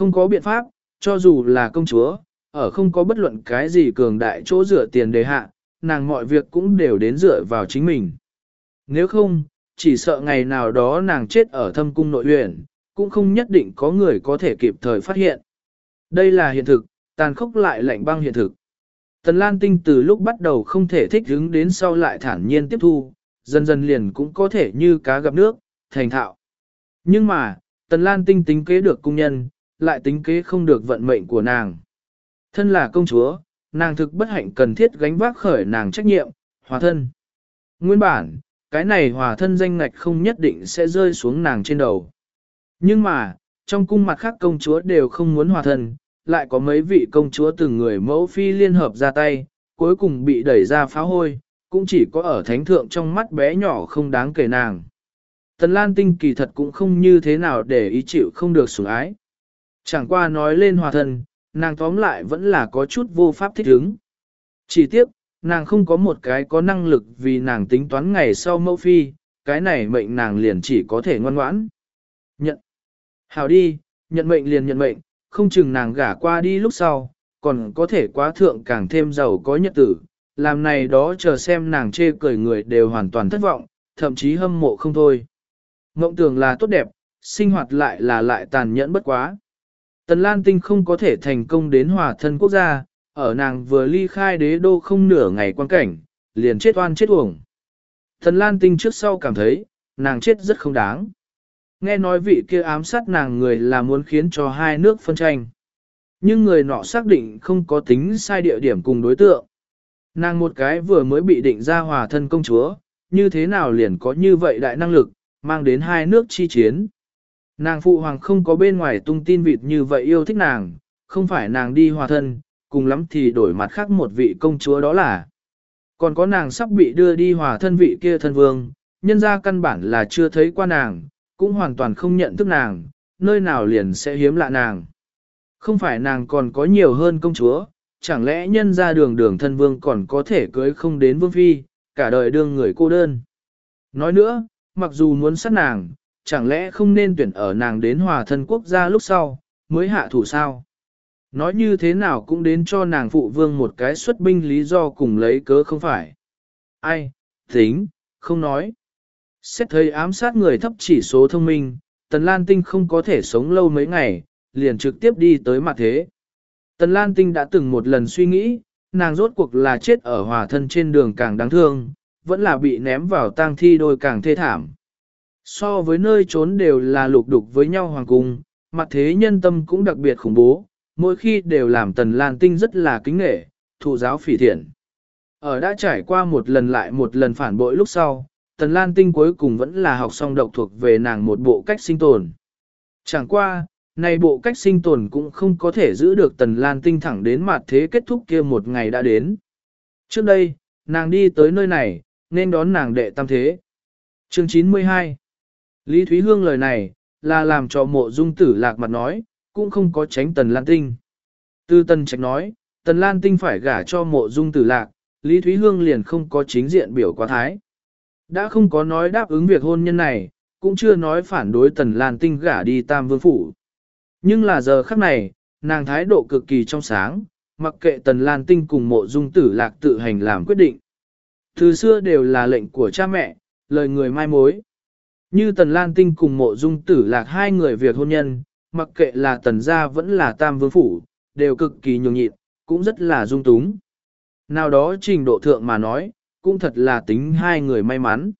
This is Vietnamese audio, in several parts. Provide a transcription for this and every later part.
Không có biện pháp, cho dù là công chúa, ở không có bất luận cái gì cường đại chỗ dựa tiền đề hạ, nàng mọi việc cũng đều đến dựa vào chính mình. Nếu không, chỉ sợ ngày nào đó nàng chết ở thâm cung nội huyện, cũng không nhất định có người có thể kịp thời phát hiện. Đây là hiện thực, tàn khốc lại lạnh băng hiện thực. Tần Lan Tinh từ lúc bắt đầu không thể thích ứng đến sau lại thản nhiên tiếp thu, dần dần liền cũng có thể như cá gặp nước, thành thạo. Nhưng mà, Tần Lan Tinh tính kế được cung nhân, lại tính kế không được vận mệnh của nàng. Thân là công chúa, nàng thực bất hạnh cần thiết gánh vác khởi nàng trách nhiệm, hòa thân. Nguyên bản, cái này hòa thân danh ngạch không nhất định sẽ rơi xuống nàng trên đầu. Nhưng mà, trong cung mặt khác công chúa đều không muốn hòa thân, lại có mấy vị công chúa từng người mẫu phi liên hợp ra tay, cuối cùng bị đẩy ra phá hôi, cũng chỉ có ở thánh thượng trong mắt bé nhỏ không đáng kể nàng. Tần Lan Tinh kỳ thật cũng không như thế nào để ý chịu không được sủng ái. Chẳng qua nói lên hòa thân, nàng tóm lại vẫn là có chút vô pháp thích ứng. Chỉ tiếc, nàng không có một cái có năng lực vì nàng tính toán ngày sau mẫu phi, cái này mệnh nàng liền chỉ có thể ngoan ngoãn. Nhận. Hào đi, nhận mệnh liền nhận mệnh, không chừng nàng gả qua đi lúc sau, còn có thể quá thượng càng thêm giàu có nhật tử, làm này đó chờ xem nàng chê cười người đều hoàn toàn thất vọng, thậm chí hâm mộ không thôi. Ngộng tưởng là tốt đẹp, sinh hoạt lại là lại tàn nhẫn bất quá. Tần Lan Tinh không có thể thành công đến hòa thân quốc gia, ở nàng vừa ly khai đế đô không nửa ngày quan cảnh, liền chết oan chết uổng. Tần Lan Tinh trước sau cảm thấy, nàng chết rất không đáng. Nghe nói vị kia ám sát nàng người là muốn khiến cho hai nước phân tranh. Nhưng người nọ xác định không có tính sai địa điểm cùng đối tượng. Nàng một cái vừa mới bị định ra hòa thân công chúa, như thế nào liền có như vậy đại năng lực, mang đến hai nước chi chiến. Nàng phụ hoàng không có bên ngoài tung tin vịt như vậy yêu thích nàng, không phải nàng đi hòa thân, cùng lắm thì đổi mặt khác một vị công chúa đó là. Còn có nàng sắp bị đưa đi hòa thân vị kia thân vương, nhân ra căn bản là chưa thấy qua nàng, cũng hoàn toàn không nhận thức nàng, nơi nào liền sẽ hiếm lạ nàng. Không phải nàng còn có nhiều hơn công chúa, chẳng lẽ nhân ra đường đường thân vương còn có thể cưới không đến vương phi, cả đời đương người cô đơn. Nói nữa, mặc dù muốn sát nàng, chẳng lẽ không nên tuyển ở nàng đến hòa thân quốc gia lúc sau, mới hạ thủ sao? Nói như thế nào cũng đến cho nàng phụ vương một cái xuất binh lý do cùng lấy cớ không phải. Ai, tính, không nói. Xét thấy ám sát người thấp chỉ số thông minh, Tần Lan Tinh không có thể sống lâu mấy ngày, liền trực tiếp đi tới mặt thế. Tần Lan Tinh đã từng một lần suy nghĩ, nàng rốt cuộc là chết ở hòa thân trên đường càng đáng thương, vẫn là bị ném vào tang thi đôi càng thê thảm. So với nơi trốn đều là lục đục với nhau hoàng cung, mặt thế nhân tâm cũng đặc biệt khủng bố, mỗi khi đều làm Tần Lan Tinh rất là kính nghệ, thụ giáo phỉ thiện. Ở đã trải qua một lần lại một lần phản bội lúc sau, Tần Lan Tinh cuối cùng vẫn là học xong độc thuộc về nàng một bộ cách sinh tồn. Chẳng qua, này bộ cách sinh tồn cũng không có thể giữ được Tần Lan Tinh thẳng đến mặt thế kết thúc kia một ngày đã đến. Trước đây, nàng đi tới nơi này, nên đón nàng đệ tam thế. Chương 92 Lý Thúy Hương lời này, là làm cho mộ dung tử lạc mặt nói, cũng không có tránh Tần Lan Tinh. Tư Tần Trạch nói, Tần Lan Tinh phải gả cho mộ dung tử lạc, Lý Thúy Hương liền không có chính diện biểu quá thái. Đã không có nói đáp ứng việc hôn nhân này, cũng chưa nói phản đối Tần Lan Tinh gả đi Tam Vương Phủ. Nhưng là giờ khắc này, nàng thái độ cực kỳ trong sáng, mặc kệ Tần Lan Tinh cùng mộ dung tử lạc tự hành làm quyết định. Từ xưa đều là lệnh của cha mẹ, lời người mai mối. Như Tần Lan Tinh cùng mộ dung tử lạc hai người việc hôn nhân, mặc kệ là Tần gia vẫn là Tam Vương Phủ, đều cực kỳ nhường nhịn, cũng rất là dung túng. Nào đó trình độ thượng mà nói, cũng thật là tính hai người may mắn.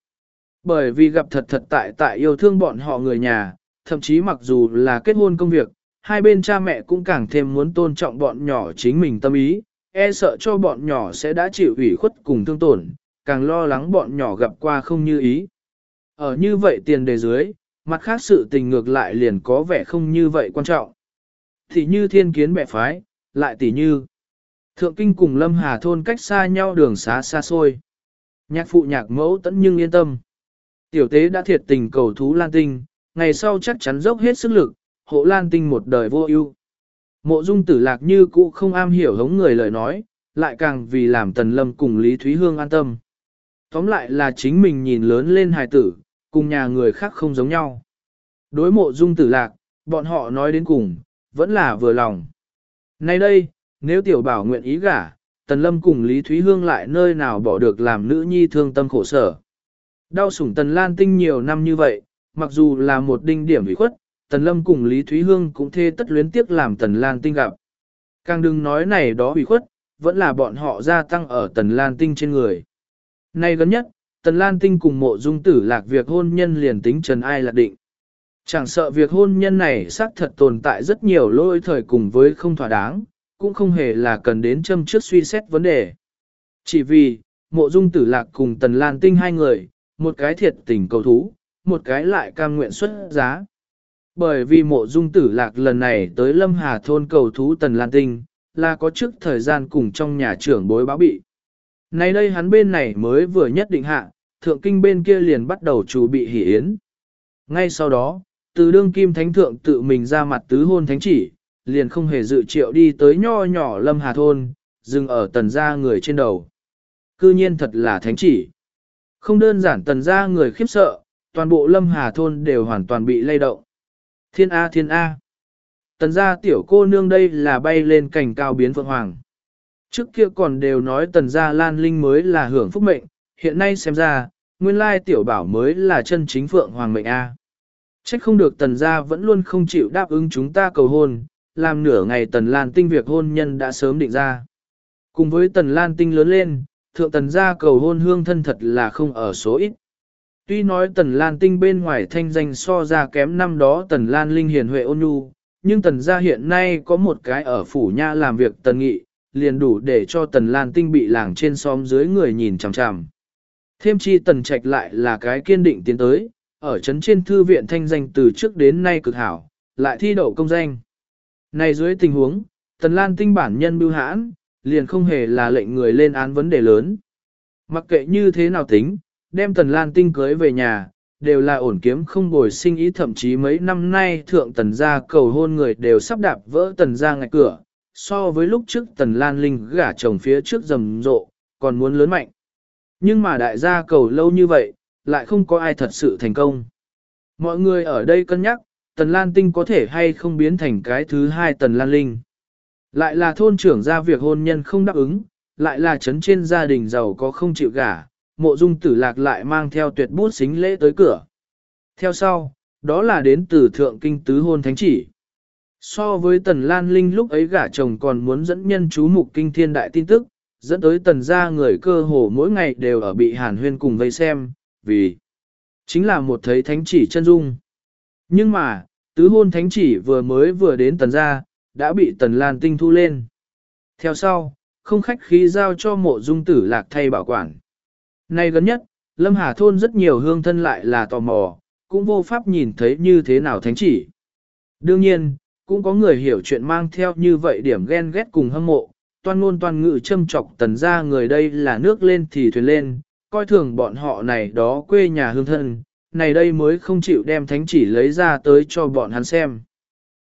Bởi vì gặp thật thật tại tại yêu thương bọn họ người nhà, thậm chí mặc dù là kết hôn công việc, hai bên cha mẹ cũng càng thêm muốn tôn trọng bọn nhỏ chính mình tâm ý, e sợ cho bọn nhỏ sẽ đã chịu ủy khuất cùng thương tổn, càng lo lắng bọn nhỏ gặp qua không như ý. Ở như vậy tiền đề dưới, mặt khác sự tình ngược lại liền có vẻ không như vậy quan trọng. Thì như thiên kiến bẻ phái, lại tỷ như Thượng Kinh cùng Lâm Hà thôn cách xa nhau đường xá xa xôi. Nhạc phụ nhạc mẫu tẫn nhưng yên tâm. Tiểu tế đã thiệt tình cầu thú Lan Tinh, ngày sau chắc chắn dốc hết sức lực, hộ Lan Tinh một đời vô ưu. Mộ dung tử lạc như cũ không am hiểu hống người lời nói, lại càng vì làm Tần Lâm cùng Lý Thúy Hương an tâm. Tóm lại là chính mình nhìn lớn lên hài tử, cùng nhà người khác không giống nhau. Đối mộ dung tử lạc, bọn họ nói đến cùng, vẫn là vừa lòng. Nay đây, nếu tiểu bảo nguyện ý gả, Tần Lâm cùng Lý Thúy Hương lại nơi nào bỏ được làm nữ nhi thương tâm khổ sở. Đau sủng Tần Lan Tinh nhiều năm như vậy, mặc dù là một đinh điểm ủy khuất, Tần Lâm cùng Lý Thúy Hương cũng thê tất luyến tiếc làm Tần Lan Tinh gặp. Càng đừng nói này đó ủy khuất, vẫn là bọn họ gia tăng ở Tần Lan Tinh trên người. Nay gần nhất, Tần Lan Tinh cùng mộ dung tử lạc việc hôn nhân liền tính trần ai lạc định. Chẳng sợ việc hôn nhân này xác thật tồn tại rất nhiều lỗi thời cùng với không thỏa đáng, cũng không hề là cần đến châm trước suy xét vấn đề. Chỉ vì, mộ dung tử lạc cùng Tần Lan Tinh hai người, một cái thiệt tình cầu thú, một cái lại cam nguyện xuất giá. Bởi vì mộ dung tử lạc lần này tới Lâm Hà thôn cầu thú Tần Lan Tinh, là có trước thời gian cùng trong nhà trưởng bối báo bị. Nay đây hắn bên này mới vừa nhất định hạ, thượng kinh bên kia liền bắt đầu chủ bị hỷ yến. Ngay sau đó, từ đương kim thánh thượng tự mình ra mặt tứ hôn thánh chỉ, liền không hề dự triệu đi tới nho nhỏ lâm hà thôn, dừng ở tần gia người trên đầu. Cư nhiên thật là thánh chỉ. Không đơn giản tần gia người khiếp sợ, toàn bộ lâm hà thôn đều hoàn toàn bị lay động. Thiên A thiên A. Tần gia tiểu cô nương đây là bay lên cảnh cao biến phượng hoàng. Trước kia còn đều nói tần gia lan linh mới là hưởng phúc mệnh, hiện nay xem ra, nguyên lai tiểu bảo mới là chân chính phượng hoàng mệnh A. Trách không được tần gia vẫn luôn không chịu đáp ứng chúng ta cầu hôn, làm nửa ngày tần lan tinh việc hôn nhân đã sớm định ra. Cùng với tần lan tinh lớn lên, thượng tần gia cầu hôn hương thân thật là không ở số ít. Tuy nói tần lan tinh bên ngoài thanh danh so ra kém năm đó tần lan linh hiền huệ ôn nhu, nhưng tần gia hiện nay có một cái ở phủ nha làm việc tần nghị, liền đủ để cho tần lan tinh bị làng trên xóm dưới người nhìn chằm chằm. Thêm chi tần trạch lại là cái kiên định tiến tới, ở chấn trên thư viện thanh danh từ trước đến nay cực hảo, lại thi đậu công danh. Này dưới tình huống, tần lan tinh bản nhân bưu hãn, liền không hề là lệnh người lên án vấn đề lớn. Mặc kệ như thế nào tính, đem tần lan tinh cưới về nhà, đều là ổn kiếm không bồi sinh ý thậm chí mấy năm nay thượng tần gia cầu hôn người đều sắp đạp vỡ tần gia ngạch cửa, so với lúc trước tần lan linh gả chồng phía trước rầm rộ, còn muốn lớn mạnh. Nhưng mà đại gia cầu lâu như vậy, lại không có ai thật sự thành công. Mọi người ở đây cân nhắc, tần lan tinh có thể hay không biến thành cái thứ hai tần lan linh. Lại là thôn trưởng ra việc hôn nhân không đáp ứng, lại là chấn trên gia đình giàu có không chịu gả, mộ dung tử lạc lại mang theo tuyệt bút xính lễ tới cửa. Theo sau, đó là đến từ thượng kinh tứ hôn thánh chỉ. So với tần lan linh lúc ấy gả chồng còn muốn dẫn nhân chú mục kinh thiên đại tin tức, dẫn tới tần gia người cơ hồ mỗi ngày đều ở bị hàn huyên cùng vây xem, vì chính là một thấy thánh chỉ chân dung. Nhưng mà, tứ hôn thánh chỉ vừa mới vừa đến tần gia, đã bị tần lan tinh thu lên. Theo sau, không khách khí giao cho mộ dung tử lạc thay bảo quản. Nay gần nhất, Lâm Hà Thôn rất nhiều hương thân lại là tò mò, cũng vô pháp nhìn thấy như thế nào thánh chỉ. Đương nhiên, cũng có người hiểu chuyện mang theo như vậy điểm ghen ghét cùng hâm mộ, toan ngôn toan ngự châm chọc tần ra người đây là nước lên thì thuyền lên, coi thường bọn họ này đó quê nhà hương thân, này đây mới không chịu đem thánh chỉ lấy ra tới cho bọn hắn xem.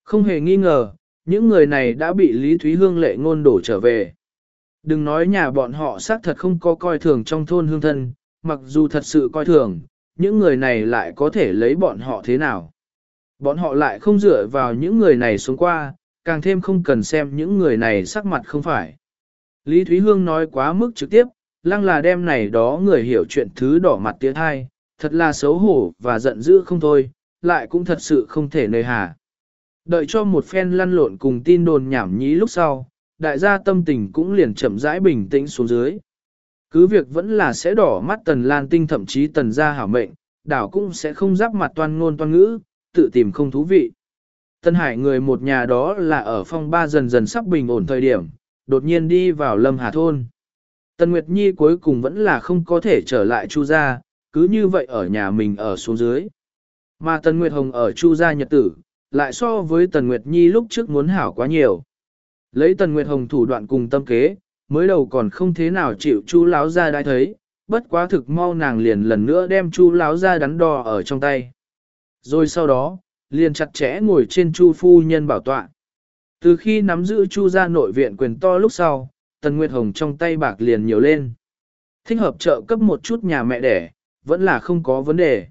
Không hề nghi ngờ, những người này đã bị Lý Thúy Hương lệ ngôn đổ trở về. Đừng nói nhà bọn họ xác thật không có coi thường trong thôn hương thân, mặc dù thật sự coi thường, những người này lại có thể lấy bọn họ thế nào. Bọn họ lại không dựa vào những người này xuống qua, càng thêm không cần xem những người này sắc mặt không phải. Lý Thúy Hương nói quá mức trực tiếp, lăng là đem này đó người hiểu chuyện thứ đỏ mặt tiếng thai, thật là xấu hổ và giận dữ không thôi, lại cũng thật sự không thể nơi hà. Đợi cho một phen lăn lộn cùng tin đồn nhảm nhí lúc sau, đại gia tâm tình cũng liền chậm rãi bình tĩnh xuống dưới. Cứ việc vẫn là sẽ đỏ mắt tần lan tinh thậm chí tần gia hảo mệnh, đảo cũng sẽ không giáp mặt toan ngôn toan ngữ, tự tìm không thú vị. Tân hải người một nhà đó là ở phong ba dần dần sắp bình ổn thời điểm, đột nhiên đi vào lâm hà thôn. Tần Nguyệt Nhi cuối cùng vẫn là không có thể trở lại Chu gia, cứ như vậy ở nhà mình ở xuống dưới. Mà Tần Nguyệt Hồng ở Chu gia nhật tử, lại so với Tần Nguyệt Nhi lúc trước muốn hảo quá nhiều. Lấy Tần Nguyệt Hồng thủ đoạn cùng tâm kế, mới đầu còn không thế nào chịu Chu láo Gia đã thấy, bất quá thực mau nàng liền lần nữa đem Chu láo Gia đắn đo ở trong tay. Rồi sau đó, liền chặt chẽ ngồi trên Chu phu nhân bảo tọa. Từ khi nắm giữ Chu gia nội viện quyền to lúc sau, Tần Nguyệt Hồng trong tay bạc liền nhiều lên. Thích hợp trợ cấp một chút nhà mẹ đẻ, vẫn là không có vấn đề.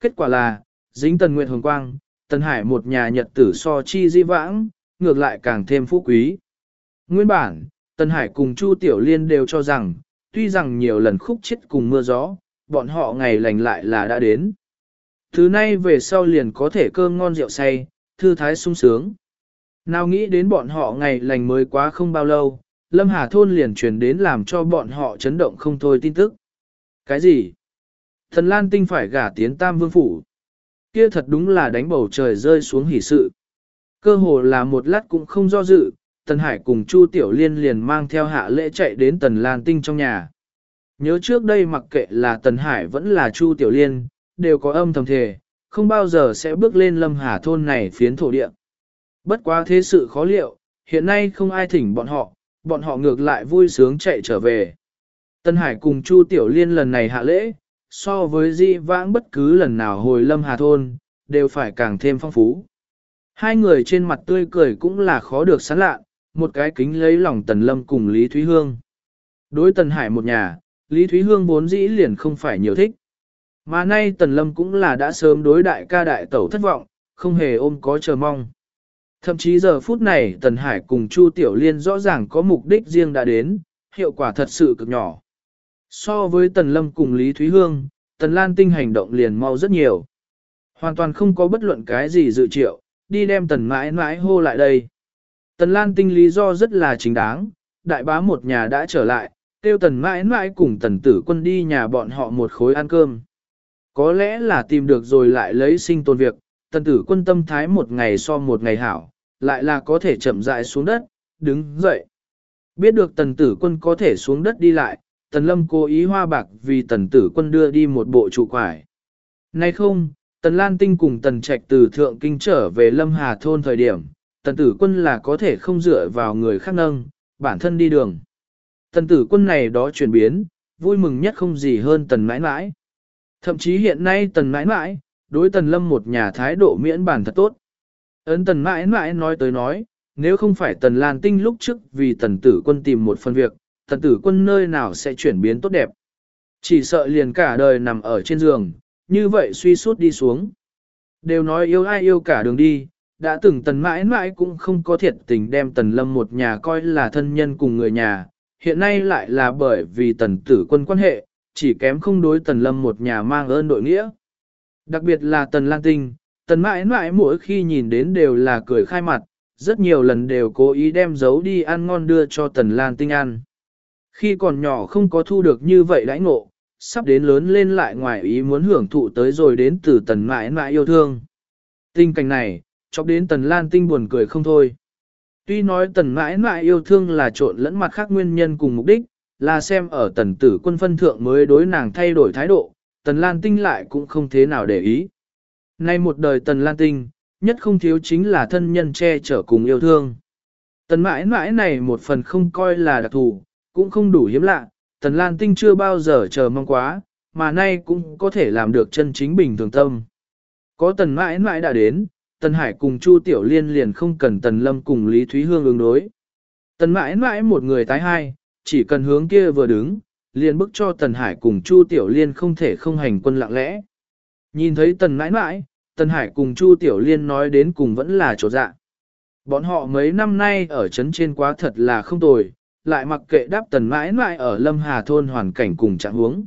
Kết quả là, dính Tần Nguyệt Hồng quang, Tần Hải một nhà nhật tử so chi di vãng, ngược lại càng thêm phú quý. Nguyên bản, Tần Hải cùng Chu Tiểu Liên đều cho rằng, tuy rằng nhiều lần khúc chết cùng mưa gió, bọn họ ngày lành lại là đã đến. Thứ nay về sau liền có thể cơm ngon rượu say, thư thái sung sướng. Nào nghĩ đến bọn họ ngày lành mới quá không bao lâu, Lâm Hà Thôn liền truyền đến làm cho bọn họ chấn động không thôi tin tức. Cái gì? Thần Lan Tinh phải gả tiến Tam Vương Phủ. Kia thật đúng là đánh bầu trời rơi xuống hỉ sự. Cơ hồ là một lát cũng không do dự, Tần Hải cùng Chu Tiểu Liên liền mang theo hạ lễ chạy đến Tần Lan Tinh trong nhà. Nhớ trước đây mặc kệ là Tần Hải vẫn là Chu Tiểu Liên, đều có âm thầm thề, không bao giờ sẽ bước lên lâm hà thôn này phiến thổ địa. Bất quá thế sự khó liệu, hiện nay không ai thỉnh bọn họ, bọn họ ngược lại vui sướng chạy trở về. Tân Hải cùng Chu Tiểu Liên lần này hạ lễ, so với di vãng bất cứ lần nào hồi lâm hà thôn, đều phải càng thêm phong phú. Hai người trên mặt tươi cười cũng là khó được sán lạ, một cái kính lấy lòng Tần Lâm cùng Lý Thúy Hương. Đối Tần Hải một nhà, Lý Thúy Hương vốn dĩ liền không phải nhiều thích. Mà nay Tần Lâm cũng là đã sớm đối đại ca đại tẩu thất vọng, không hề ôm có chờ mong. Thậm chí giờ phút này Tần Hải cùng Chu Tiểu Liên rõ ràng có mục đích riêng đã đến, hiệu quả thật sự cực nhỏ. So với Tần Lâm cùng Lý Thúy Hương, Tần Lan Tinh hành động liền mau rất nhiều. Hoàn toàn không có bất luận cái gì dự triệu, đi đem Tần mãi mãi hô lại đây. Tần Lan Tinh lý do rất là chính đáng, đại bá một nhà đã trở lại, tiêu Tần mãi mãi cùng Tần Tử Quân đi nhà bọn họ một khối ăn cơm. Có lẽ là tìm được rồi lại lấy sinh tồn việc, Tần Tử Quân tâm thái một ngày so một ngày hảo, lại là có thể chậm rãi xuống đất, đứng dậy. Biết được Tần Tử Quân có thể xuống đất đi lại, Tần Lâm cố ý hoa bạc vì Tần Tử Quân đưa đi một bộ trụ quải. Nay không, Tần Lan Tinh cùng Tần Trạch từ Thượng Kinh trở về Lâm Hà Thôn thời điểm, Tần Tử Quân là có thể không dựa vào người khác nâng, bản thân đi đường. Tần Tử Quân này đó chuyển biến, vui mừng nhất không gì hơn Tần mãi mãi. Thậm chí hiện nay Tần mãi mãi, đối Tần Lâm một nhà thái độ miễn bản thật tốt. Ấn Tần mãi mãi nói tới nói, nếu không phải Tần Lan Tinh lúc trước vì Tần Tử Quân tìm một phần việc, Tần Tử Quân nơi nào sẽ chuyển biến tốt đẹp. Chỉ sợ liền cả đời nằm ở trên giường, như vậy suy suốt đi xuống. Đều nói yêu ai yêu cả đường đi, đã từng tần mãi mãi cũng không có thiệt tình đem tần lâm một nhà coi là thân nhân cùng người nhà, hiện nay lại là bởi vì tần tử quân quan hệ, chỉ kém không đối tần lâm một nhà mang ơn đội nghĩa. Đặc biệt là tần lan tinh, tần mãi mãi mỗi khi nhìn đến đều là cười khai mặt, rất nhiều lần đều cố ý đem giấu đi ăn ngon đưa cho tần lan tinh ăn. Khi còn nhỏ không có thu được như vậy đãi ngộ, sắp đến lớn lên lại ngoài ý muốn hưởng thụ tới rồi đến từ tần mãi mãi yêu thương. Tình cảnh này, chọc đến tần lan tinh buồn cười không thôi. Tuy nói tần mãi mãi yêu thương là trộn lẫn mặt khác nguyên nhân cùng mục đích, là xem ở tần tử quân phân thượng mới đối nàng thay đổi thái độ, tần lan tinh lại cũng không thế nào để ý. Nay một đời tần lan tinh, nhất không thiếu chính là thân nhân che chở cùng yêu thương. Tần mãi mãi này một phần không coi là đặc thù, cũng không đủ hiếm lạ, tần lan tinh chưa bao giờ chờ mong quá, mà nay cũng có thể làm được chân chính bình thường tâm. Có tần mãi mãi đã đến, Tần Hải cùng Chu Tiểu Liên liền không cần Tần Lâm cùng Lý Thúy Hương ứng đối. Tần mãi mãi một người tái hai, chỉ cần hướng kia vừa đứng, liền bức cho Tần Hải cùng Chu Tiểu Liên không thể không hành quân lặng lẽ. Nhìn thấy Tần mãi mãi, Tần Hải cùng Chu Tiểu Liên nói đến cùng vẫn là chỗ dạ. Bọn họ mấy năm nay ở trấn trên quá thật là không tồi, lại mặc kệ đáp Tần mãi mãi ở Lâm Hà Thôn hoàn cảnh cùng trạng huống.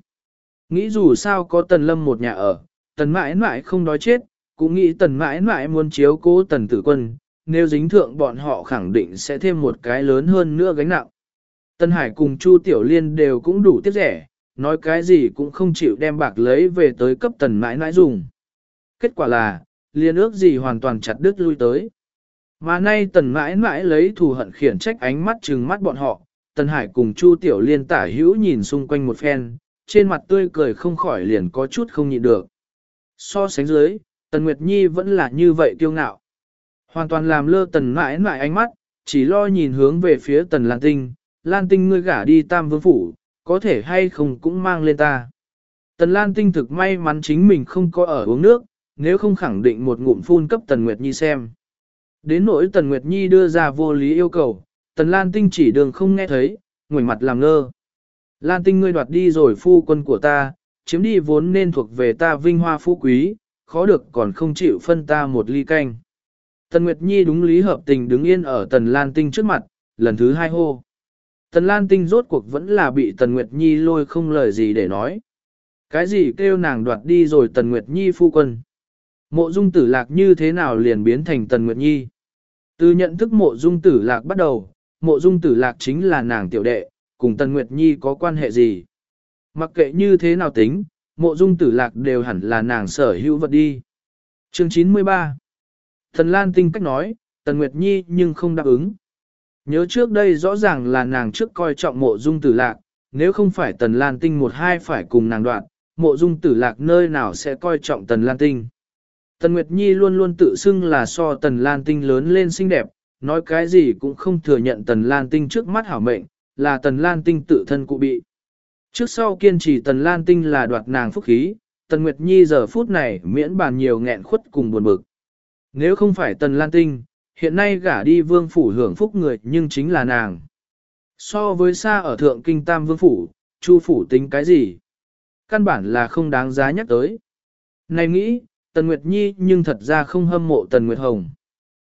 Nghĩ dù sao có Tần Lâm một nhà ở, Tần mãi mãi không đói chết, cũng nghĩ tần mãi mãi muốn chiếu cố tần tử quân, nếu dính thượng bọn họ khẳng định sẽ thêm một cái lớn hơn nữa gánh nặng. Tân Hải cùng Chu Tiểu Liên đều cũng đủ tiếc rẻ, nói cái gì cũng không chịu đem bạc lấy về tới cấp tần mãi mãi dùng. Kết quả là, liên ước gì hoàn toàn chặt đứt lui tới. Mà nay tần mãi mãi lấy thù hận khiển trách ánh mắt trừng mắt bọn họ, tần Hải cùng Chu Tiểu Liên tả hữu nhìn xung quanh một phen, trên mặt tươi cười không khỏi liền có chút không nhịn được. So sánh dưới, Tần Nguyệt Nhi vẫn là như vậy kiêu ngạo. Hoàn toàn làm lơ tần mãi mãi ánh mắt, chỉ lo nhìn hướng về phía tần Lan Tinh, Lan Tinh ngươi gả đi tam vương phủ, có thể hay không cũng mang lên ta. Tần Lan Tinh thực may mắn chính mình không có ở uống nước, nếu không khẳng định một ngụm phun cấp Tần Nguyệt Nhi xem. Đến nỗi Tần Nguyệt Nhi đưa ra vô lý yêu cầu, Tần Lan Tinh chỉ đường không nghe thấy, ngoảnh mặt làm ngơ. Lan Tinh ngươi đoạt đi rồi phu quân của ta, chiếm đi vốn nên thuộc về ta vinh hoa phú quý, khó được còn không chịu phân ta một ly canh. Tần Nguyệt Nhi đúng lý hợp tình đứng yên ở Tần Lan Tinh trước mặt, lần thứ hai hô. Tần Lan Tinh rốt cuộc vẫn là bị Tần Nguyệt Nhi lôi không lời gì để nói. Cái gì kêu nàng đoạt đi rồi Tần Nguyệt Nhi phu quân. Mộ dung tử lạc như thế nào liền biến thành Tần Nguyệt Nhi. Từ nhận thức mộ dung tử lạc bắt đầu, mộ dung tử lạc chính là nàng tiểu đệ, cùng Tần Nguyệt Nhi có quan hệ gì. Mặc kệ như thế nào tính, mộ dung tử lạc đều hẳn là nàng sở hữu vật đi. Chương 93 Thần Lan Tinh cách nói, Tần Nguyệt Nhi nhưng không đáp ứng. Nhớ trước đây rõ ràng là nàng trước coi trọng mộ dung tử lạc, nếu không phải Tần Lan Tinh một hai phải cùng nàng đoạn, mộ dung tử lạc nơi nào sẽ coi trọng Tần Lan Tinh. Tần Nguyệt Nhi luôn luôn tự xưng là so Tần Lan Tinh lớn lên xinh đẹp, nói cái gì cũng không thừa nhận Tần Lan Tinh trước mắt hảo mệnh, là Tần Lan Tinh tự thân cụ bị. Trước sau kiên trì Tần Lan Tinh là đoạt nàng phúc khí, Tần Nguyệt Nhi giờ phút này miễn bàn nhiều nghẹn khuất cùng buồn bực. Nếu không phải Tần Lan Tinh, hiện nay gả đi vương phủ hưởng phúc người nhưng chính là nàng. So với xa ở thượng kinh tam vương phủ, chu phủ tính cái gì? Căn bản là không đáng giá nhắc tới. Này nghĩ, Tần Nguyệt Nhi nhưng thật ra không hâm mộ Tần Nguyệt Hồng.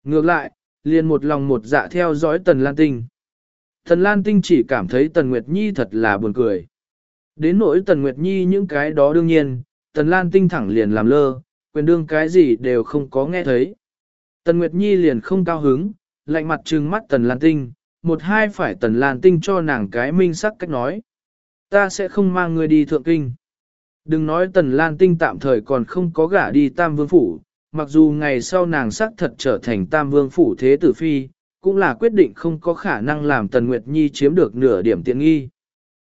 Ngược lại, liền một lòng một dạ theo dõi Tần Lan Tinh. Tần Lan Tinh chỉ cảm thấy Tần Nguyệt Nhi thật là buồn cười. Đến nỗi Tần Nguyệt Nhi những cái đó đương nhiên, Tần Lan Tinh thẳng liền làm lơ, quyền đương cái gì đều không có nghe thấy. Tần Nguyệt Nhi liền không cao hứng, lạnh mặt trừng mắt Tần Lan Tinh, một hai phải Tần Lan Tinh cho nàng cái minh sắc cách nói. Ta sẽ không mang người đi thượng kinh. Đừng nói Tần Lan Tinh tạm thời còn không có gả đi Tam Vương Phủ, mặc dù ngày sau nàng sắc thật trở thành Tam Vương Phủ Thế Tử Phi, cũng là quyết định không có khả năng làm Tần Nguyệt Nhi chiếm được nửa điểm tiện nghi.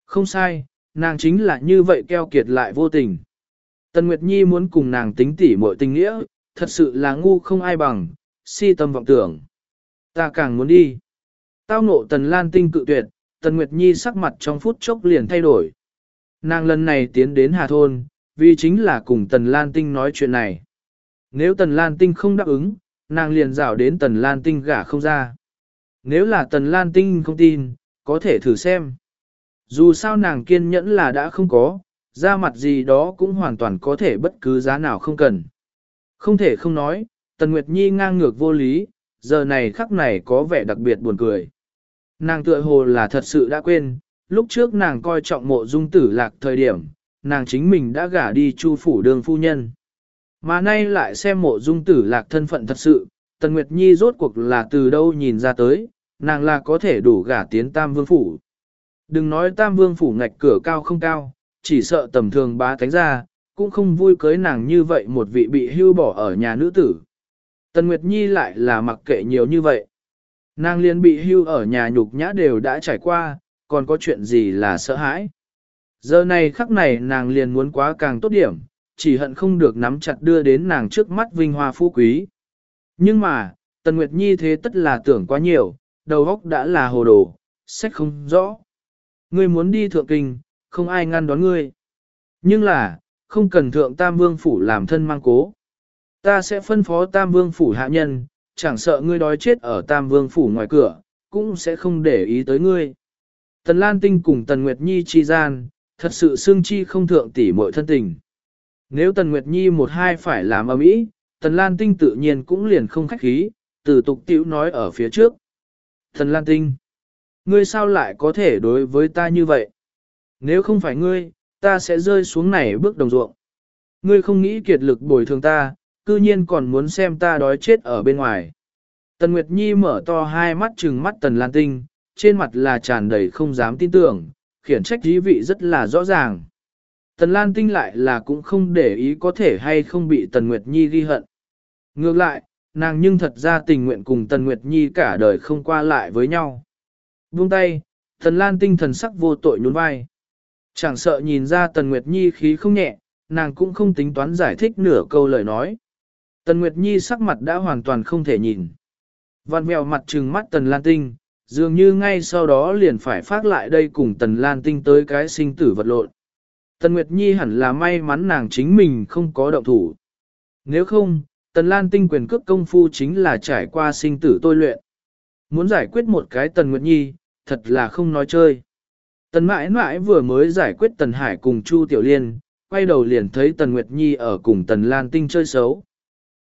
Không sai, nàng chính là như vậy keo kiệt lại vô tình. Tần Nguyệt Nhi muốn cùng nàng tính tỉ mọi tình nghĩa, thật sự là ngu không ai bằng, si tâm vọng tưởng. Ta càng muốn đi. Tao nộ Tần Lan Tinh cự tuyệt, Tần Nguyệt Nhi sắc mặt trong phút chốc liền thay đổi. Nàng lần này tiến đến Hà Thôn, vì chính là cùng Tần Lan Tinh nói chuyện này. Nếu Tần Lan Tinh không đáp ứng, nàng liền rảo đến Tần Lan Tinh gả không ra. Nếu là Tần Lan Tinh không tin, có thể thử xem. Dù sao nàng kiên nhẫn là đã không có, ra mặt gì đó cũng hoàn toàn có thể bất cứ giá nào không cần. Không thể không nói, Tần Nguyệt Nhi ngang ngược vô lý, giờ này khắc này có vẻ đặc biệt buồn cười. Nàng tựa hồ là thật sự đã quên, lúc trước nàng coi trọng mộ dung tử lạc thời điểm, nàng chính mình đã gả đi chu phủ đường phu nhân. Mà nay lại xem mộ dung tử lạc thân phận thật sự, Tần Nguyệt Nhi rốt cuộc là từ đâu nhìn ra tới, nàng là có thể đủ gả tiến tam vương phủ. Đừng nói tam vương phủ ngạch cửa cao không cao, chỉ sợ tầm thường bá thánh ra, cũng không vui cưới nàng như vậy một vị bị hưu bỏ ở nhà nữ tử. Tần Nguyệt Nhi lại là mặc kệ nhiều như vậy. Nàng liền bị hưu ở nhà nhục nhã đều đã trải qua, còn có chuyện gì là sợ hãi. Giờ này khắc này nàng liền muốn quá càng tốt điểm, chỉ hận không được nắm chặt đưa đến nàng trước mắt vinh hoa phú quý. Nhưng mà, Tần Nguyệt Nhi thế tất là tưởng quá nhiều, đầu óc đã là hồ đồ, sách không rõ. Ngươi muốn đi thượng kinh, không ai ngăn đón ngươi. Nhưng là, không cần thượng tam vương phủ làm thân mang cố. Ta sẽ phân phó tam vương phủ hạ nhân, chẳng sợ ngươi đói chết ở tam vương phủ ngoài cửa, cũng sẽ không để ý tới ngươi. Tần Lan Tinh cùng Tần Nguyệt Nhi chi gian, thật sự xương chi không thượng tỷ muội thân tình. Nếu Tần Nguyệt Nhi một hai phải làm ở mỹ, Tần Lan Tinh tự nhiên cũng liền không khách khí, từ tục tiểu nói ở phía trước. Tần Lan Tinh, ngươi sao lại có thể đối với ta như vậy? Nếu không phải ngươi, ta sẽ rơi xuống này bước đồng ruộng. Ngươi không nghĩ kiệt lực bồi thường ta, cư nhiên còn muốn xem ta đói chết ở bên ngoài. Tần Nguyệt Nhi mở to hai mắt trừng mắt Tần Lan Tinh, trên mặt là tràn đầy không dám tin tưởng, khiển trách dí vị rất là rõ ràng. Tần Lan Tinh lại là cũng không để ý có thể hay không bị Tần Nguyệt Nhi ghi hận. Ngược lại, nàng nhưng thật ra tình nguyện cùng Tần Nguyệt Nhi cả đời không qua lại với nhau. Buông tay, Tần Lan Tinh thần sắc vô tội nhún vai. Chẳng sợ nhìn ra Tần Nguyệt Nhi khí không nhẹ, nàng cũng không tính toán giải thích nửa câu lời nói. Tần Nguyệt Nhi sắc mặt đã hoàn toàn không thể nhìn. Văn mèo mặt trừng mắt Tần Lan Tinh, dường như ngay sau đó liền phải phát lại đây cùng Tần Lan Tinh tới cái sinh tử vật lộn. Tần Nguyệt Nhi hẳn là may mắn nàng chính mình không có động thủ. Nếu không, Tần Lan Tinh quyền cước công phu chính là trải qua sinh tử tôi luyện. Muốn giải quyết một cái Tần Nguyệt Nhi, thật là không nói chơi. Tần mãi mãi vừa mới giải quyết Tần Hải cùng Chu Tiểu Liên, quay đầu liền thấy Tần Nguyệt Nhi ở cùng Tần Lan Tinh chơi xấu.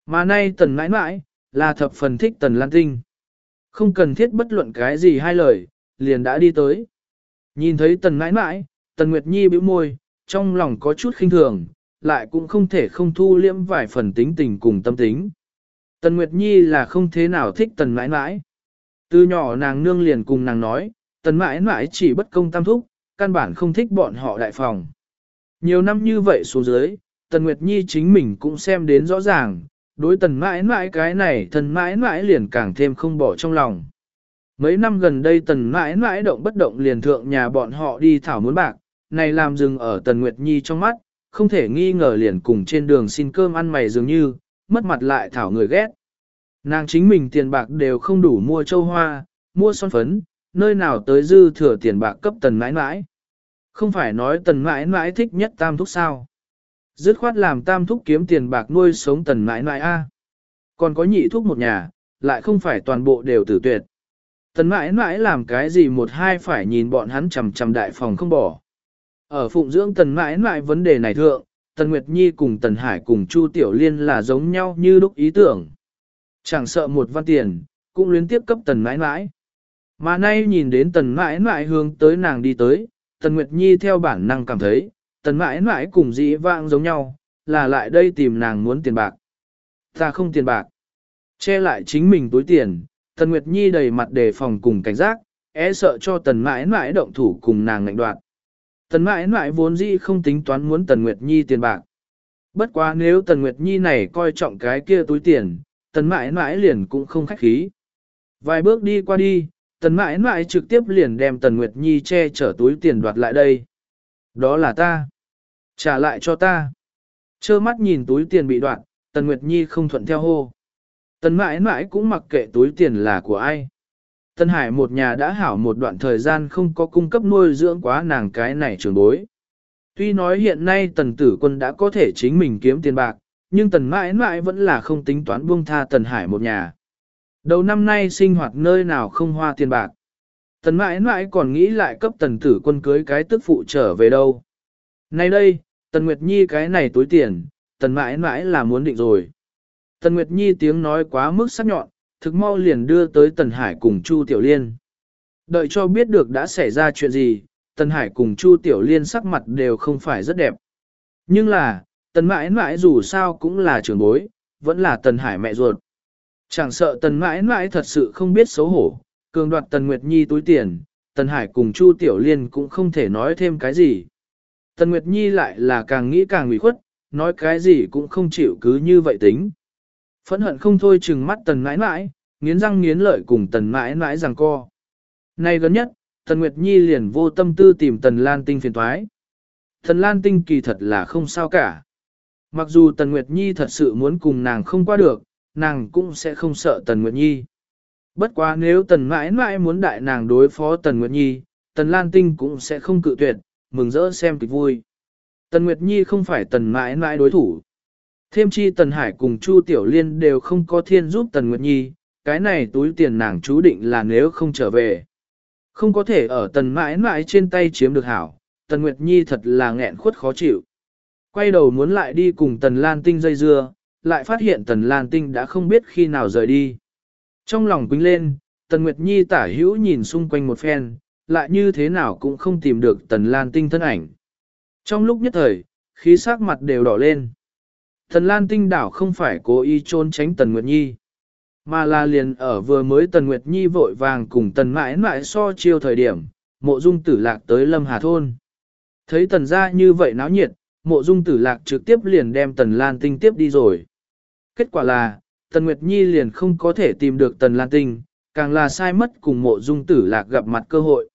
Mà nay Tần mãi mãi, là thập phần thích Tần Lan Tinh. Không cần thiết bất luận cái gì hai lời, liền đã đi tới. Nhìn thấy Tần mãi mãi, Tần Nguyệt Nhi bĩu môi, trong lòng có chút khinh thường, lại cũng không thể không thu liễm vài phần tính tình cùng tâm tính. Tần Nguyệt Nhi là không thế nào thích Tần mãi mãi. Từ nhỏ nàng nương liền cùng nàng nói, Tần mãi mãi chỉ bất công tam thúc, căn bản không thích bọn họ đại phòng. Nhiều năm như vậy xuống dưới, Tần Nguyệt Nhi chính mình cũng xem đến rõ ràng, đối tần mãi mãi cái này thần mãi mãi liền càng thêm không bỏ trong lòng. Mấy năm gần đây tần mãi mãi động bất động liền thượng nhà bọn họ đi thảo muốn bạc, này làm dừng ở tần Nguyệt Nhi trong mắt, không thể nghi ngờ liền cùng trên đường xin cơm ăn mày dường như, mất mặt lại thảo người ghét. Nàng chính mình tiền bạc đều không đủ mua châu hoa, mua son phấn, nơi nào tới dư thừa tiền bạc cấp tần mãi mãi. Không phải nói tần mãi mãi thích nhất tam thúc sao. Dứt khoát làm tam thúc kiếm tiền bạc nuôi sống tần mãi mãi a. Còn có nhị thúc một nhà, lại không phải toàn bộ đều tử tuyệt. Tần mãi mãi làm cái gì một hai phải nhìn bọn hắn chằm chằm đại phòng không bỏ. Ở phụng dưỡng tần mãi mãi vấn đề này thượng, tần Nguyệt Nhi cùng tần Hải cùng Chu Tiểu Liên là giống nhau như đúc ý tưởng. Chẳng sợ một văn tiền, cũng luyến tiếp cấp tần mãi mãi. Mà nay nhìn đến tần mãi mãi hướng tới nàng đi tới, tần Nguyệt Nhi theo bản năng cảm thấy, tần mãi mãi cùng dĩ vãng giống nhau, là lại đây tìm nàng muốn tiền bạc. Ta không tiền bạc. Che lại chính mình túi tiền, tần Nguyệt Nhi đầy mặt đề phòng cùng cảnh giác, e sợ cho tần mãi mãi động thủ cùng nàng ngạnh đoạt. Tần mãi mãi vốn dĩ không tính toán muốn tần Nguyệt Nhi tiền bạc. Bất quá nếu tần Nguyệt Nhi này coi trọng cái kia túi tiền, tần mãi mãi liền cũng không khách khí. Vài bước đi qua đi, tần mãi mãi trực tiếp liền đem tần Nguyệt Nhi che chở túi tiền đoạt lại đây. Đó là ta. Trả lại cho ta. Chơ mắt nhìn túi tiền bị đoạn, Tần Nguyệt Nhi không thuận theo hô. Tần mãi mãi cũng mặc kệ túi tiền là của ai. Tần Hải một nhà đã hảo một đoạn thời gian không có cung cấp nuôi dưỡng quá nàng cái này trường bối. Tuy nói hiện nay tần tử quân đã có thể chính mình kiếm tiền bạc, nhưng tần mãi mãi vẫn là không tính toán buông tha tần Hải một nhà. Đầu năm nay sinh hoạt nơi nào không hoa tiền bạc. Tần mãi mãi còn nghĩ lại cấp tần tử quân cưới cái tức phụ trở về đâu. Nay đây, Tần Nguyệt Nhi cái này túi tiền, tần mãi mãi là muốn định rồi. Tần Nguyệt Nhi tiếng nói quá mức sắc nhọn, thực mau liền đưa tới Tần Hải cùng Chu Tiểu Liên. Đợi cho biết được đã xảy ra chuyện gì, Tần Hải cùng Chu Tiểu Liên sắc mặt đều không phải rất đẹp. Nhưng là, Tần mãi mãi dù sao cũng là trưởng bối, vẫn là Tần Hải mẹ ruột. Chẳng sợ Tần mãi mãi thật sự không biết xấu hổ, cường đoạt Tần Nguyệt Nhi túi tiền, Tần Hải cùng Chu Tiểu Liên cũng không thể nói thêm cái gì. Tần Nguyệt Nhi lại là càng nghĩ càng ủy khuất, nói cái gì cũng không chịu cứ như vậy tính. Phẫn hận không thôi chừng mắt tần mãi mãi, nghiến răng nghiến lợi cùng tần mãi mãi rằng co. Nay gần nhất, tần Nguyệt Nhi liền vô tâm tư tìm tần Lan Tinh phiền thoái. Tần Lan Tinh kỳ thật là không sao cả. Mặc dù tần Nguyệt Nhi thật sự muốn cùng nàng không qua được, nàng cũng sẽ không sợ tần Nguyệt Nhi. Bất quá nếu tần mãi mãi muốn đại nàng đối phó tần Nguyệt Nhi, tần Lan Tinh cũng sẽ không cự tuyệt, mừng rỡ xem kịch vui. Tần Nguyệt Nhi không phải tần mãi mãi đối thủ. Thêm chi tần Hải cùng Chu Tiểu Liên đều không có thiên giúp tần Nguyệt Nhi, cái này túi tiền nàng chú định là nếu không trở về. Không có thể ở tần mãi mãi trên tay chiếm được hảo, tần Nguyệt Nhi thật là nghẹn khuất khó chịu. Quay đầu muốn lại đi cùng tần Lan Tinh dây dưa, lại phát hiện tần Lan Tinh đã không biết khi nào rời đi. Trong lòng quýnh lên, tần Nguyệt Nhi tả hữu nhìn xung quanh một phen, lại như thế nào cũng không tìm được tần lan tinh thân ảnh. Trong lúc nhất thời, khí sắc mặt đều đỏ lên. Tần lan tinh đảo không phải cố ý trốn tránh tần Nguyệt Nhi, mà là liền ở vừa mới tần Nguyệt Nhi vội vàng cùng tần mãi mãi so chiêu thời điểm, mộ dung tử lạc tới lâm hà thôn. Thấy tần ra như vậy náo nhiệt, mộ dung tử lạc trực tiếp liền đem tần lan tinh tiếp đi rồi. Kết quả là, tần Nguyệt Nhi liền không có thể tìm được tần lan tinh, càng là sai mất cùng mộ dung tử lạc gặp mặt cơ hội.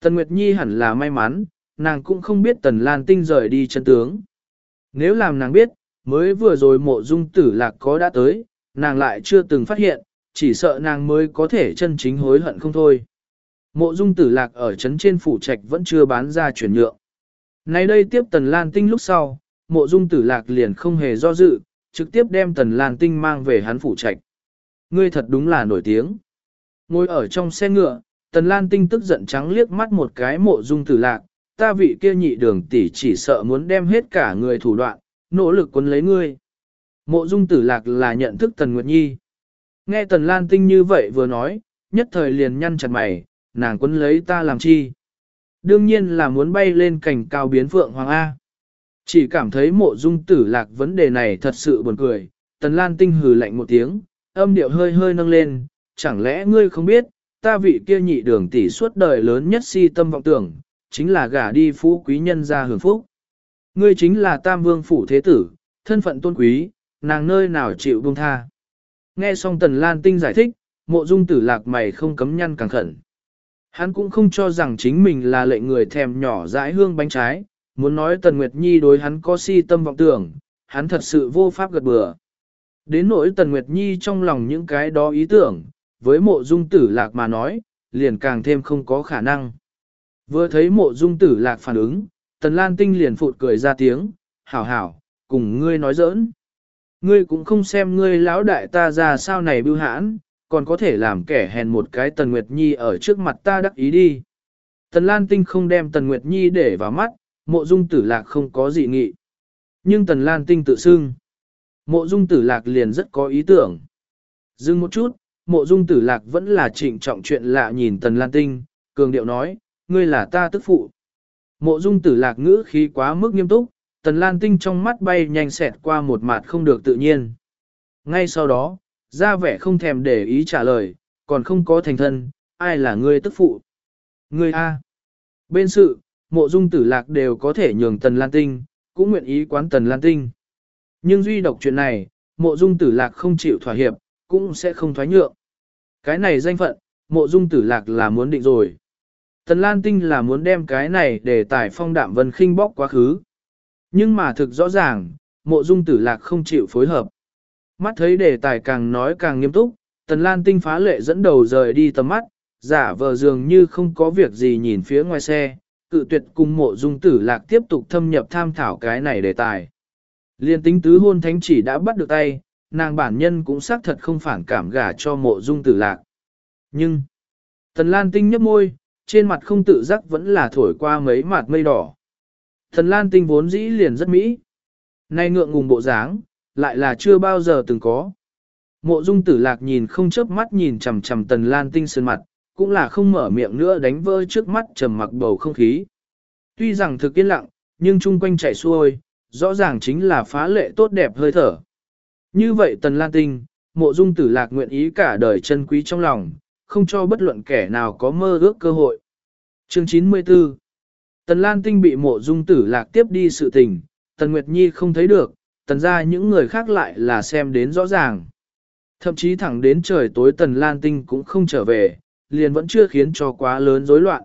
Tần Nguyệt Nhi hẳn là may mắn, nàng cũng không biết Tần Lan Tinh rời đi chân tướng. Nếu làm nàng biết, mới vừa rồi mộ dung tử lạc có đã tới, nàng lại chưa từng phát hiện, chỉ sợ nàng mới có thể chân chính hối hận không thôi. Mộ dung tử lạc ở trấn trên phủ trạch vẫn chưa bán ra chuyển nhượng. Nay đây tiếp Tần Lan Tinh lúc sau, mộ dung tử lạc liền không hề do dự, trực tiếp đem Tần Lan Tinh mang về hắn phủ trạch. Ngươi thật đúng là nổi tiếng. Ngồi ở trong xe ngựa, Tần Lan Tinh tức giận trắng liếc mắt một cái mộ dung tử lạc, ta vị kia nhị đường tỷ chỉ sợ muốn đem hết cả người thủ đoạn, nỗ lực quấn lấy ngươi. Mộ dung tử lạc là nhận thức Tần Nguyệt Nhi. Nghe Tần Lan Tinh như vậy vừa nói, nhất thời liền nhăn chặt mày, nàng quấn lấy ta làm chi. Đương nhiên là muốn bay lên cảnh cao biến phượng hoàng A. Chỉ cảm thấy mộ dung tử lạc vấn đề này thật sự buồn cười, Tần Lan Tinh hừ lạnh một tiếng, âm điệu hơi hơi nâng lên, chẳng lẽ ngươi không biết, ta vị kia nhị đường tỷ suốt đời lớn nhất si tâm vọng tưởng, chính là gả đi phú quý nhân ra hưởng phúc. Ngươi chính là tam vương phủ thế tử, thân phận tôn quý, nàng nơi nào chịu buông tha. Nghe xong Tần Lan Tinh giải thích, mộ dung tử lạc mày không cấm nhăn càng khẩn. Hắn cũng không cho rằng chính mình là lệnh người thèm nhỏ dãi hương bánh trái, muốn nói Tần Nguyệt Nhi đối hắn có si tâm vọng tưởng, hắn thật sự vô pháp gật bừa. Đến nỗi Tần Nguyệt Nhi trong lòng những cái đó ý tưởng, với mộ dung tử lạc mà nói, liền càng thêm không có khả năng. Vừa thấy mộ dung tử lạc phản ứng, Tần Lan Tinh liền phụt cười ra tiếng, hảo hảo, cùng ngươi nói giỡn. Ngươi cũng không xem ngươi lão đại ta ra sao này bưu hãn, còn có thể làm kẻ hèn một cái Tần Nguyệt Nhi ở trước mặt ta đắc ý đi. Tần Lan Tinh không đem Tần Nguyệt Nhi để vào mắt, mộ dung tử lạc không có gì nghị. Nhưng Tần Lan Tinh tự xưng. Mộ dung tử lạc liền rất có ý tưởng. Dừng một chút, mộ dung tử lạc vẫn là trịnh trọng chuyện lạ nhìn Tần Lan Tinh, cường điệu nói, ngươi là ta tức phụ. Mộ dung tử lạc ngữ khí quá mức nghiêm túc, Tần Lan Tinh trong mắt bay nhanh xẹt qua một mặt không được tự nhiên. Ngay sau đó, ra vẻ không thèm để ý trả lời, còn không có thành thân, ai là ngươi tức phụ? Ngươi A. Bên sự, mộ dung tử lạc đều có thể nhường Tần Lan Tinh, cũng nguyện ý quán Tần Lan Tinh. Nhưng duy độc chuyện này, mộ dung tử lạc không chịu thỏa hiệp, cũng sẽ không thoái nhượng. Cái này danh phận, mộ dung tử lạc là muốn định rồi. Tần Lan Tinh là muốn đem cái này để tải phong đạm vân khinh bóc quá khứ. Nhưng mà thực rõ ràng, mộ dung tử lạc không chịu phối hợp. Mắt thấy đề tài càng nói càng nghiêm túc, Tần Lan Tinh phá lệ dẫn đầu rời đi tầm mắt, giả vờ dường như không có việc gì nhìn phía ngoài xe, cự tuyệt cùng mộ dung tử lạc tiếp tục thâm nhập tham thảo cái này đề tài. Liên tính tứ hôn thánh chỉ đã bắt được tay, nàng bản nhân cũng xác thật không phản cảm gả cho mộ dung tử lạc. Nhưng, Tần Lan Tinh nhấp môi, trên mặt không tự giác vẫn là thổi qua mấy mặt mây đỏ. Tần Lan Tinh vốn dĩ liền rất mỹ. Nay ngượng ngùng bộ dáng, lại là chưa bao giờ từng có. Mộ dung tử lạc nhìn không chớp mắt nhìn chằm chằm Tần Lan Tinh sơn mặt, cũng là không mở miệng nữa đánh vỡ trước mắt trầm mặc bầu không khí. Tuy rằng thực yên lặng, nhưng chung quanh chảy xuôi, rõ ràng chính là phá lệ tốt đẹp hơi thở. Như vậy Tần Lan Tinh, mộ dung tử lạc nguyện ý cả đời chân quý trong lòng, không cho bất luận kẻ nào có mơ ước cơ hội. Chương 94 Tần Lan Tinh bị mộ dung tử lạc tiếp đi sự tình, Tần Nguyệt Nhi không thấy được, tần ra những người khác lại là xem đến rõ ràng. Thậm chí thẳng đến trời tối Tần Lan Tinh cũng không trở về, liền vẫn chưa khiến cho quá lớn rối loạn.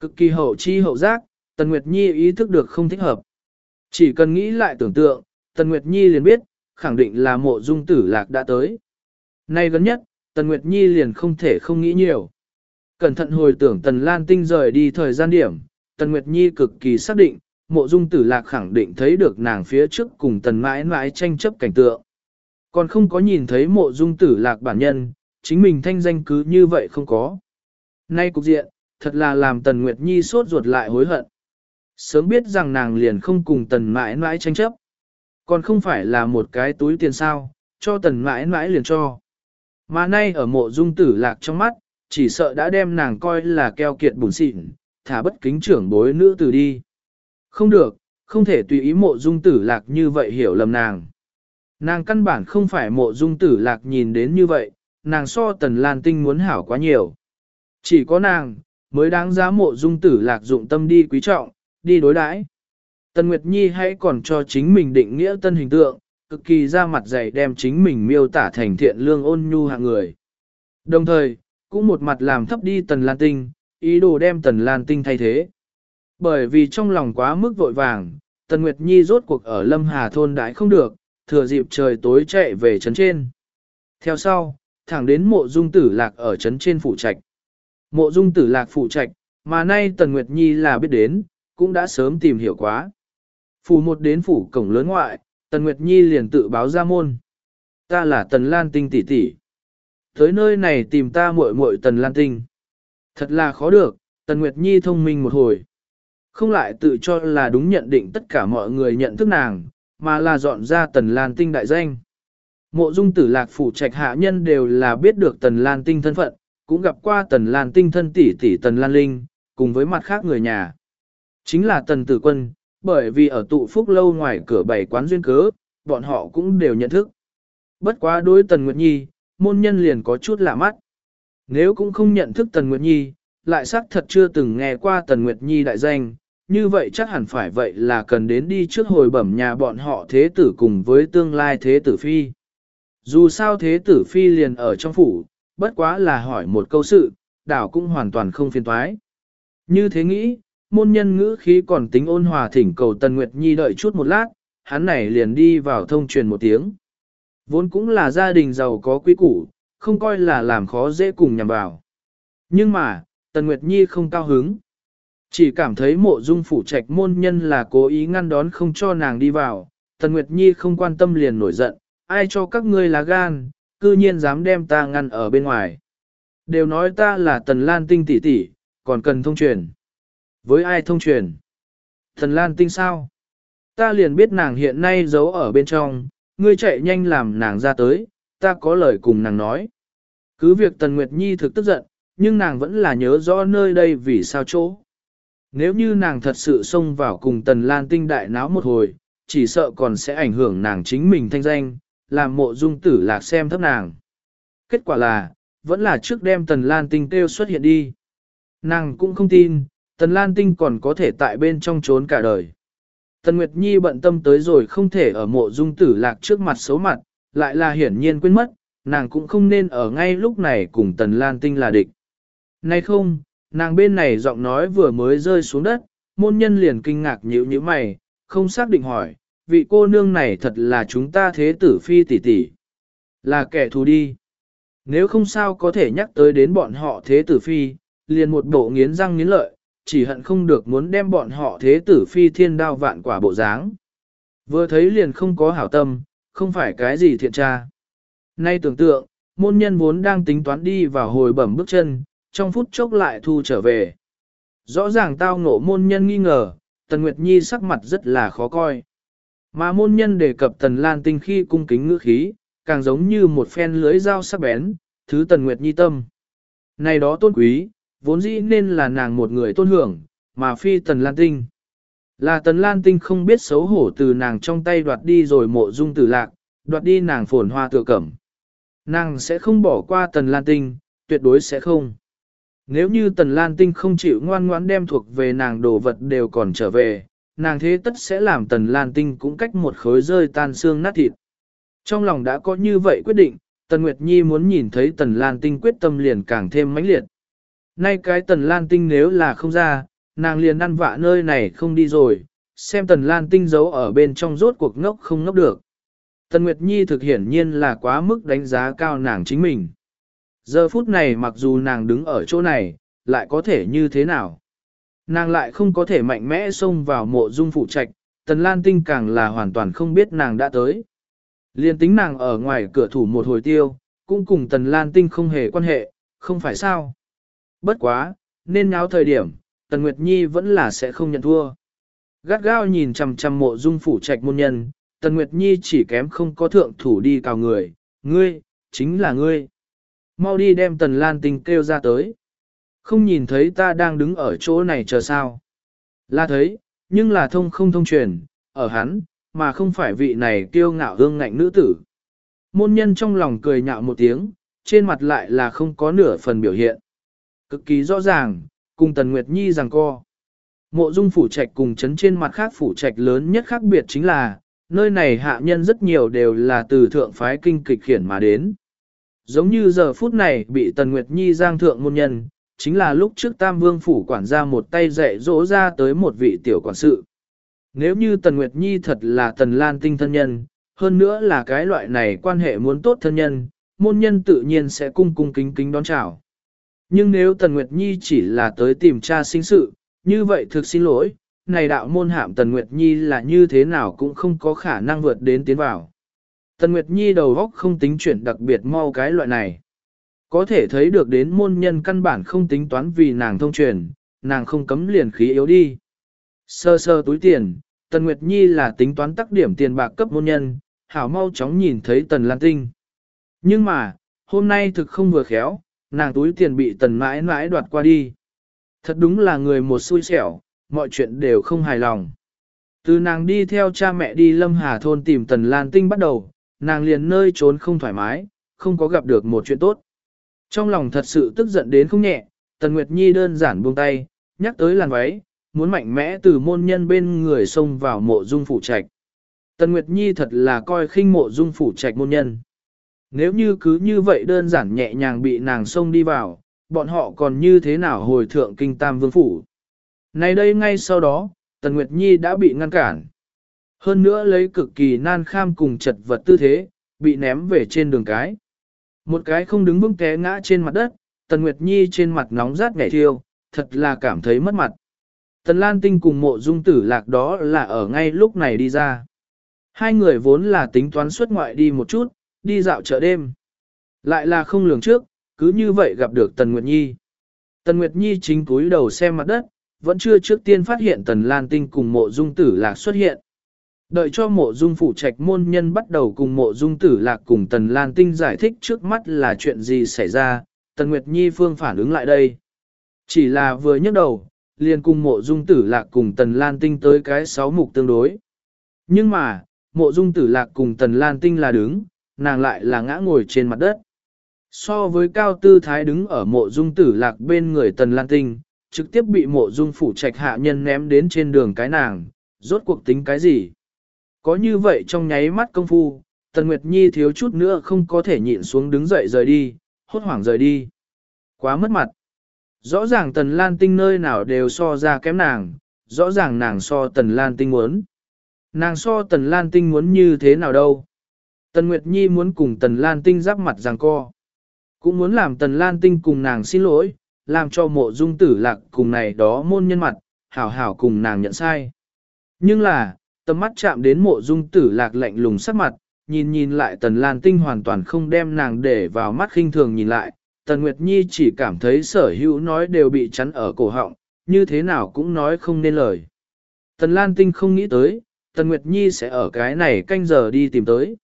Cực kỳ hậu chi hậu giác, Tần Nguyệt Nhi ý thức được không thích hợp. Chỉ cần nghĩ lại tưởng tượng, Tần Nguyệt Nhi liền biết, khẳng định là mộ dung tử lạc đã tới. Nay gần nhất, Tần Nguyệt Nhi liền không thể không nghĩ nhiều. Cẩn thận hồi tưởng Tần Lan Tinh rời đi thời gian điểm, Tần Nguyệt Nhi cực kỳ xác định, mộ dung tử lạc khẳng định thấy được nàng phía trước cùng Tần mãi mãi tranh chấp cảnh tượng. Còn không có nhìn thấy mộ dung tử lạc bản nhân, chính mình thanh danh cứ như vậy không có. Nay cục diện, thật là làm Tần Nguyệt Nhi sốt ruột lại hối hận. Sớm biết rằng nàng liền không cùng Tần mãi mãi tranh chấp. Còn không phải là một cái túi tiền sao, cho Tần mãi mãi liền cho. Mà nay ở mộ dung tử lạc trong mắt, chỉ sợ đã đem nàng coi là keo kiệt bùn xịn, thả bất kính trưởng bối nữ tử đi. Không được, không thể tùy ý mộ dung tử lạc như vậy hiểu lầm nàng. Nàng căn bản không phải mộ dung tử lạc nhìn đến như vậy, nàng so tần lan tinh muốn hảo quá nhiều. Chỉ có nàng, mới đáng giá mộ dung tử lạc dụng tâm đi quý trọng, đi đối đãi. Tần Nguyệt Nhi hãy còn cho chính mình định nghĩa tân hình tượng, cực kỳ ra mặt dày đem chính mình miêu tả thành thiện lương ôn nhu hạng người. Đồng thời, cũng một mặt làm thấp đi Tần Lan Tinh, ý đồ đem Tần Lan Tinh thay thế. Bởi vì trong lòng quá mức vội vàng, Tần Nguyệt Nhi rốt cuộc ở Lâm Hà thôn đãi không được, thừa dịp trời tối chạy về trấn trên. Theo sau, thẳng đến mộ dung tử lạc ở trấn trên phủ trạch. Mộ dung tử lạc phủ trạch, mà nay Tần Nguyệt Nhi là biết đến, cũng đã sớm tìm hiểu quá. Phủ một đến phủ cổng lớn ngoại, Tần Nguyệt Nhi liền tự báo ra môn. Ta là Tần Lan Tinh tỷ tỷ. Tới nơi này tìm ta muội muội Tần Lan Tinh. Thật là khó được, Tần Nguyệt Nhi thông minh một hồi. Không lại tự cho là đúng nhận định tất cả mọi người nhận thức nàng, mà là dọn ra Tần Lan Tinh đại danh. Mộ dung tử lạc phủ trạch hạ nhân đều là biết được Tần Lan Tinh thân phận, cũng gặp qua Tần Lan Tinh thân tỷ tỷ Tần Lan Linh, cùng với mặt khác người nhà. Chính là Tần Tử Quân, bởi vì ở tụ phúc lâu ngoài cửa bảy quán duyên cớ, bọn họ cũng đều nhận thức. Bất quá đối Tần Nguyệt Nhi, môn nhân liền có chút lạ mắt. Nếu cũng không nhận thức Tần Nguyệt Nhi, lại xác thật chưa từng nghe qua Tần Nguyệt Nhi đại danh, như vậy chắc hẳn phải vậy là cần đến đi trước hồi bẩm nhà bọn họ thế tử cùng với tương lai thế tử phi. Dù sao thế tử phi liền ở trong phủ, bất quá là hỏi một câu sự, đảo cũng hoàn toàn không phiền toái. Như thế nghĩ, môn nhân ngữ khí còn tính ôn hòa thỉnh cầu Tần Nguyệt Nhi đợi chút một lát, hắn này liền đi vào thông truyền một tiếng. Vốn cũng là gia đình giàu có quý củ, không coi là làm khó dễ cùng nhằm vào. Nhưng mà, Tần Nguyệt Nhi không cao hứng. Chỉ cảm thấy mộ dung phủ trạch môn nhân là cố ý ngăn đón không cho nàng đi vào. Tần Nguyệt Nhi không quan tâm liền nổi giận, ai cho các ngươi là gan, cư nhiên dám đem ta ngăn ở bên ngoài. Đều nói ta là Tần Lan Tinh tỷ tỷ, còn cần thông truyền. Với ai thông truyền? Tần Lan Tinh sao? Ta liền biết nàng hiện nay giấu ở bên trong, ngươi chạy nhanh làm nàng ra tới, ta có lời cùng nàng nói. Cứ việc Tần Nguyệt Nhi thực tức giận, nhưng nàng vẫn là nhớ rõ nơi đây vì sao chỗ. Nếu như nàng thật sự xông vào cùng Tần Lan Tinh đại náo một hồi, chỉ sợ còn sẽ ảnh hưởng nàng chính mình thanh danh, làm mộ dung tử lạc xem thấp nàng. Kết quả là, vẫn là trước đêm Tần Lan Tinh kêu xuất hiện đi. Nàng cũng không tin, Tần Lan Tinh còn có thể tại bên trong trốn cả đời. Tần Nguyệt Nhi bận tâm tới rồi không thể ở mộ dung tử lạc trước mặt xấu mặt, lại là hiển nhiên quên mất, nàng cũng không nên ở ngay lúc này cùng Tần Lan Tinh là địch. Nay không, nàng bên này giọng nói vừa mới rơi xuống đất, môn nhân liền kinh ngạc nhíu như mày, không xác định hỏi, vị cô nương này thật là chúng ta thế tử phi tỷ tỷ, là kẻ thù đi. Nếu không sao có thể nhắc tới đến bọn họ thế tử phi, liền một bộ nghiến răng nghiến lợi, chỉ hận không được muốn đem bọn họ thế tử phi thiên đao vạn quả bộ dáng. Vừa thấy liền không có hảo tâm, không phải cái gì thiện tra. Nay tưởng tượng, môn nhân vốn đang tính toán đi vào hồi bẩm bước chân, trong phút chốc lại thu trở về. Rõ ràng tao ngộ môn nhân nghi ngờ, Tần Nguyệt Nhi sắc mặt rất là khó coi. Mà môn nhân đề cập Tần Lan Tinh khi cung kính ngữ khí, càng giống như một phen lưới dao sắc bén, thứ Tần Nguyệt Nhi tâm. Này đó tôn quý, vốn dĩ nên là nàng một người tôn hưởng, mà phi Tần Lan Tinh. Là Tần Lan Tinh không biết xấu hổ từ nàng trong tay đoạt đi rồi mộ dung tử lạc, đoạt đi nàng phồn hoa tựa cẩm. Nàng sẽ không bỏ qua Tần Lan Tinh, tuyệt đối sẽ không. Nếu như Tần Lan Tinh không chịu ngoan ngoãn đem thuộc về nàng đồ vật đều còn trở về, nàng thế tất sẽ làm Tần Lan Tinh cũng cách một khối rơi tan xương nát thịt. Trong lòng đã có như vậy quyết định, Tần Nguyệt Nhi muốn nhìn thấy Tần Lan Tinh quyết tâm liền càng thêm mãnh liệt. Nay cái Tần Lan Tinh nếu là không ra, nàng liền ăn vạ nơi này không đi rồi, xem Tần Lan Tinh giấu ở bên trong rốt cuộc ngốc không ngốc được. Tần Nguyệt Nhi thực hiển nhiên là quá mức đánh giá cao nàng chính mình. Giờ phút này mặc dù nàng đứng ở chỗ này, lại có thể như thế nào? Nàng lại không có thể mạnh mẽ xông vào mộ dung phụ trạch, Tần Lan Tinh càng là hoàn toàn không biết nàng đã tới. Liên tính nàng ở ngoài cửa thủ một hồi tiêu, cũng cùng Tần Lan Tinh không hề quan hệ, không phải sao. Bất quá, nên nháo thời điểm, Tần Nguyệt Nhi vẫn là sẽ không nhận thua. Gắt gao nhìn chằm chằm mộ dung phủ trạch môn nhân, Tần Nguyệt Nhi chỉ kém không có thượng thủ đi cào người, ngươi, chính là ngươi. Mau đi đem Tần Lan Tinh kêu ra tới. Không nhìn thấy ta đang đứng ở chỗ này chờ sao. Là thấy, nhưng là thông không thông truyền, ở hắn, mà không phải vị này kiêu ngạo hương ngạnh nữ tử. Môn nhân trong lòng cười nhạo một tiếng, trên mặt lại là không có nửa phần biểu hiện. Cực kỳ rõ ràng, cùng Tần Nguyệt Nhi rằng co. Mộ dung phủ trạch cùng chấn trên mặt khác phủ trạch lớn nhất khác biệt chính là, nơi này hạ nhân rất nhiều đều là từ thượng phái kinh kịch khiển mà đến. Giống như giờ phút này bị Tần Nguyệt Nhi giang thượng môn nhân, chính là lúc trước Tam Vương phủ quản gia một tay dạy dỗ ra tới một vị tiểu quản sự. Nếu như Tần Nguyệt Nhi thật là Tần Lan tinh thân nhân, hơn nữa là cái loại này quan hệ muốn tốt thân nhân, môn nhân tự nhiên sẽ cung cung kính kính đón chào. Nhưng nếu Tần Nguyệt Nhi chỉ là tới tìm cha sinh sự, như vậy thực xin lỗi, này đạo môn hạm Tần Nguyệt Nhi là như thế nào cũng không có khả năng vượt đến tiến vào. Tần Nguyệt Nhi đầu góc không tính chuyển đặc biệt mau cái loại này. Có thể thấy được đến môn nhân căn bản không tính toán vì nàng thông truyền, nàng không cấm liền khí yếu đi. Sơ sơ túi tiền, Tần Nguyệt Nhi là tính toán tắc điểm tiền bạc cấp môn nhân, hảo mau chóng nhìn thấy Tần Lan Tinh. Nhưng mà, hôm nay thực không vừa khéo, nàng túi tiền bị Tần mãi mãi đoạt qua đi. Thật đúng là người một xui xẻo, mọi chuyện đều không hài lòng. Từ nàng đi theo cha mẹ đi Lâm Hà thôn tìm Tần Lan Tinh bắt đầu, nàng liền nơi trốn không thoải mái, không có gặp được một chuyện tốt. Trong lòng thật sự tức giận đến không nhẹ, Tần Nguyệt Nhi đơn giản buông tay, nhắc tới làn váy, muốn mạnh mẽ từ môn nhân bên người xông vào mộ dung phủ trạch. Tần Nguyệt Nhi thật là coi khinh mộ dung phủ trạch môn nhân. Nếu như cứ như vậy đơn giản nhẹ nhàng bị nàng xông đi vào, bọn họ còn như thế nào hồi thượng kinh tam vương phủ. Này đây ngay sau đó, Tần Nguyệt Nhi đã bị ngăn cản. Hơn nữa lấy cực kỳ nan kham cùng chật vật tư thế, bị ném về trên đường cái. Một cái không đứng vững té ngã trên mặt đất, Tần Nguyệt Nhi trên mặt nóng rát nhảy thiêu, thật là cảm thấy mất mặt. Tần Lan Tinh cùng mộ dung tử lạc đó là ở ngay lúc này đi ra. Hai người vốn là tính toán xuất ngoại đi một chút, đi dạo chợ đêm. Lại là không lường trước, cứ như vậy gặp được Tần Nguyệt Nhi. Tần Nguyệt Nhi chính cúi đầu xem mặt đất, vẫn chưa trước tiên phát hiện Tần Lan Tinh cùng mộ dung tử lạc xuất hiện. Đợi cho mộ dung phụ trạch môn nhân bắt đầu cùng mộ dung tử lạc cùng Tần Lan Tinh giải thích trước mắt là chuyện gì xảy ra, Tần Nguyệt Nhi phương phản ứng lại đây. Chỉ là vừa nhấc đầu, liền cùng mộ dung tử lạc cùng Tần Lan Tinh tới cái sáu mục tương đối. Nhưng mà, mộ dung tử lạc cùng Tần Lan Tinh là đứng, nàng lại là ngã ngồi trên mặt đất. So với cao tư thái đứng ở mộ dung tử lạc bên người Tần Lan Tinh, trực tiếp bị mộ dung phủ trạch hạ nhân ném đến trên đường cái nàng, rốt cuộc tính cái gì? Có như vậy trong nháy mắt công phu, Tần Nguyệt Nhi thiếu chút nữa không có thể nhịn xuống đứng dậy rời đi, hốt hoảng rời đi. Quá mất mặt. Rõ ràng Tần Lan Tinh nơi nào đều so ra kém nàng, rõ ràng nàng so Tần Lan Tinh muốn. Nàng so Tần Lan Tinh muốn như thế nào đâu. Tần Nguyệt Nhi muốn cùng Tần Lan Tinh giáp mặt giằng co. Cũng muốn làm Tần Lan Tinh cùng nàng xin lỗi, làm cho mộ dung tử lạc cùng này đó môn nhân mặt, hảo hảo cùng nàng nhận sai. Nhưng là, tầm mắt chạm đến mộ dung tử lạc lạnh lùng sắc mặt, nhìn nhìn lại tần lan tinh hoàn toàn không đem nàng để vào mắt khinh thường nhìn lại, tần Nguyệt Nhi chỉ cảm thấy sở hữu nói đều bị chắn ở cổ họng, như thế nào cũng nói không nên lời. Tần lan tinh không nghĩ tới, tần Nguyệt Nhi sẽ ở cái này canh giờ đi tìm tới.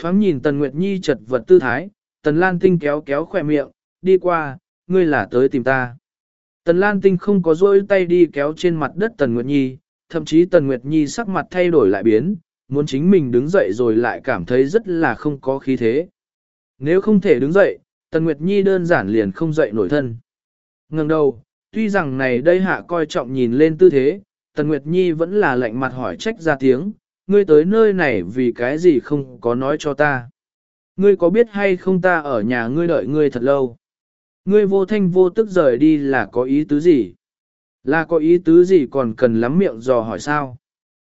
Thoáng nhìn tần Nguyệt Nhi chật vật tư thái, tần lan tinh kéo kéo khỏe miệng, đi qua, ngươi là tới tìm ta. Tần Lan Tinh không có dôi tay đi kéo trên mặt đất Tần Nguyệt Nhi, thậm chí Tần Nguyệt Nhi sắc mặt thay đổi lại biến, muốn chính mình đứng dậy rồi lại cảm thấy rất là không có khí thế. Nếu không thể đứng dậy, Tần Nguyệt Nhi đơn giản liền không dậy nổi thân. Ngừng đầu, tuy rằng này đây hạ coi trọng nhìn lên tư thế, Tần Nguyệt Nhi vẫn là lạnh mặt hỏi trách ra tiếng, ngươi tới nơi này vì cái gì không có nói cho ta. Ngươi có biết hay không ta ở nhà ngươi đợi ngươi thật lâu. Ngươi vô thanh vô tức rời đi là có ý tứ gì? Là có ý tứ gì còn cần lắm miệng dò hỏi sao?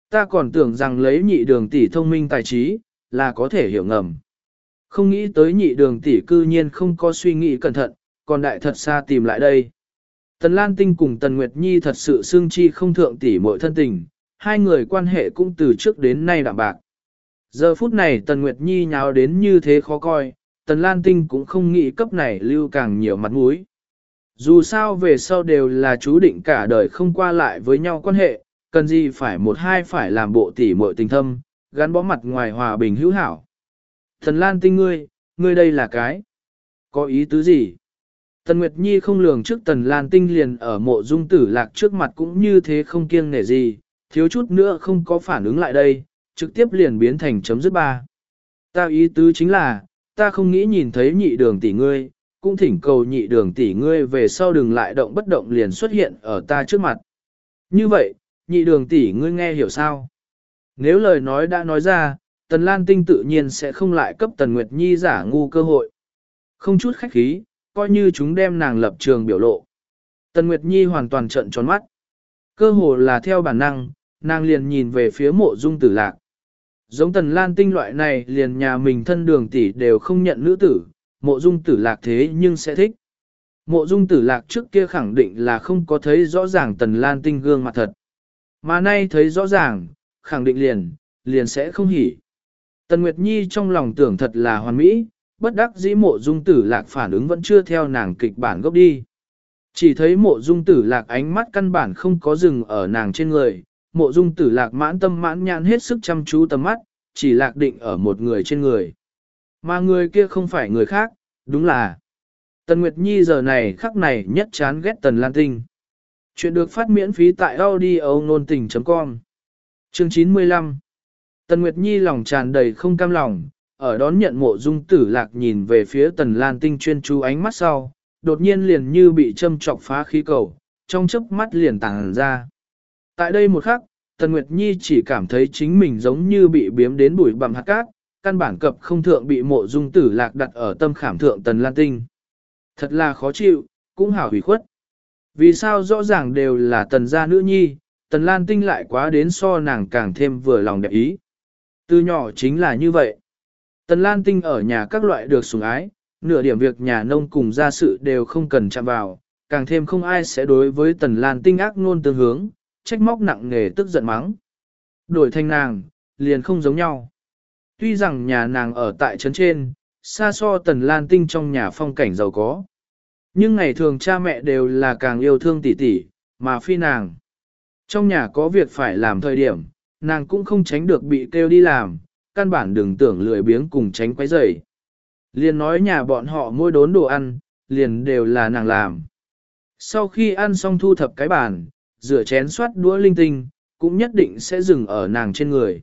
Ta còn tưởng rằng lấy nhị đường tỷ thông minh tài trí, là có thể hiểu ngầm. Không nghĩ tới nhị đường tỷ cư nhiên không có suy nghĩ cẩn thận, còn đại thật xa tìm lại đây. Tần Lan Tinh cùng Tần Nguyệt Nhi thật sự xương chi không thượng tỷ muội thân tình, hai người quan hệ cũng từ trước đến nay đạm bạc. Giờ phút này Tần Nguyệt Nhi nháo đến như thế khó coi, Tần Lan Tinh cũng không nghĩ cấp này lưu càng nhiều mặt mũi. Dù sao về sau đều là chú định cả đời không qua lại với nhau quan hệ, cần gì phải một hai phải làm bộ tỉ muội tình thâm, gắn bó mặt ngoài hòa bình hữu hảo. Thần Lan Tinh ngươi, ngươi đây là cái. Có ý tứ gì? Tần Nguyệt Nhi không lường trước Tần Lan Tinh liền ở mộ dung tử lạc trước mặt cũng như thế không kiêng nể gì, thiếu chút nữa không có phản ứng lại đây, trực tiếp liền biến thành chấm dứt ba. Ta ý tứ chính là, ta không nghĩ nhìn thấy nhị đường tỷ ngươi, cũng thỉnh cầu nhị đường tỷ ngươi về sau đừng lại động bất động liền xuất hiện ở ta trước mặt. Như vậy, nhị đường tỷ ngươi nghe hiểu sao? Nếu lời nói đã nói ra, Tần Lan Tinh tự nhiên sẽ không lại cấp Tần Nguyệt Nhi giả ngu cơ hội. Không chút khách khí, coi như chúng đem nàng lập trường biểu lộ. Tần Nguyệt Nhi hoàn toàn trợn tròn mắt. Cơ hồ là theo bản năng, nàng liền nhìn về phía mộ dung tử lạc. Giống tần lan tinh loại này liền nhà mình thân đường tỷ đều không nhận nữ tử, mộ dung tử lạc thế nhưng sẽ thích. Mộ dung tử lạc trước kia khẳng định là không có thấy rõ ràng tần lan tinh gương mặt thật. Mà nay thấy rõ ràng, khẳng định liền, liền sẽ không hỉ. Tần Nguyệt Nhi trong lòng tưởng thật là hoàn mỹ, bất đắc dĩ mộ dung tử lạc phản ứng vẫn chưa theo nàng kịch bản gốc đi. Chỉ thấy mộ dung tử lạc ánh mắt căn bản không có dừng ở nàng trên người, mộ dung tử lạc mãn tâm mãn nhãn hết sức chăm chú tầm mắt, chỉ lạc định ở một người trên người. Mà người kia không phải người khác, đúng là Tần Nguyệt Nhi giờ này khắc này nhất chán ghét Tần Lan Tinh. Chuyện được phát miễn phí tại audio nôn tình.com Chương 95 Tần Nguyệt Nhi lòng tràn đầy không cam lòng, ở đón nhận mộ dung tử lạc nhìn về phía Tần Lan Tinh chuyên chú ánh mắt sau, đột nhiên liền như bị châm trọc phá khí cầu, trong chớp mắt liền tàng ra. Tại đây một khắc, Tần Nguyệt Nhi chỉ cảm thấy chính mình giống như bị biếm đến bụi bặm hạt cát, căn bản cập không thượng bị mộ dung tử lạc đặt ở tâm khảm thượng Tần Lan Tinh. Thật là khó chịu, cũng hảo hủy khuất. Vì sao rõ ràng đều là tần gia nữ nhi, tần lan tinh lại quá đến so nàng càng thêm vừa lòng đẹp ý. Từ nhỏ chính là như vậy. Tần lan tinh ở nhà các loại được sủng ái, nửa điểm việc nhà nông cùng gia sự đều không cần chạm vào, càng thêm không ai sẽ đối với tần lan tinh ác ngôn tương hướng, trách móc nặng nề tức giận mắng. Đổi thành nàng, liền không giống nhau. Tuy rằng nhà nàng ở tại trấn trên, xa so tần lan tinh trong nhà phong cảnh giàu có. Nhưng ngày thường cha mẹ đều là càng yêu thương tỷ tỷ, mà phi nàng. Trong nhà có việc phải làm thời điểm, nàng cũng không tránh được bị kêu đi làm, căn bản đừng tưởng lười biếng cùng tránh quấy rầy. Liền nói nhà bọn họ mỗi đốn đồ ăn, liền đều là nàng làm. Sau khi ăn xong thu thập cái bàn, rửa chén soát đũa linh tinh, cũng nhất định sẽ dừng ở nàng trên người.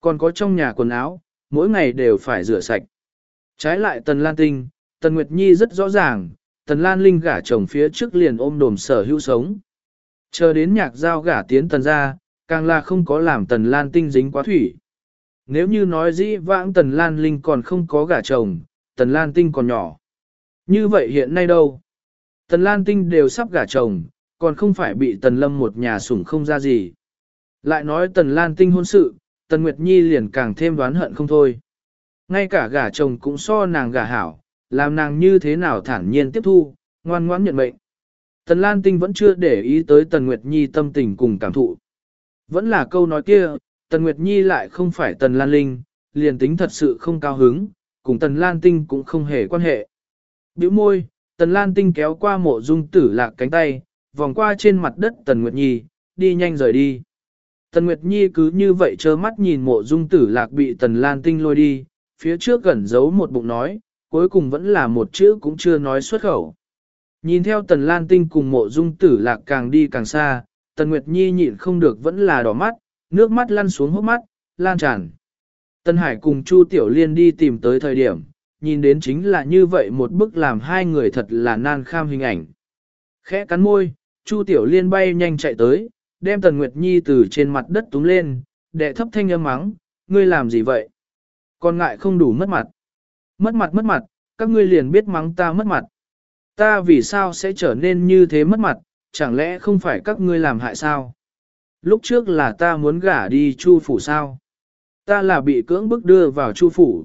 Còn có trong nhà quần áo, mỗi ngày đều phải rửa sạch. Trái lại Tần Lan Tinh, Tần Nguyệt Nhi rất rõ ràng, Tần Lan Linh gả chồng phía trước liền ôm đồm sở hữu sống. Chờ đến nhạc giao gả tiến Tần ra, càng là không có làm Tần Lan Tinh dính quá thủy. Nếu như nói dĩ vãng Tần Lan Linh còn không có gả chồng, Tần Lan Tinh còn nhỏ. Như vậy hiện nay đâu? Tần Lan Tinh đều sắp gả chồng, còn không phải bị Tần Lâm một nhà sủng không ra gì. Lại nói Tần Lan Tinh hôn sự, Tần Nguyệt Nhi liền càng thêm đoán hận không thôi. Ngay cả gả chồng cũng so nàng gả hảo, làm nàng như thế nào thản nhiên tiếp thu, ngoan ngoãn nhận mệnh. Tần Lan Tinh vẫn chưa để ý tới Tần Nguyệt Nhi tâm tình cùng cảm thụ. Vẫn là câu nói kia, Tần Nguyệt Nhi lại không phải Tần Lan Linh, liền tính thật sự không cao hứng, cùng Tần Lan Tinh cũng không hề quan hệ. Biểu môi, Tần Lan Tinh kéo qua mộ dung tử lạc cánh tay, vòng qua trên mặt đất Tần Nguyệt Nhi, đi nhanh rời đi. Tần Nguyệt Nhi cứ như vậy trơ mắt nhìn mộ dung tử lạc bị Tần Lan Tinh lôi đi, phía trước gần giấu một bụng nói, cuối cùng vẫn là một chữ cũng chưa nói xuất khẩu. Nhìn theo Tần Lan Tinh cùng mộ dung tử lạc càng đi càng xa, Tần Nguyệt Nhi nhịn không được vẫn là đỏ mắt, nước mắt lăn xuống hốc mắt, lan tràn. Tần Hải cùng Chu Tiểu Liên đi tìm tới thời điểm, nhìn đến chính là như vậy một bức làm hai người thật là nan kham hình ảnh. Khẽ cắn môi, Chu Tiểu Liên bay nhanh chạy tới, đem Tần Nguyệt Nhi từ trên mặt đất túm lên, đệ thấp thanh âm mắng, ngươi làm gì vậy? Còn ngại không đủ mất mặt. Mất mặt mất mặt, các ngươi liền biết mắng ta mất mặt. Ta vì sao sẽ trở nên như thế mất mặt, chẳng lẽ không phải các ngươi làm hại sao? Lúc trước là ta muốn gả đi chu phủ sao? Ta là bị cưỡng bức đưa vào chu phủ.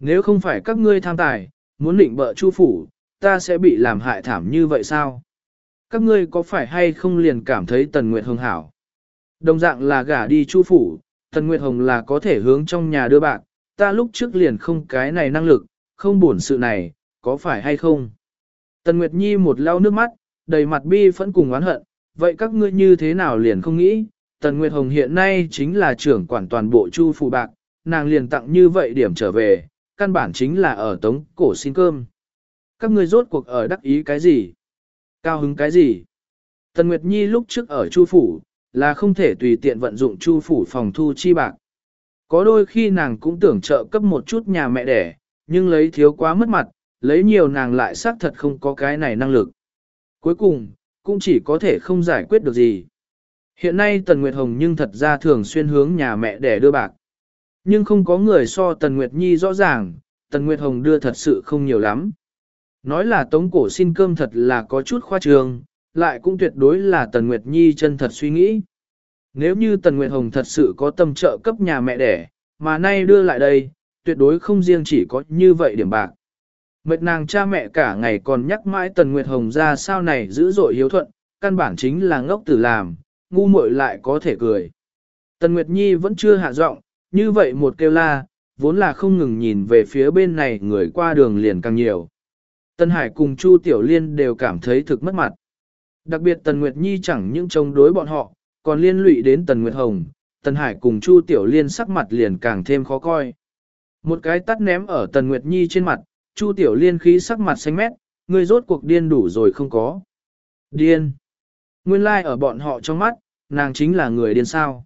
Nếu không phải các ngươi tham tài, muốn định bợ chu phủ, ta sẽ bị làm hại thảm như vậy sao? Các ngươi có phải hay không liền cảm thấy Tần Nguyệt Hồng hảo? Đồng dạng là gả đi chu phủ, Tần Nguyệt Hồng là có thể hướng trong nhà đưa bạc, ta lúc trước liền không cái này năng lực, không buồn sự này, có phải hay không? Tần Nguyệt Nhi một lau nước mắt, đầy mặt bi phẫn cùng oán hận, vậy các ngươi như thế nào liền không nghĩ? Tần Nguyệt Hồng hiện nay chính là trưởng quản toàn bộ chu phù bạc, nàng liền tặng như vậy điểm trở về, căn bản chính là ở tống cổ xin cơm. Các ngươi rốt cuộc ở đắc ý cái gì? Cao hứng cái gì? Tần Nguyệt Nhi lúc trước ở chu phủ, là không thể tùy tiện vận dụng chu phủ phòng thu chi bạc. Có đôi khi nàng cũng tưởng trợ cấp một chút nhà mẹ đẻ, nhưng lấy thiếu quá mất mặt, lấy nhiều nàng lại xác thật không có cái này năng lực. Cuối cùng, cũng chỉ có thể không giải quyết được gì. Hiện nay Tần Nguyệt Hồng nhưng thật ra thường xuyên hướng nhà mẹ đẻ đưa bạc. Nhưng không có người so Tần Nguyệt Nhi rõ ràng, Tần Nguyệt Hồng đưa thật sự không nhiều lắm. Nói là tống cổ xin cơm thật là có chút khoa trường, lại cũng tuyệt đối là Tần Nguyệt Nhi chân thật suy nghĩ. Nếu như Tần Nguyệt Hồng thật sự có tâm trợ cấp nhà mẹ đẻ, mà nay đưa lại đây, tuyệt đối không riêng chỉ có như vậy điểm bạc. Mệt nàng cha mẹ cả ngày còn nhắc mãi Tần Nguyệt Hồng ra sao này dữ dội hiếu thuận, căn bản chính là ngốc tử làm, ngu muội lại có thể cười. Tần Nguyệt Nhi vẫn chưa hạ giọng, như vậy một kêu la, vốn là không ngừng nhìn về phía bên này người qua đường liền càng nhiều. Tần Hải cùng Chu Tiểu Liên đều cảm thấy thực mất mặt. Đặc biệt Tần Nguyệt Nhi chẳng những chống đối bọn họ, còn liên lụy đến Tần Nguyệt Hồng, Tần Hải cùng Chu Tiểu Liên sắc mặt liền càng thêm khó coi. Một cái tắt ném ở Tần Nguyệt Nhi trên mặt, Chu Tiểu Liên khí sắc mặt xanh mét, người rốt cuộc điên đủ rồi không có. Điên. Nguyên lai like ở bọn họ trong mắt, nàng chính là người điên sao.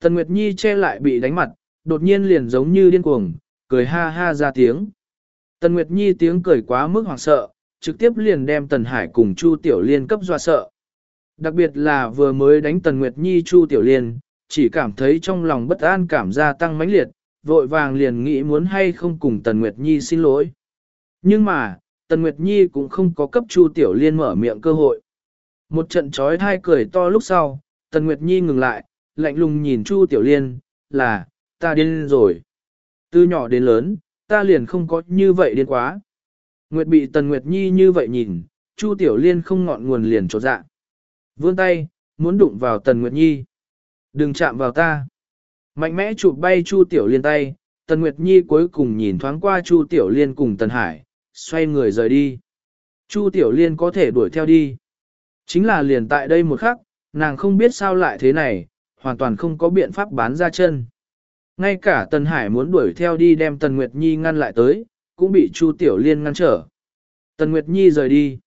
Tần Nguyệt Nhi che lại bị đánh mặt, đột nhiên liền giống như điên cuồng, cười ha ha ra tiếng. Tần Nguyệt Nhi tiếng cười quá mức hoảng sợ, trực tiếp liền đem Tần Hải cùng Chu Tiểu Liên cấp dọa sợ. Đặc biệt là vừa mới đánh Tần Nguyệt Nhi Chu Tiểu Liên, chỉ cảm thấy trong lòng bất an cảm gia tăng mãnh liệt, vội vàng liền nghĩ muốn hay không cùng Tần Nguyệt Nhi xin lỗi. Nhưng mà, Tần Nguyệt Nhi cũng không có cấp Chu Tiểu Liên mở miệng cơ hội. Một trận trói thai cười to lúc sau, Tần Nguyệt Nhi ngừng lại, lạnh lùng nhìn Chu Tiểu Liên, là, ta điên rồi. Từ nhỏ đến lớn, ta liền không có như vậy điên quá. Nguyệt bị Tần Nguyệt Nhi như vậy nhìn, Chu Tiểu Liên không ngọn nguồn liền trột dạ. Vươn tay, muốn đụng vào Tần Nguyệt Nhi. Đừng chạm vào ta. Mạnh mẽ chụp bay Chu Tiểu Liên tay, Tần Nguyệt Nhi cuối cùng nhìn thoáng qua Chu Tiểu Liên cùng Tần Hải, xoay người rời đi. Chu Tiểu Liên có thể đuổi theo đi. Chính là liền tại đây một khắc, nàng không biết sao lại thế này, hoàn toàn không có biện pháp bán ra chân. Ngay cả Tần Hải muốn đuổi theo đi đem Tần Nguyệt Nhi ngăn lại tới, cũng bị Chu Tiểu Liên ngăn trở. Tần Nguyệt Nhi rời đi.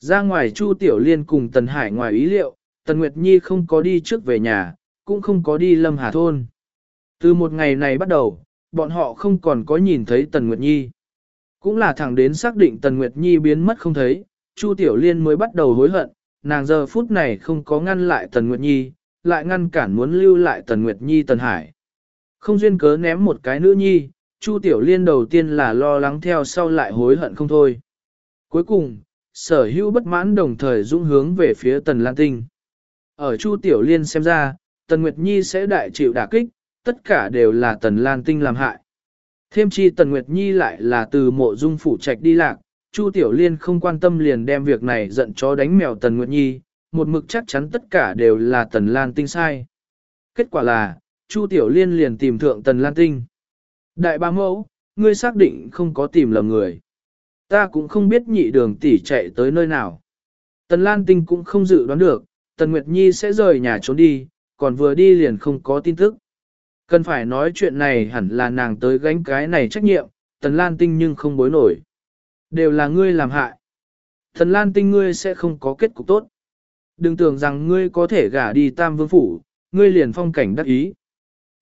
Ra ngoài Chu Tiểu Liên cùng Tần Hải ngoài ý liệu, Tần Nguyệt Nhi không có đi trước về nhà, cũng không có đi Lâm Hà Thôn. Từ một ngày này bắt đầu, bọn họ không còn có nhìn thấy Tần Nguyệt Nhi. Cũng là thẳng đến xác định Tần Nguyệt Nhi biến mất không thấy, Chu Tiểu Liên mới bắt đầu hối hận, nàng giờ phút này không có ngăn lại Tần Nguyệt Nhi, lại ngăn cản muốn lưu lại Tần Nguyệt Nhi Tần Hải. Không duyên cớ ném một cái nữ nhi, Chu Tiểu Liên đầu tiên là lo lắng theo sau lại hối hận không thôi. Cuối cùng, sở hữu bất mãn đồng thời dũng hướng về phía Tần Lan Tinh. Ở Chu Tiểu Liên xem ra, Tần Nguyệt Nhi sẽ đại chịu đả kích, tất cả đều là Tần Lan Tinh làm hại. Thêm chi Tần Nguyệt Nhi lại là từ mộ dung phủ trạch đi lạc, Chu Tiểu Liên không quan tâm liền đem việc này giận chó đánh mèo Tần Nguyệt Nhi, một mực chắc chắn tất cả đều là Tần Lan Tinh sai. Kết quả là, Chu Tiểu Liên liền tìm thượng Tần Lan Tinh. Đại ba mẫu, ngươi xác định không có tìm lầm người. Ta cũng không biết nhị đường tỷ chạy tới nơi nào. Tần Lan Tinh cũng không dự đoán được, Tần Nguyệt Nhi sẽ rời nhà trốn đi, còn vừa đi liền không có tin tức. Cần phải nói chuyện này hẳn là nàng tới gánh cái này trách nhiệm, Tần Lan Tinh nhưng không bối nổi. Đều là ngươi làm hại. Tần Lan Tinh ngươi sẽ không có kết cục tốt. Đừng tưởng rằng ngươi có thể gả đi tam vương phủ, ngươi liền phong cảnh đắc ý.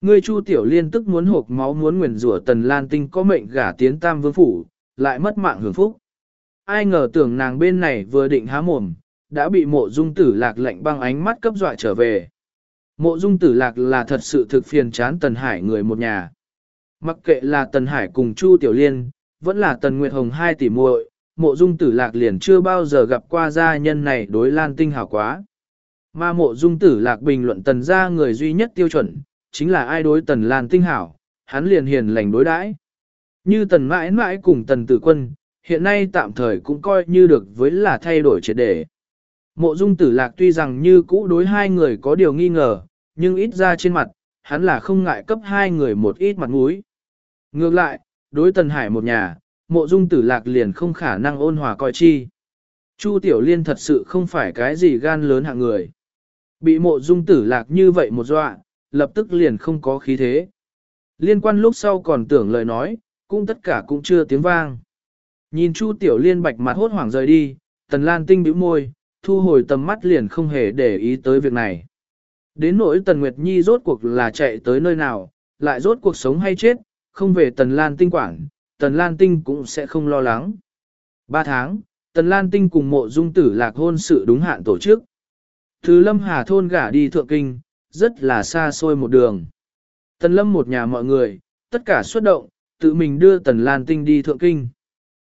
Ngươi Chu Tiểu Liên tức muốn hộp máu muốn nguyền rủa Tần Lan Tinh có mệnh gả tiến Tam Vương Phủ, lại mất mạng hưởng phúc. Ai ngờ tưởng nàng bên này vừa định há mồm, đã bị mộ dung tử lạc lệnh băng ánh mắt cấp dọa trở về. Mộ dung tử lạc là thật sự thực phiền chán Tần Hải người một nhà. Mặc kệ là Tần Hải cùng Chu Tiểu Liên, vẫn là Tần Nguyệt Hồng hai tỷ muội, mộ dung tử lạc liền chưa bao giờ gặp qua gia nhân này đối Lan Tinh hảo quá. Mà mộ dung tử lạc bình luận tần gia người duy nhất tiêu chuẩn, chính là ai đối tần lan tinh hảo, hắn liền hiền lành đối đãi. Như tần mãi mãi cùng tần tử quân, hiện nay tạm thời cũng coi như được với là thay đổi triệt đề. Mộ dung tử lạc tuy rằng như cũ đối hai người có điều nghi ngờ, nhưng ít ra trên mặt, hắn là không ngại cấp hai người một ít mặt mũi. Ngược lại, đối tần hải một nhà, mộ dung tử lạc liền không khả năng ôn hòa coi chi. Chu Tiểu Liên thật sự không phải cái gì gan lớn hạng người. Bị mộ dung tử lạc như vậy một dọa, lập tức liền không có khí thế. Liên quan lúc sau còn tưởng lời nói, cũng tất cả cũng chưa tiếng vang. Nhìn Chu Tiểu Liên bạch mặt hốt hoảng rời đi, Tần Lan Tinh bĩu môi, thu hồi tầm mắt liền không hề để ý tới việc này. Đến nỗi Tần Nguyệt Nhi rốt cuộc là chạy tới nơi nào, lại rốt cuộc sống hay chết, không về Tần Lan Tinh quản, Tần Lan Tinh cũng sẽ không lo lắng. Ba tháng, Tần Lan Tinh cùng mộ dung tử lạc hôn sự đúng hạn tổ chức. Thứ Lâm Hà thôn gả đi thượng kinh, rất là xa xôi một đường. Tần lâm một nhà mọi người, tất cả xuất động, tự mình đưa tần Lan Tinh đi thượng kinh.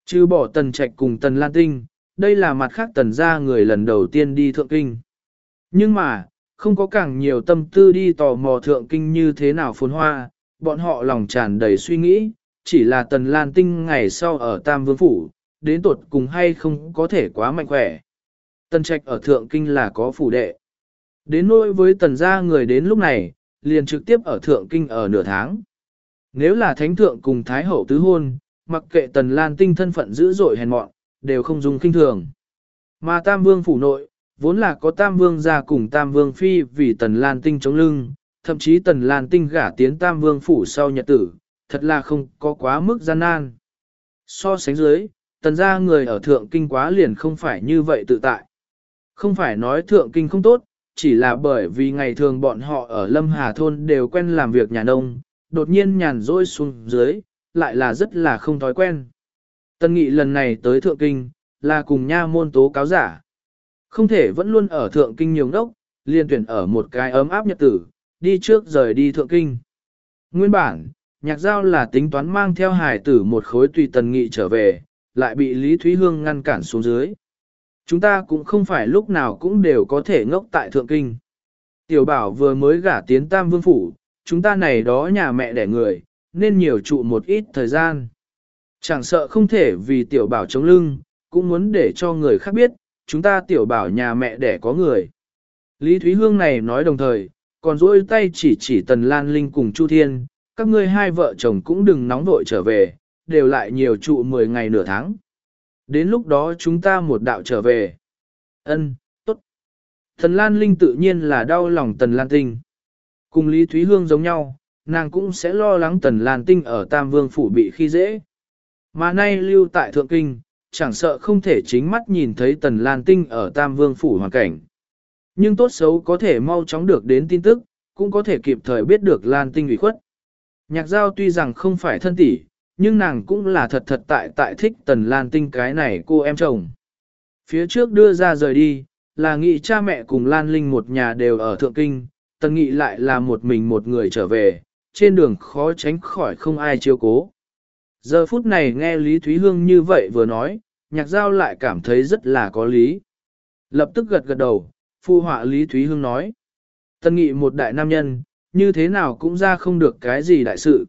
Chứ bỏ tần trạch cùng tần Lan Tinh, đây là mặt khác tần gia người lần đầu tiên đi thượng kinh. Nhưng mà, không có càng nhiều tâm tư đi tò mò thượng kinh như thế nào phồn hoa, bọn họ lòng tràn đầy suy nghĩ, chỉ là tần Lan Tinh ngày sau ở Tam Vương Phủ, đến tuột cùng hay không có thể quá mạnh khỏe. Tần trạch ở thượng kinh là có phủ đệ. Đến nỗi với tần gia người đến lúc này, liền trực tiếp ở thượng kinh ở nửa tháng. Nếu là thánh thượng cùng thái hậu tứ hôn, mặc kệ tần lan tinh thân phận dữ dội hèn mọn, đều không dùng kinh thường. Mà Tam Vương phủ nội, vốn là có Tam Vương gia cùng Tam Vương phi vì Tần Lan Tinh chống lưng, thậm chí Tần Lan Tinh gả tiến Tam Vương phủ sau nhật tử, thật là không có quá mức gian nan. So sánh dưới, Tần gia người ở Thượng Kinh quá liền không phải như vậy tự tại. Không phải nói Thượng Kinh không tốt, chỉ là bởi vì ngày thường bọn họ ở Lâm Hà Thôn đều quen làm việc nhà nông, đột nhiên nhàn rỗi xuống dưới, lại là rất là không thói quen. Tân nghị lần này tới Thượng Kinh, là cùng nha môn tố cáo giả. Không thể vẫn luôn ở Thượng Kinh nhiều đốc, liên tuyển ở một cái ấm áp nhật tử, đi trước rời đi Thượng Kinh. Nguyên bản, nhạc giao là tính toán mang theo hải tử một khối tùy tần nghị trở về, lại bị Lý Thúy Hương ngăn cản xuống dưới. Chúng ta cũng không phải lúc nào cũng đều có thể ngốc tại Thượng Kinh. Tiểu bảo vừa mới gả tiến Tam Vương Phủ, chúng ta này đó nhà mẹ đẻ người, nên nhiều trụ một ít thời gian. Chẳng sợ không thể vì tiểu bảo chống lưng, cũng muốn để cho người khác biết, chúng ta tiểu bảo nhà mẹ đẻ có người. Lý Thúy Hương này nói đồng thời, còn duỗi tay chỉ chỉ Tần Lan Linh cùng Chu Thiên, các ngươi hai vợ chồng cũng đừng nóng vội trở về, đều lại nhiều trụ 10 ngày nửa tháng. Đến lúc đó chúng ta một đạo trở về. Ân, tốt. Thần Lan Linh tự nhiên là đau lòng Tần Lan Tinh. Cùng Lý Thúy Hương giống nhau, nàng cũng sẽ lo lắng Tần Lan Tinh ở Tam Vương Phủ bị khi dễ. Mà nay lưu tại Thượng Kinh, chẳng sợ không thể chính mắt nhìn thấy Tần Lan Tinh ở Tam Vương Phủ hoàn cảnh. Nhưng tốt xấu có thể mau chóng được đến tin tức, cũng có thể kịp thời biết được Lan Tinh ủy khuất. Nhạc giao tuy rằng không phải thân tỷ, nhưng nàng cũng là thật thật tại tại thích Tần Lan Tinh cái này cô em chồng. Phía trước đưa ra rời đi, là nghị cha mẹ cùng Lan Linh một nhà đều ở Thượng Kinh, Tần Nghị lại là một mình một người trở về, trên đường khó tránh khỏi không ai chiếu cố. Giờ phút này nghe Lý Thúy Hương như vậy vừa nói, nhạc giao lại cảm thấy rất là có lý. Lập tức gật gật đầu, phu họa Lý Thúy Hương nói. Tân nghị một đại nam nhân, như thế nào cũng ra không được cái gì đại sự.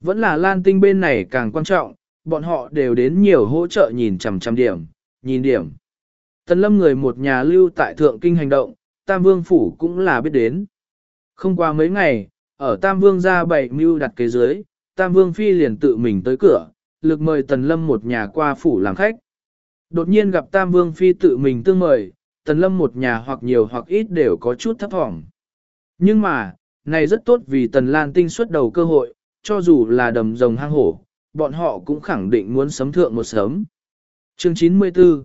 Vẫn là lan tinh bên này càng quan trọng, bọn họ đều đến nhiều hỗ trợ nhìn chằm chằm điểm, nhìn điểm. Tân lâm người một nhà lưu tại thượng kinh hành động, Tam Vương Phủ cũng là biết đến. Không qua mấy ngày, ở Tam Vương ra bảy mưu đặt kế dưới, Tam Vương Phi liền tự mình tới cửa, lực mời Tần Lâm một nhà qua phủ làm khách. Đột nhiên gặp Tam Vương Phi tự mình tương mời, Tần Lâm một nhà hoặc nhiều hoặc ít đều có chút thấp thỏm. Nhưng mà, này rất tốt vì Tần Lan Tinh xuất đầu cơ hội, cho dù là đầm rồng hang hổ, bọn họ cũng khẳng định muốn sấm thượng một sớm. Chương 94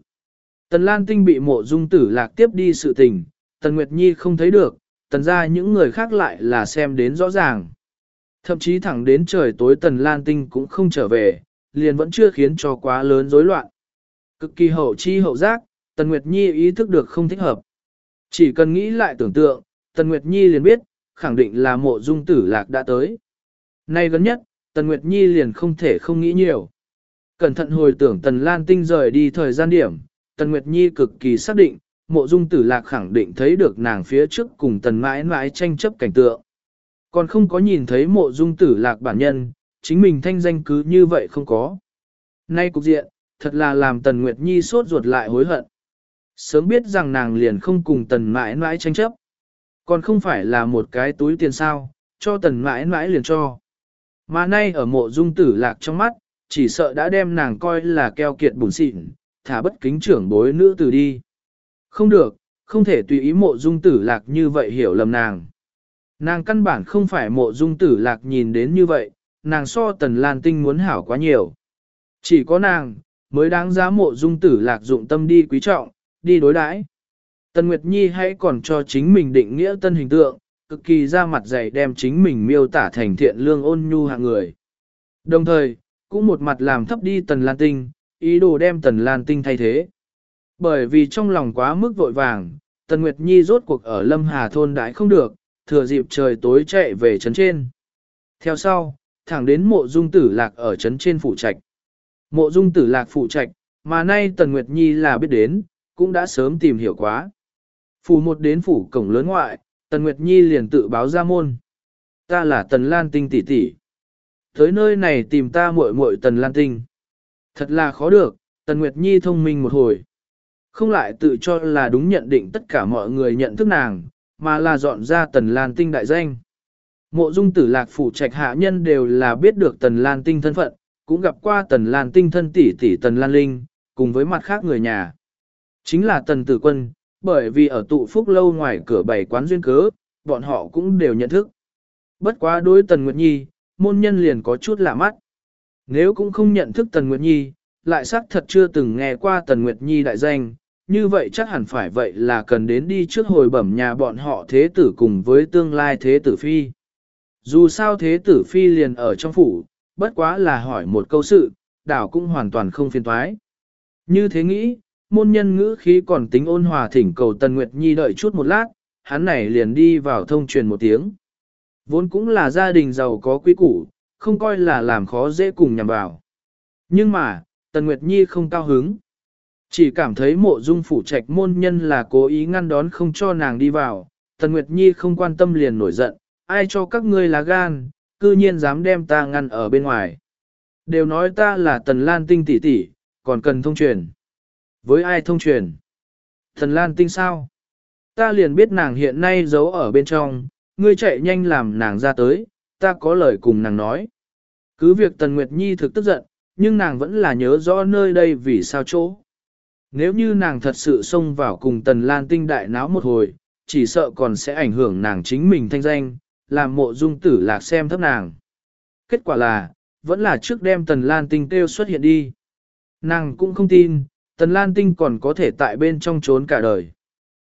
Tần Lan Tinh bị mộ dung tử lạc tiếp đi sự tình, Tần Nguyệt Nhi không thấy được, tần ra những người khác lại là xem đến rõ ràng. Thậm chí thẳng đến trời tối Tần Lan Tinh cũng không trở về, liền vẫn chưa khiến cho quá lớn rối loạn. Cực kỳ hậu chi hậu giác, Tần Nguyệt Nhi ý thức được không thích hợp. Chỉ cần nghĩ lại tưởng tượng, Tần Nguyệt Nhi liền biết, khẳng định là mộ dung tử lạc đã tới. Nay gần nhất, Tần Nguyệt Nhi liền không thể không nghĩ nhiều. Cẩn thận hồi tưởng Tần Lan Tinh rời đi thời gian điểm, Tần Nguyệt Nhi cực kỳ xác định, mộ dung tử lạc khẳng định thấy được nàng phía trước cùng Tần mãi mãi tranh chấp cảnh tượng. Còn không có nhìn thấy mộ dung tử lạc bản nhân, chính mình thanh danh cứ như vậy không có. Nay cục diện, thật là làm Tần Nguyệt Nhi sốt ruột lại hối hận. Sớm biết rằng nàng liền không cùng Tần mãi mãi tranh chấp. Còn không phải là một cái túi tiền sao, cho Tần mãi mãi liền cho. Mà nay ở mộ dung tử lạc trong mắt, chỉ sợ đã đem nàng coi là keo kiệt bùn xịn, thả bất kính trưởng bối nữ tử đi. Không được, không thể tùy ý mộ dung tử lạc như vậy hiểu lầm nàng. Nàng căn bản không phải mộ dung tử lạc nhìn đến như vậy, nàng so tần lan tinh muốn hảo quá nhiều. Chỉ có nàng, mới đáng giá mộ dung tử lạc dụng tâm đi quý trọng, đi đối đãi. Tần Nguyệt Nhi hãy còn cho chính mình định nghĩa tân hình tượng, cực kỳ ra mặt dày đem chính mình miêu tả thành thiện lương ôn nhu hạng người. Đồng thời, cũng một mặt làm thấp đi tần lan tinh, ý đồ đem tần lan tinh thay thế. Bởi vì trong lòng quá mức vội vàng, tần Nguyệt Nhi rốt cuộc ở Lâm Hà thôn đãi không được, thừa dịp trời tối chạy về trấn trên. Theo sau, thẳng đến mộ dung tử lạc ở trấn trên phủ trạch. Mộ dung tử lạc phủ trạch, mà nay Tần Nguyệt Nhi là biết đến, cũng đã sớm tìm hiểu quá. Phủ một đến phủ cổng lớn ngoại, Tần Nguyệt Nhi liền tự báo ra môn. Ta là Tần Lan Tinh tỷ tỷ. Tới nơi này tìm ta muội muội Tần Lan Tinh. Thật là khó được, Tần Nguyệt Nhi thông minh một hồi. Không lại tự cho là đúng nhận định tất cả mọi người nhận thức nàng, mà là dọn ra Tần Lan Tinh đại danh. Mộ dung tử lạc phủ trạch hạ nhân đều là biết được Tần Lan Tinh thân phận, cũng gặp qua Tần Lan Tinh thân tỷ tỷ Tần Lan Linh, cùng với mặt khác người nhà. Chính là tần tử quân, bởi vì ở tụ phúc lâu ngoài cửa bảy quán duyên cớ, bọn họ cũng đều nhận thức. Bất quá đối tần Nguyệt Nhi, môn nhân liền có chút lạ mắt. Nếu cũng không nhận thức tần Nguyệt Nhi, lại xác thật chưa từng nghe qua tần Nguyệt Nhi đại danh, như vậy chắc hẳn phải vậy là cần đến đi trước hồi bẩm nhà bọn họ thế tử cùng với tương lai thế tử phi. Dù sao thế tử phi liền ở trong phủ, bất quá là hỏi một câu sự, đảo cũng hoàn toàn không phiền thoái. Như thế nghĩ, môn nhân ngữ khí còn tính ôn hòa thỉnh cầu Tần Nguyệt Nhi đợi chút một lát, hắn này liền đi vào thông truyền một tiếng. Vốn cũng là gia đình giàu có quý củ, không coi là làm khó dễ cùng nhằm vào. Nhưng mà, Tần Nguyệt Nhi không cao hứng. Chỉ cảm thấy mộ dung phủ trạch môn nhân là cố ý ngăn đón không cho nàng đi vào. Tần Nguyệt Nhi không quan tâm liền nổi giận, ai cho các ngươi là gan, cư nhiên dám đem ta ngăn ở bên ngoài. Đều nói ta là Tần Lan Tinh tỷ tỷ, còn cần thông truyền. Với ai thông truyền? thần Lan Tinh sao? Ta liền biết nàng hiện nay giấu ở bên trong, ngươi chạy nhanh làm nàng ra tới, ta có lời cùng nàng nói. Cứ việc Tần Nguyệt Nhi thực tức giận, nhưng nàng vẫn là nhớ rõ nơi đây vì sao chỗ. Nếu như nàng thật sự xông vào cùng Tần Lan Tinh đại náo một hồi, chỉ sợ còn sẽ ảnh hưởng nàng chính mình thanh danh, làm mộ dung tử lạc xem thấp nàng. Kết quả là, vẫn là trước đem Tần Lan Tinh kêu xuất hiện đi. Nàng cũng không tin, Tần Lan Tinh còn có thể tại bên trong trốn cả đời.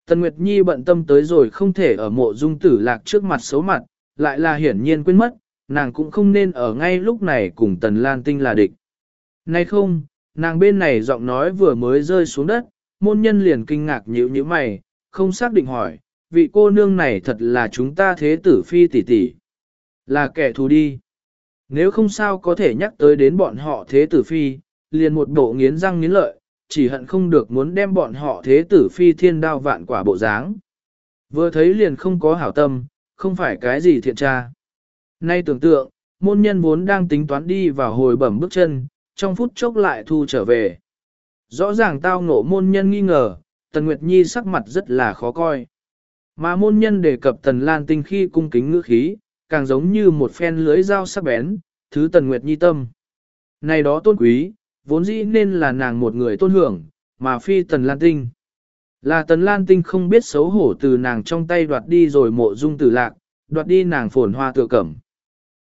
Tần Nguyệt Nhi bận tâm tới rồi không thể ở mộ dung tử lạc trước mặt xấu mặt, lại là hiển nhiên quên mất, nàng cũng không nên ở ngay lúc này cùng Tần Lan Tinh là địch. Nay không, nàng bên này giọng nói vừa mới rơi xuống đất, môn nhân liền kinh ngạc nhíu nhíu mày, không xác định hỏi, vị cô nương này thật là chúng ta thế tử phi tỷ tỷ, là kẻ thù đi. Nếu không sao có thể nhắc tới đến bọn họ thế tử phi, liền một bộ nghiến răng nghiến lợi, chỉ hận không được muốn đem bọn họ thế tử phi thiên đao vạn quả bộ dáng. Vừa thấy liền không có hảo tâm, không phải cái gì thiện tra. Nay tưởng tượng, môn nhân vốn đang tính toán đi vào hồi bẩm bước chân, trong phút chốc lại thu trở về. Rõ ràng tao ngộ môn nhân nghi ngờ, Tần Nguyệt Nhi sắc mặt rất là khó coi. Mà môn nhân đề cập Tần Lan Tinh khi cung kính ngữ khí, càng giống như một phen lưới dao sắc bén, thứ Tần Nguyệt Nhi tâm. Này đó tôn quý, vốn dĩ nên là nàng một người tôn hưởng, mà phi Tần Lan Tinh. Là Tần Lan Tinh không biết xấu hổ từ nàng trong tay đoạt đi rồi mộ dung tử lạc, đoạt đi nàng phồn hoa tựa cẩm.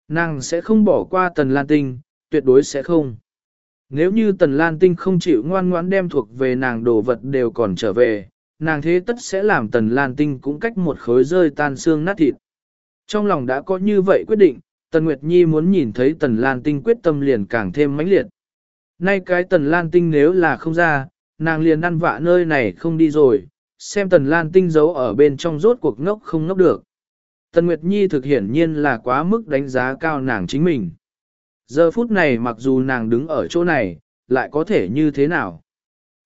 Nàng sẽ không bỏ qua Tần Lan Tinh, tuyệt đối sẽ không. Nếu như Tần Lan Tinh không chịu ngoan ngoãn đem thuộc về nàng đồ vật đều còn trở về, nàng thế tất sẽ làm Tần Lan Tinh cũng cách một khối rơi tan xương nát thịt. Trong lòng đã có như vậy quyết định, Tần Nguyệt Nhi muốn nhìn thấy Tần Lan Tinh quyết tâm liền càng thêm mãnh liệt. Nay cái Tần Lan Tinh nếu là không ra, nàng liền ăn vạ nơi này không đi rồi, xem Tần Lan Tinh giấu ở bên trong rốt cuộc ngốc không ngốc được. Tần Nguyệt Nhi thực hiển nhiên là quá mức đánh giá cao nàng chính mình. Giờ phút này mặc dù nàng đứng ở chỗ này, lại có thể như thế nào?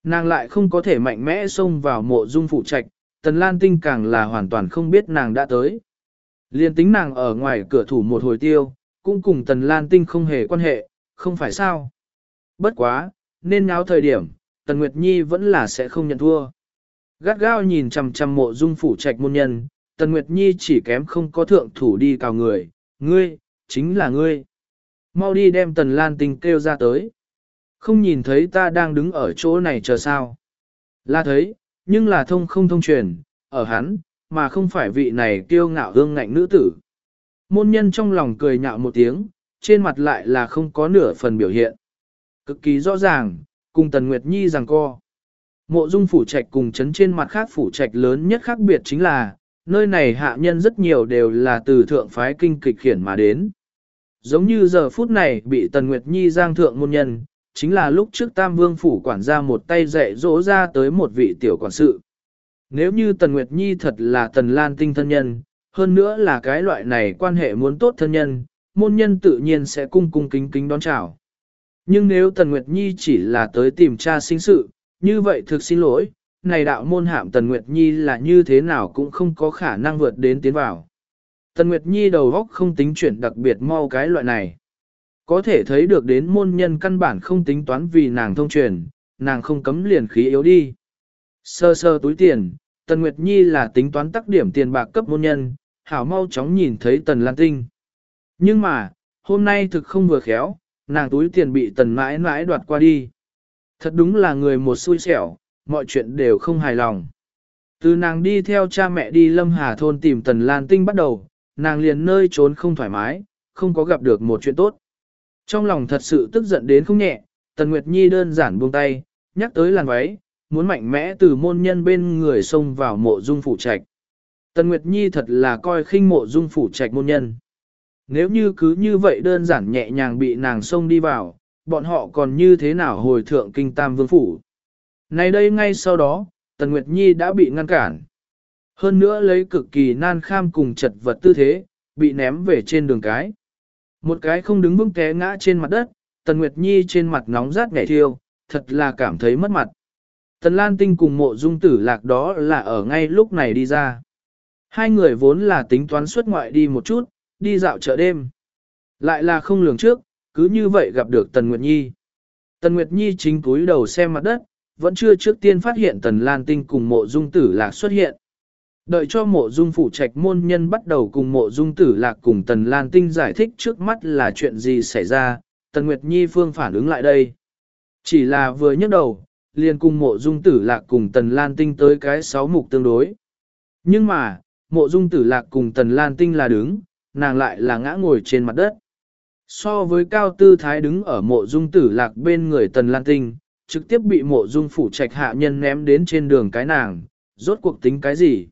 Nàng lại không có thể mạnh mẽ xông vào mộ dung phụ trạch, Tần Lan Tinh càng là hoàn toàn không biết nàng đã tới. Liên tính nàng ở ngoài cửa thủ một hồi tiêu, cũng cùng Tần Lan Tinh không hề quan hệ, không phải sao. Bất quá, nên náo thời điểm, Tần Nguyệt Nhi vẫn là sẽ không nhận thua. Gắt gao nhìn chằm chằm mộ dung phủ trạch môn nhân, Tần Nguyệt Nhi chỉ kém không có thượng thủ đi cào người, ngươi, chính là ngươi. Mau đi đem Tần Lan Tinh kêu ra tới. Không nhìn thấy ta đang đứng ở chỗ này chờ sao. Là thấy, nhưng là thông không thông truyền, ở hắn, mà không phải vị này kiêu ngạo hương ngạnh nữ tử. Môn nhân trong lòng cười nhạo một tiếng, trên mặt lại là không có nửa phần biểu hiện. Cực kỳ rõ ràng, cùng Tần Nguyệt Nhi rằng co. Mộ dung phủ trạch cùng chấn trên mặt khác phủ trạch lớn nhất khác biệt chính là, nơi này hạ nhân rất nhiều đều là từ thượng phái kinh kịch khiển mà đến. Giống như giờ phút này bị Tần Nguyệt Nhi giang thượng môn nhân, chính là lúc trước Tam Vương phủ quản gia một tay dạy dỗ ra tới một vị tiểu quản sự. Nếu như Tần Nguyệt Nhi thật là Tần Lan tinh thân nhân, hơn nữa là cái loại này quan hệ muốn tốt thân nhân, môn nhân tự nhiên sẽ cung cung kính kính đón chào. Nhưng nếu Tần Nguyệt Nhi chỉ là tới tìm cha sinh sự, như vậy thực xin lỗi, này đạo môn hạm Tần Nguyệt Nhi là như thế nào cũng không có khả năng vượt đến tiến vào. Tần Nguyệt Nhi đầu góc không tính chuyển đặc biệt mau cái loại này. Có thể thấy được đến môn nhân căn bản không tính toán vì nàng thông truyền, nàng không cấm liền khí yếu đi. Sơ sơ túi tiền, Tần Nguyệt Nhi là tính toán tắc điểm tiền bạc cấp môn nhân, hảo mau chóng nhìn thấy Tần Lan Tinh. Nhưng mà, hôm nay thực không vừa khéo, nàng túi tiền bị Tần mãi mãi đoạt qua đi. Thật đúng là người một xui xẻo, mọi chuyện đều không hài lòng. Từ nàng đi theo cha mẹ đi Lâm Hà thôn tìm Tần Lan Tinh bắt đầu, nàng liền nơi trốn không thoải mái, không có gặp được một chuyện tốt. Trong lòng thật sự tức giận đến không nhẹ, Tần Nguyệt Nhi đơn giản buông tay, nhắc tới làn váy, muốn mạnh mẽ từ môn nhân bên người xông vào mộ dung phủ trạch. Tần Nguyệt Nhi thật là coi khinh mộ dung phủ trạch môn nhân. Nếu như cứ như vậy đơn giản nhẹ nhàng bị nàng xông đi vào, bọn họ còn như thế nào hồi thượng kinh tam vương phủ. Này đây ngay sau đó, Tần Nguyệt Nhi đã bị ngăn cản. Hơn nữa lấy cực kỳ nan kham cùng chật vật tư thế, bị ném về trên đường cái. Một cái không đứng vững té ngã trên mặt đất, Tần Nguyệt Nhi trên mặt nóng rát nhảy thiêu, thật là cảm thấy mất mặt. Tần Lan Tinh cùng mộ dung tử lạc đó là ở ngay lúc này đi ra. Hai người vốn là tính toán xuất ngoại đi một chút, đi dạo chợ đêm. Lại là không lường trước, cứ như vậy gặp được Tần Nguyệt Nhi. Tần Nguyệt Nhi chính cúi đầu xem mặt đất, vẫn chưa trước tiên phát hiện Tần Lan Tinh cùng mộ dung tử lạc xuất hiện. Đợi cho mộ dung phủ trạch môn nhân bắt đầu cùng mộ dung tử lạc cùng Tần Lan Tinh giải thích trước mắt là chuyện gì xảy ra, Tần Nguyệt Nhi phương phản ứng lại đây. Chỉ là vừa nhấc đầu, liền cùng mộ dung tử lạc cùng Tần Lan Tinh tới cái sáu mục tương đối. Nhưng mà, mộ dung tử lạc cùng Tần Lan Tinh là đứng, nàng lại là ngã ngồi trên mặt đất. So với cao tư thái đứng ở mộ dung tử lạc bên người Tần Lan Tinh, trực tiếp bị mộ dung phủ trạch hạ nhân ném đến trên đường cái nàng, rốt cuộc tính cái gì?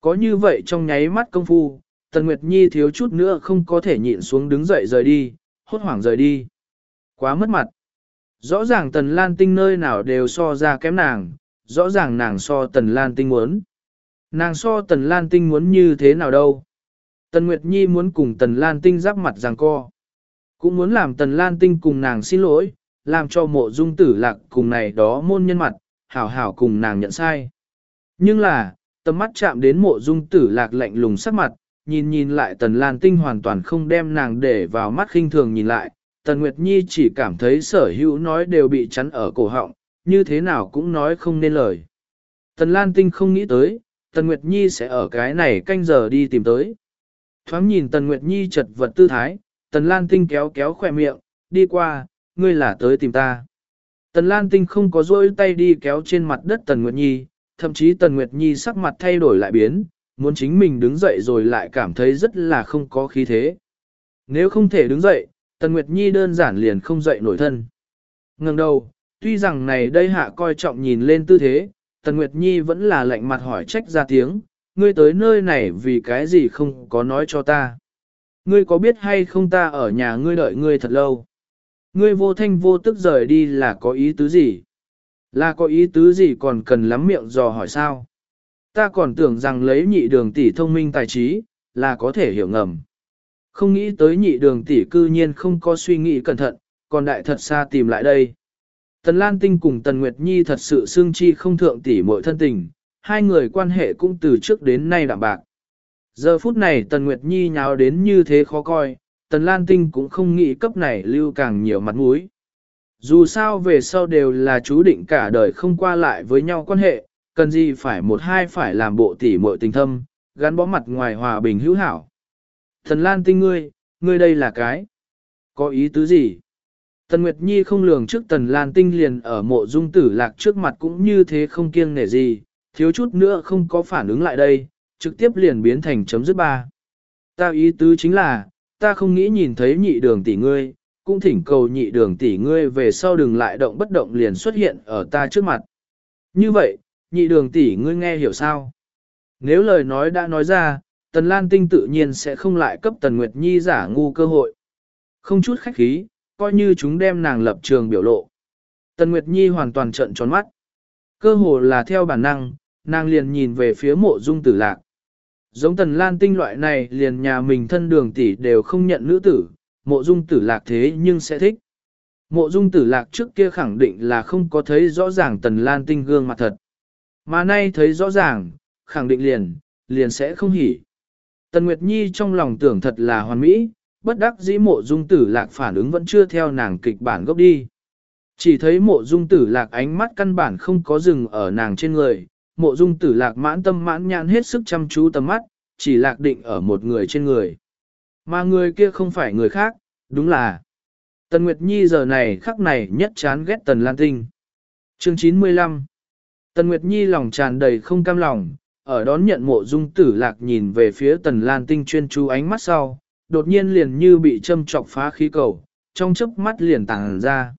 Có như vậy trong nháy mắt công phu, Tần Nguyệt Nhi thiếu chút nữa không có thể nhịn xuống đứng dậy rời đi, hốt hoảng rời đi. Quá mất mặt. Rõ ràng Tần Lan Tinh nơi nào đều so ra kém nàng, rõ ràng nàng so Tần Lan Tinh muốn. Nàng so Tần Lan Tinh muốn như thế nào đâu. Tần Nguyệt Nhi muốn cùng Tần Lan Tinh giáp mặt giằng co. Cũng muốn làm Tần Lan Tinh cùng nàng xin lỗi, làm cho mộ dung tử lạc cùng này đó môn nhân mặt, hảo hảo cùng nàng nhận sai. Nhưng là, tầm mắt chạm đến mộ dung tử lạc lạnh lùng sắc mặt, nhìn nhìn lại tần lan tinh hoàn toàn không đem nàng để vào mắt khinh thường nhìn lại, tần Nguyệt Nhi chỉ cảm thấy sở hữu nói đều bị chắn ở cổ họng, như thế nào cũng nói không nên lời. Tần Lan Tinh không nghĩ tới, Tần Nguyệt Nhi sẽ ở cái này canh giờ đi tìm tới. Thoáng nhìn Tần Nguyệt Nhi chật vật tư thái, Tần Lan Tinh kéo kéo khỏe miệng, đi qua, ngươi là tới tìm ta. Tần Lan Tinh không có dôi tay đi kéo trên mặt đất Tần Nguyệt Nhi, thậm chí Tần Nguyệt Nhi sắc mặt thay đổi lại biến, muốn chính mình đứng dậy rồi lại cảm thấy rất là không có khí thế. Nếu không thể đứng dậy, Tần Nguyệt Nhi đơn giản liền không dậy nổi thân. Ngừng đầu, tuy rằng này đây hạ coi trọng nhìn lên tư thế, Tần Nguyệt Nhi vẫn là lạnh mặt hỏi trách ra tiếng, ngươi tới nơi này vì cái gì không có nói cho ta. Ngươi có biết hay không ta ở nhà ngươi đợi ngươi thật lâu. Ngươi vô thanh vô tức rời đi là có ý tứ gì? Là có ý tứ gì còn cần lắm miệng dò hỏi sao? Ta còn tưởng rằng lấy nhị đường tỷ thông minh tài trí, là có thể hiểu ngầm. Không nghĩ tới nhị đường tỷ cư nhiên không có suy nghĩ cẩn thận, còn đại thật xa tìm lại đây. Tần Lan Tinh cùng Tần Nguyệt Nhi thật sự xương chi không thượng tỷ muội thân tình, hai người quan hệ cũng từ trước đến nay đạm bạc. Giờ phút này Tần Nguyệt Nhi nháo đến như thế khó coi, Tần Lan Tinh cũng không nghĩ cấp này lưu càng nhiều mặt mũi. Dù sao về sau đều là chú định cả đời không qua lại với nhau quan hệ, cần gì phải một hai phải làm bộ tỉ muội tình thâm, gắn bó mặt ngoài hòa bình hữu hảo. Tần Lan Tinh ngươi, ngươi đây là cái. Có ý tứ gì? Tần Nguyệt Nhi không lường trước Tần Lan Tinh liền ở mộ dung tử lạc trước mặt cũng như thế không kiêng nể gì, thiếu chút nữa không có phản ứng lại đây, trực tiếp liền biến thành chấm dứt ba. Ta ý tứ chính là, ta không nghĩ nhìn thấy nhị đường tỷ ngươi, cũng thỉnh cầu nhị đường tỷ ngươi về sau đừng lại động bất động liền xuất hiện ở ta trước mặt. Như vậy, nhị đường tỷ ngươi nghe hiểu sao? Nếu lời nói đã nói ra, Tần Lan Tinh tự nhiên sẽ không lại cấp Tần Nguyệt Nhi giả ngu cơ hội. Không chút khách khí, coi như chúng đem nàng lập trường biểu lộ. Tần Nguyệt Nhi hoàn toàn trợn tròn mắt. Cơ hồ là theo bản năng, nàng liền nhìn về phía mộ dung tử lạc. Giống tần lan tinh loại này liền nhà mình thân đường tỷ đều không nhận nữ tử, mộ dung tử lạc thế nhưng sẽ thích. Mộ dung tử lạc trước kia khẳng định là không có thấy rõ ràng tần lan tinh gương mặt thật. Mà nay thấy rõ ràng, khẳng định liền, liền sẽ không hỉ. Tần Nguyệt Nhi trong lòng tưởng thật là hoàn mỹ, bất đắc dĩ mộ dung tử lạc phản ứng vẫn chưa theo nàng kịch bản gốc đi. Chỉ thấy mộ dung tử lạc ánh mắt căn bản không có dừng ở nàng trên người, mộ dung tử lạc mãn tâm mãn nhãn hết sức chăm chú tầm mắt, chỉ lạc định ở một người trên người. Mà người kia không phải người khác, đúng là Tần Nguyệt Nhi giờ này khắc này nhất chán ghét Tần Lan Tinh. Chương 95 Tần Nguyệt Nhi lòng tràn đầy không cam lòng, ở đón nhận mộ dung tử lạc nhìn về phía tần lan tinh chuyên chú ánh mắt sau, đột nhiên liền như bị châm chọc phá khí cầu, trong chớp mắt liền tàng ra.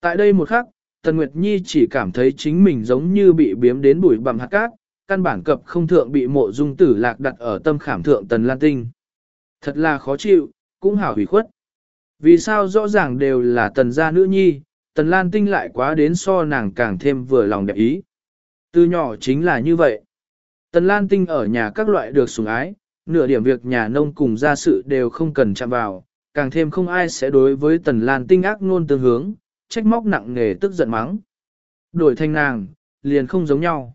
Tại đây một khắc, Tần Nguyệt Nhi chỉ cảm thấy chính mình giống như bị biếm đến bụi bằm hạt cát, căn bản cập không thượng bị mộ dung tử lạc đặt ở tâm khảm thượng tần lan tinh. Thật là khó chịu, cũng hảo hủy khuất. Vì sao rõ ràng đều là tần gia nữ nhi, tần lan tinh lại quá đến so nàng càng thêm vừa lòng đẹp ý. Từ nhỏ chính là như vậy. Tần lan tinh ở nhà các loại được sủng ái, nửa điểm việc nhà nông cùng gia sự đều không cần chạm vào, càng thêm không ai sẽ đối với tần lan tinh ác ngôn tương hướng, trách móc nặng nề tức giận mắng. Đổi thành nàng, liền không giống nhau.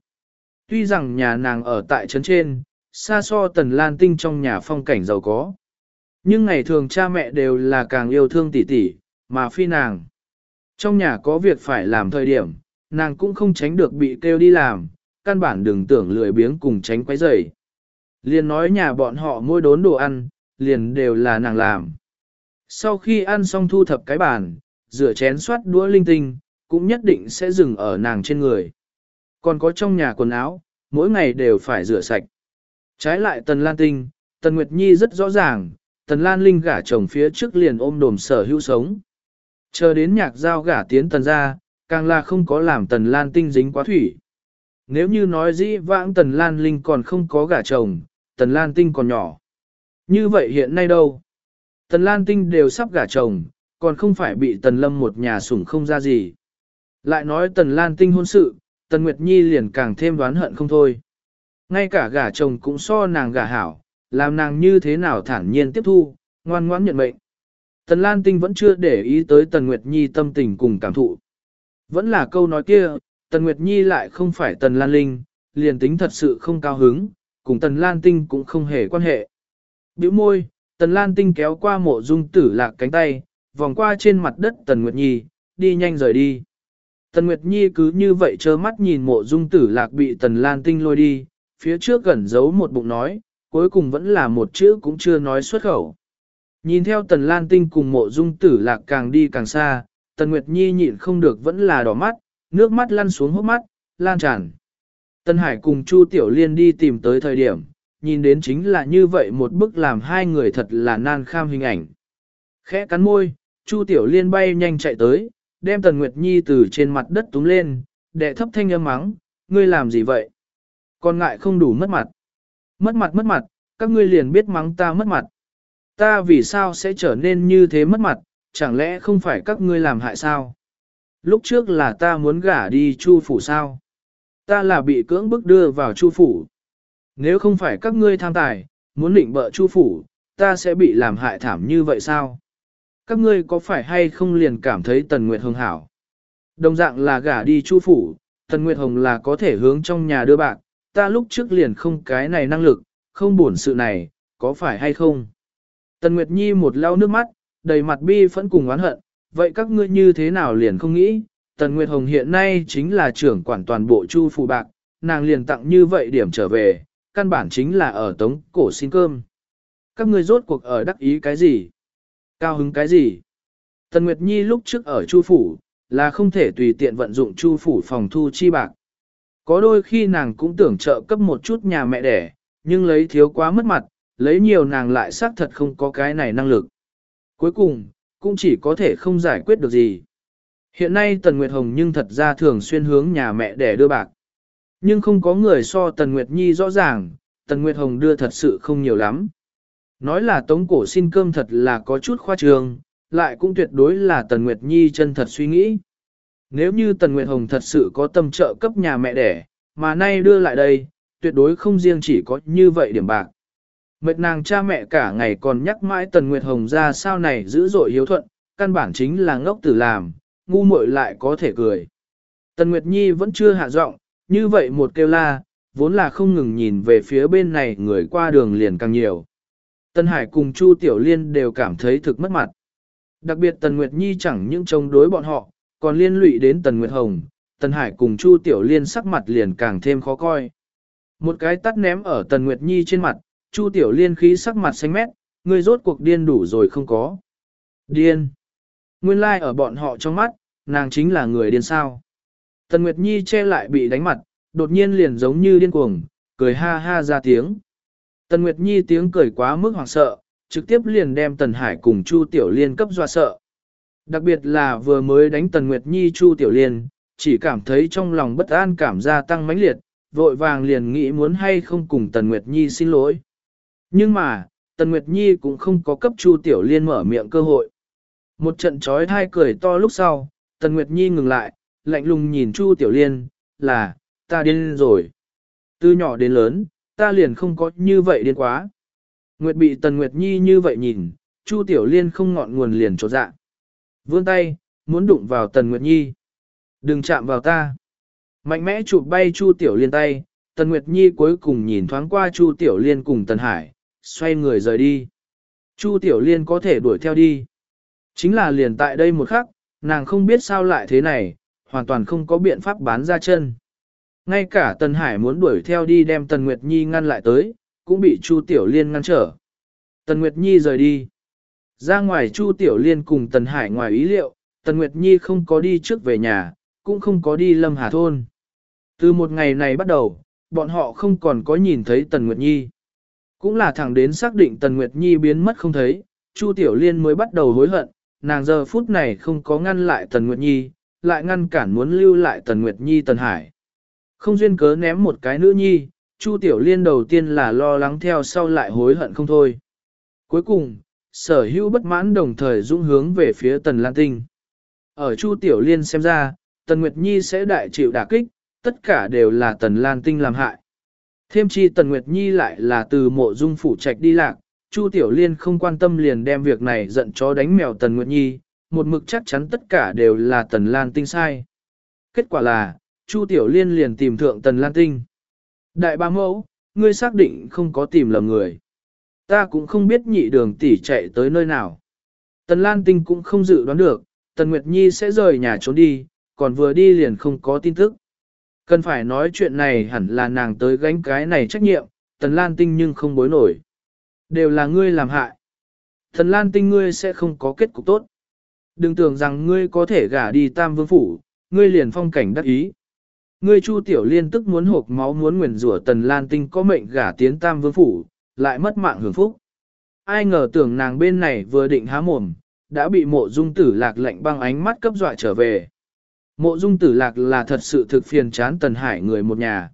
Tuy rằng nhà nàng ở tại trấn trên, xa so tần lan tinh trong nhà phong cảnh giàu có. Nhưng ngày thường cha mẹ đều là càng yêu thương tỷ tỷ, mà phi nàng. Trong nhà có việc phải làm thời điểm, nàng cũng không tránh được bị kêu đi làm, căn bản đừng tưởng lười biếng cùng tránh quấy rầy. Liền nói nhà bọn họ mua đốn đồ ăn, liền đều là nàng làm. Sau khi ăn xong thu thập cái bàn, rửa chén soát đũa linh tinh, cũng nhất định sẽ dừng ở nàng trên người. Còn có trong nhà quần áo, mỗi ngày đều phải rửa sạch. Trái lại Tần Lan Tinh, Tần Nguyệt Nhi rất rõ ràng, Tần Lan Linh gả chồng phía trước liền ôm đồm sở hữu sống. Chờ đến nhạc giao gả tiến Tần ra, càng là không có làm Tần Lan Tinh dính quá thủy. Nếu như nói dĩ vãng Tần Lan Linh còn không có gả chồng, Tần Lan Tinh còn nhỏ. Như vậy hiện nay đâu? Tần Lan Tinh đều sắp gả chồng, còn không phải bị Tần Lâm một nhà sủng không ra gì. Lại nói Tần Lan Tinh hôn sự, Tần Nguyệt Nhi liền càng thêm đoán hận không thôi. Ngay cả gả chồng cũng so nàng gả hảo, làm nàng như thế nào thản nhiên tiếp thu, ngoan ngoãn nhận mệnh. Tần Lan Tinh vẫn chưa để ý tới Tần Nguyệt Nhi tâm tình cùng cảm thụ. Vẫn là câu nói kia, Tần Nguyệt Nhi lại không phải Tần Lan Linh, liền tính thật sự không cao hứng, cùng Tần Lan Tinh cũng không hề quan hệ. Biểu môi, Tần Lan Tinh kéo qua mộ dung tử lạc cánh tay, vòng qua trên mặt đất Tần Nguyệt Nhi, đi nhanh rời đi. Tần Nguyệt Nhi cứ như vậy trơ mắt nhìn mộ dung tử lạc bị Tần Lan Tinh lôi đi, phía trước gần giấu một bụng nói, cuối cùng vẫn là một chữ cũng chưa nói xuất khẩu. Nhìn theo Tần Lan Tinh cùng mộ dung tử lạc càng đi càng xa, Tần Nguyệt Nhi nhịn không được vẫn là đỏ mắt, nước mắt lăn xuống hốc mắt, lan tràn. Tân Hải cùng Chu Tiểu Liên đi tìm tới thời điểm, nhìn đến chính là như vậy một bức làm hai người thật là nan kham hình ảnh. Khẽ cắn môi, Chu Tiểu Liên bay nhanh chạy tới, đem Tần Nguyệt Nhi từ trên mặt đất túm lên, đệ thấp thanh âm mắng, ngươi làm gì vậy? Còn ngại không đủ mất mặt. Mất mặt mất mặt, các ngươi liền biết mắng ta mất mặt. Ta vì sao sẽ trở nên như thế mất mặt, chẳng lẽ không phải các ngươi làm hại sao? Lúc trước là ta muốn gả đi chu phủ sao? Ta là bị cưỡng bức đưa vào chu phủ. Nếu không phải các ngươi tham tài, muốn định bợ chu phủ, ta sẽ bị làm hại thảm như vậy sao? Các ngươi có phải hay không liền cảm thấy Tần Nguyệt Hồng hảo? Đồng dạng là gả đi chu phủ, Tần Nguyệt Hồng là có thể hướng trong nhà đưa bạc, ta lúc trước liền không cái này năng lực, không buồn sự này, có phải hay không? Tần Nguyệt Nhi một lau nước mắt, đầy mặt bi phẫn cùng oán hận, vậy các ngươi như thế nào liền không nghĩ? Tần Nguyệt Hồng hiện nay chính là trưởng quản toàn bộ chu phủ bạc, nàng liền tặng như vậy điểm trở về, căn bản chính là ở tống cổ xin cơm. Các ngươi rốt cuộc ở đắc ý cái gì? Cao hứng cái gì? Tần Nguyệt Nhi lúc trước ở Chu Phủ, là không thể tùy tiện vận dụng Chu Phủ phòng thu chi bạc. Có đôi khi nàng cũng tưởng trợ cấp một chút nhà mẹ đẻ, nhưng lấy thiếu quá mất mặt, lấy nhiều nàng lại xác thật không có cái này năng lực. Cuối cùng, cũng chỉ có thể không giải quyết được gì. Hiện nay Tần Nguyệt Hồng nhưng thật ra thường xuyên hướng nhà mẹ đẻ đưa bạc. Nhưng không có người so Tần Nguyệt Nhi rõ ràng, Tần Nguyệt Hồng đưa thật sự không nhiều lắm. Nói là tống cổ xin cơm thật là có chút khoa trương, lại cũng tuyệt đối là Tần Nguyệt Nhi chân thật suy nghĩ. Nếu như Tần Nguyệt Hồng thật sự có tâm trợ cấp nhà mẹ đẻ, mà nay đưa lại đây, tuyệt đối không riêng chỉ có như vậy điểm bạc. Mệt nàng cha mẹ cả ngày còn nhắc mãi Tần Nguyệt Hồng ra sao này dữ dội hiếu thuận, căn bản chính là ngốc tử làm, ngu muội lại có thể cười. Tần Nguyệt Nhi vẫn chưa hạ giọng, như vậy một kêu la, vốn là không ngừng nhìn về phía bên này người qua đường liền càng nhiều. Tân Hải cùng Chu Tiểu Liên đều cảm thấy thực mất mặt. Đặc biệt Tần Nguyệt Nhi chẳng những chống đối bọn họ, còn liên lụy đến Tần Nguyệt Hồng, Tần Hải cùng Chu Tiểu Liên sắc mặt liền càng thêm khó coi. Một cái tắt ném ở Tần Nguyệt Nhi trên mặt, Chu Tiểu Liên khí sắc mặt xanh mét, người rốt cuộc điên đủ rồi không có. Điên. Nguyên lai like ở bọn họ trong mắt, nàng chính là người điên sao. Tần Nguyệt Nhi che lại bị đánh mặt, đột nhiên liền giống như điên cuồng, cười ha ha ra tiếng. Tần Nguyệt Nhi tiếng cười quá mức hoảng sợ, trực tiếp liền đem Tần Hải cùng Chu Tiểu Liên cấp dọa sợ. Đặc biệt là vừa mới đánh Tần Nguyệt Nhi Chu Tiểu Liên, chỉ cảm thấy trong lòng bất an cảm gia tăng mãnh liệt, vội vàng liền nghĩ muốn hay không cùng Tần Nguyệt Nhi xin lỗi. Nhưng mà, Tần Nguyệt Nhi cũng không có cấp Chu Tiểu Liên mở miệng cơ hội. Một trận trói thai cười to lúc sau, Tần Nguyệt Nhi ngừng lại, lạnh lùng nhìn Chu Tiểu Liên, là, ta điên rồi. Từ nhỏ đến lớn, ta liền không có như vậy điên quá. Nguyệt bị Tần Nguyệt Nhi như vậy nhìn, Chu Tiểu Liên không ngọn nguồn liền trột dạ. Vươn tay, muốn đụng vào Tần Nguyệt Nhi. Đừng chạm vào ta. Mạnh mẽ chụp bay Chu Tiểu Liên tay, Tần Nguyệt Nhi cuối cùng nhìn thoáng qua Chu Tiểu Liên cùng Tần Hải, xoay người rời đi. Chu Tiểu Liên có thể đuổi theo đi. Chính là liền tại đây một khắc, nàng không biết sao lại thế này, hoàn toàn không có biện pháp bán ra chân. Ngay cả Tần Hải muốn đuổi theo đi đem Tần Nguyệt Nhi ngăn lại tới, cũng bị Chu Tiểu Liên ngăn trở. Tần Nguyệt Nhi rời đi. Ra ngoài Chu Tiểu Liên cùng Tần Hải ngoài ý liệu, Tần Nguyệt Nhi không có đi trước về nhà, cũng không có đi Lâm Hà Thôn. Từ một ngày này bắt đầu, bọn họ không còn có nhìn thấy Tần Nguyệt Nhi. Cũng là thẳng đến xác định Tần Nguyệt Nhi biến mất không thấy, Chu Tiểu Liên mới bắt đầu hối hận, nàng giờ phút này không có ngăn lại Tần Nguyệt Nhi, lại ngăn cản muốn lưu lại Tần Nguyệt Nhi Tần Hải. Không duyên cớ ném một cái nữ nhi, Chu Tiểu Liên đầu tiên là lo lắng theo sau lại hối hận không thôi. Cuối cùng, sở hữu bất mãn đồng thời dũng hướng về phía Tần Lan Tinh. Ở Chu Tiểu Liên xem ra, Tần Nguyệt Nhi sẽ đại chịu đả kích, tất cả đều là Tần Lan Tinh làm hại. Thêm chi Tần Nguyệt Nhi lại là từ mộ dung phủ trạch đi lạc, Chu Tiểu Liên không quan tâm liền đem việc này giận chó đánh mèo Tần Nguyệt Nhi, một mực chắc chắn tất cả đều là Tần Lan Tinh sai. Kết quả là, Chu Tiểu Liên liền tìm thượng Tần Lan Tinh. Đại ba mẫu, ngươi xác định không có tìm lầm người. Ta cũng không biết nhị đường tỷ chạy tới nơi nào. Tần Lan Tinh cũng không dự đoán được, Tần Nguyệt Nhi sẽ rời nhà trốn đi, còn vừa đi liền không có tin tức. Cần phải nói chuyện này hẳn là nàng tới gánh cái này trách nhiệm, Tần Lan Tinh nhưng không bối nổi. Đều là ngươi làm hại. Tần Lan Tinh ngươi sẽ không có kết cục tốt. Đừng tưởng rằng ngươi có thể gả đi tam vương phủ, ngươi liền phong cảnh đắc ý. Ngươi Chu Tiểu Liên tức muốn hộp máu muốn nguyền rủa Tần Lan Tinh có mệnh gả tiến tam vương phủ, lại mất mạng hưởng phúc. Ai ngờ tưởng nàng bên này vừa định há mồm, đã bị mộ dung tử lạc lệnh băng ánh mắt cấp dọa trở về. Mộ dung tử lạc là thật sự thực phiền chán Tần Hải người một nhà.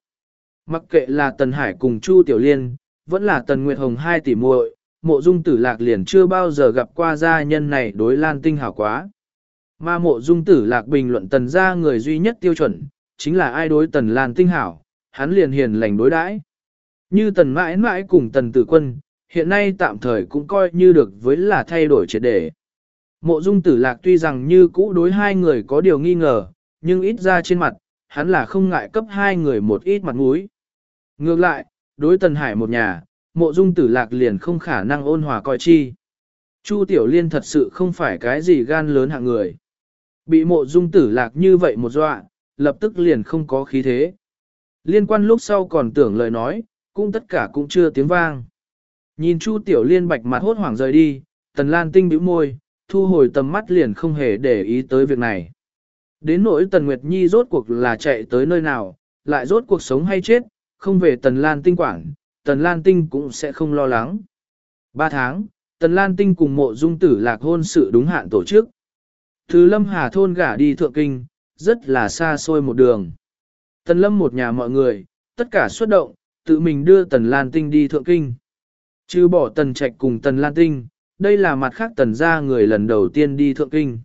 Mặc kệ là Tần Hải cùng Chu Tiểu Liên, vẫn là Tần Nguyệt Hồng hai tỷ muội, mộ dung tử lạc liền chưa bao giờ gặp qua gia nhân này đối lan tinh hảo quá. Mà mộ dung tử lạc bình luận tần gia người duy nhất tiêu chuẩn, chính là ai đối tần lan tinh hảo, hắn liền hiền lành đối đãi. Như tần mãi mãi cùng tần tử quân, hiện nay tạm thời cũng coi như được với là thay đổi triệt đề. Mộ dung tử lạc tuy rằng như cũ đối hai người có điều nghi ngờ, nhưng ít ra trên mặt, hắn là không ngại cấp hai người một ít mặt mũi. Ngược lại, đối tần hải một nhà, mộ dung tử lạc liền không khả năng ôn hòa coi chi. Chu Tiểu Liên thật sự không phải cái gì gan lớn hạng người. Bị mộ dung tử lạc như vậy một dọa, lập tức liền không có khí thế. Liên quan lúc sau còn tưởng lời nói, cũng tất cả cũng chưa tiếng vang. Nhìn Chu Tiểu Liên bạch mặt hốt hoảng rời đi, Tần Lan Tinh bĩu môi, thu hồi tầm mắt liền không hề để ý tới việc này. Đến nỗi Tần Nguyệt Nhi rốt cuộc là chạy tới nơi nào, lại rốt cuộc sống hay chết, không về Tần Lan Tinh quản, Tần Lan Tinh cũng sẽ không lo lắng. Ba tháng, Tần Lan Tinh cùng mộ dung tử lạc hôn sự đúng hạn tổ chức. Thứ Lâm Hà thôn gả đi thượng kinh, rất là xa xôi một đường. Tần Lâm một nhà mọi người, tất cả xuất động, tự mình đưa Tần Lan Tinh đi thượng kinh. Chứ bỏ Tần Trạch cùng Tần Lan Tinh, đây là mặt khác Tần gia người lần đầu tiên đi thượng kinh.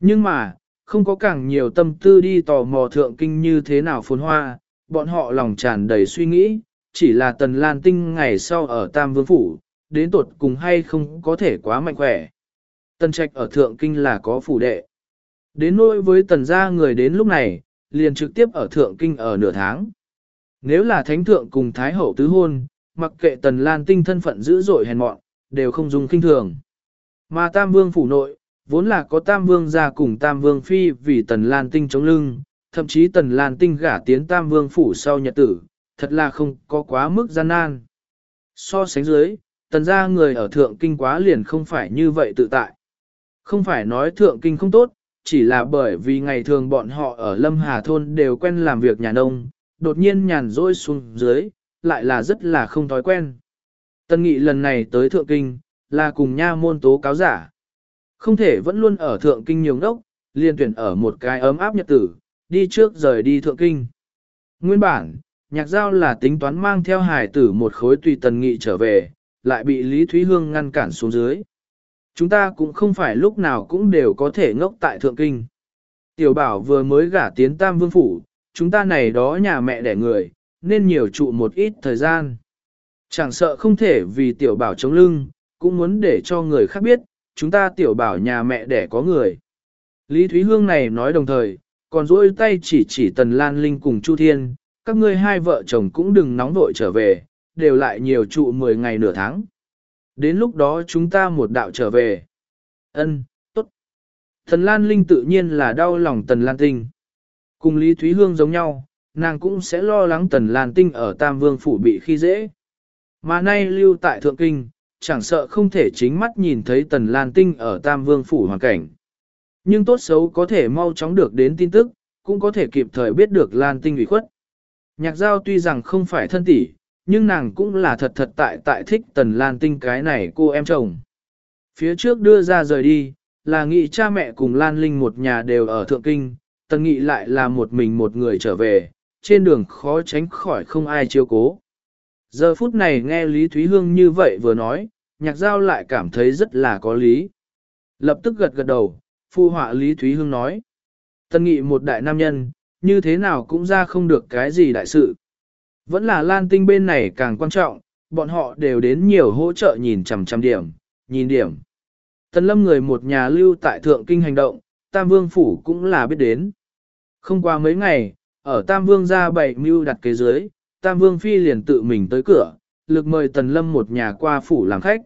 Nhưng mà, không có càng nhiều tâm tư đi tò mò thượng kinh như thế nào phồn hoa, bọn họ lòng tràn đầy suy nghĩ, chỉ là Tần Lan Tinh ngày sau ở Tam Vương Phủ, đến tuột cùng hay không có thể quá mạnh khỏe. Tần Trạch ở Thượng Kinh là có phủ đệ. Đến nỗi với Tần gia người đến lúc này, liền trực tiếp ở Thượng Kinh ở nửa tháng. Nếu là Thánh Thượng cùng Thái Hậu tứ hôn, mặc kệ Tần Lan Tinh thân phận dữ dội hèn mọn, đều không dùng kinh thường. Mà Tam Vương Phủ nội, vốn là có Tam Vương gia cùng Tam Vương Phi vì Tần Lan Tinh chống lưng, thậm chí Tần Lan Tinh gả tiến Tam Vương Phủ sau nhật tử, thật là không có quá mức gian nan. So sánh dưới, tần gia người ở thượng kinh quá liền không phải như vậy tự tại. Không phải nói thượng kinh không tốt, chỉ là bởi vì ngày thường bọn họ ở Lâm Hà Thôn đều quen làm việc nhà nông, đột nhiên nhàn rỗi xuống dưới, lại là rất là không thói quen. Tân nghị lần này tới Thượng Kinh, là cùng nha môn tố cáo giả. Không thể vẫn luôn ở Thượng Kinh nhiều ngốc, liên tuyển ở một cái ấm áp nhật tử, đi trước rời đi Thượng Kinh. Nguyên bản, nhạc giao là tính toán mang theo hải tử một khối tùy tần nghị trở về, lại bị Lý Thúy Hương ngăn cản xuống dưới. Chúng ta cũng không phải lúc nào cũng đều có thể ngốc tại Thượng Kinh. Tiểu bảo vừa mới gả tiến Tam Vương Phủ, chúng ta này đó nhà mẹ đẻ người, nên nhiều trụ một ít thời gian. Chẳng sợ không thể vì tiểu bảo chống lưng, cũng muốn để cho người khác biết, chúng ta tiểu bảo nhà mẹ đẻ có người. Lý Thúy Hương này nói đồng thời, còn dỗi tay chỉ chỉ Tần Lan Linh cùng Chu Thiên, các ngươi hai vợ chồng cũng đừng nóng vội trở về, đều lại nhiều trụ 10 ngày nửa tháng. Đến lúc đó chúng ta một đạo trở về. Ân, tốt. thần Lan Linh tự nhiên là đau lòng Tần Lan Tinh. Cùng Lý Thúy Hương giống nhau, nàng cũng sẽ lo lắng Tần Lan Tinh ở Tam Vương Phủ bị khi dễ. Mà nay lưu tại Thượng Kinh, chẳng sợ không thể chính mắt nhìn thấy Tần Lan Tinh ở Tam Vương Phủ hoàn cảnh. Nhưng tốt xấu có thể mau chóng được đến tin tức, cũng có thể kịp thời biết được Lan Tinh ủy khuất. Nhạc giao tuy rằng không phải thân tỷ, nhưng nàng cũng là thật thật tại tại thích Tần Lan Tinh cái này cô em chồng. Phía trước đưa ra rời đi, là nghị cha mẹ cùng Lan Linh một nhà đều ở Thượng Kinh, Tần Nghị lại là một mình một người trở về, trên đường khó tránh khỏi không ai chiếu cố. Giờ phút này nghe Lý Thúy Hương như vậy vừa nói, nhạc giao lại cảm thấy rất là có lý. Lập tức gật gật đầu, phu họa Lý Thúy Hương nói. Tân nghị một đại nam nhân, như thế nào cũng ra không được cái gì đại sự. Vẫn là lan tinh bên này càng quan trọng, bọn họ đều đến nhiều hỗ trợ nhìn chằm chằm điểm, nhìn điểm. Tần lâm người một nhà lưu tại thượng kinh hành động, Tam Vương Phủ cũng là biết đến. Không qua mấy ngày, ở Tam Vương ra bảy mưu đặt kế dưới, Tam Vương Phi liền tự mình tới cửa, lực mời Tần Lâm một nhà qua phủ làm khách.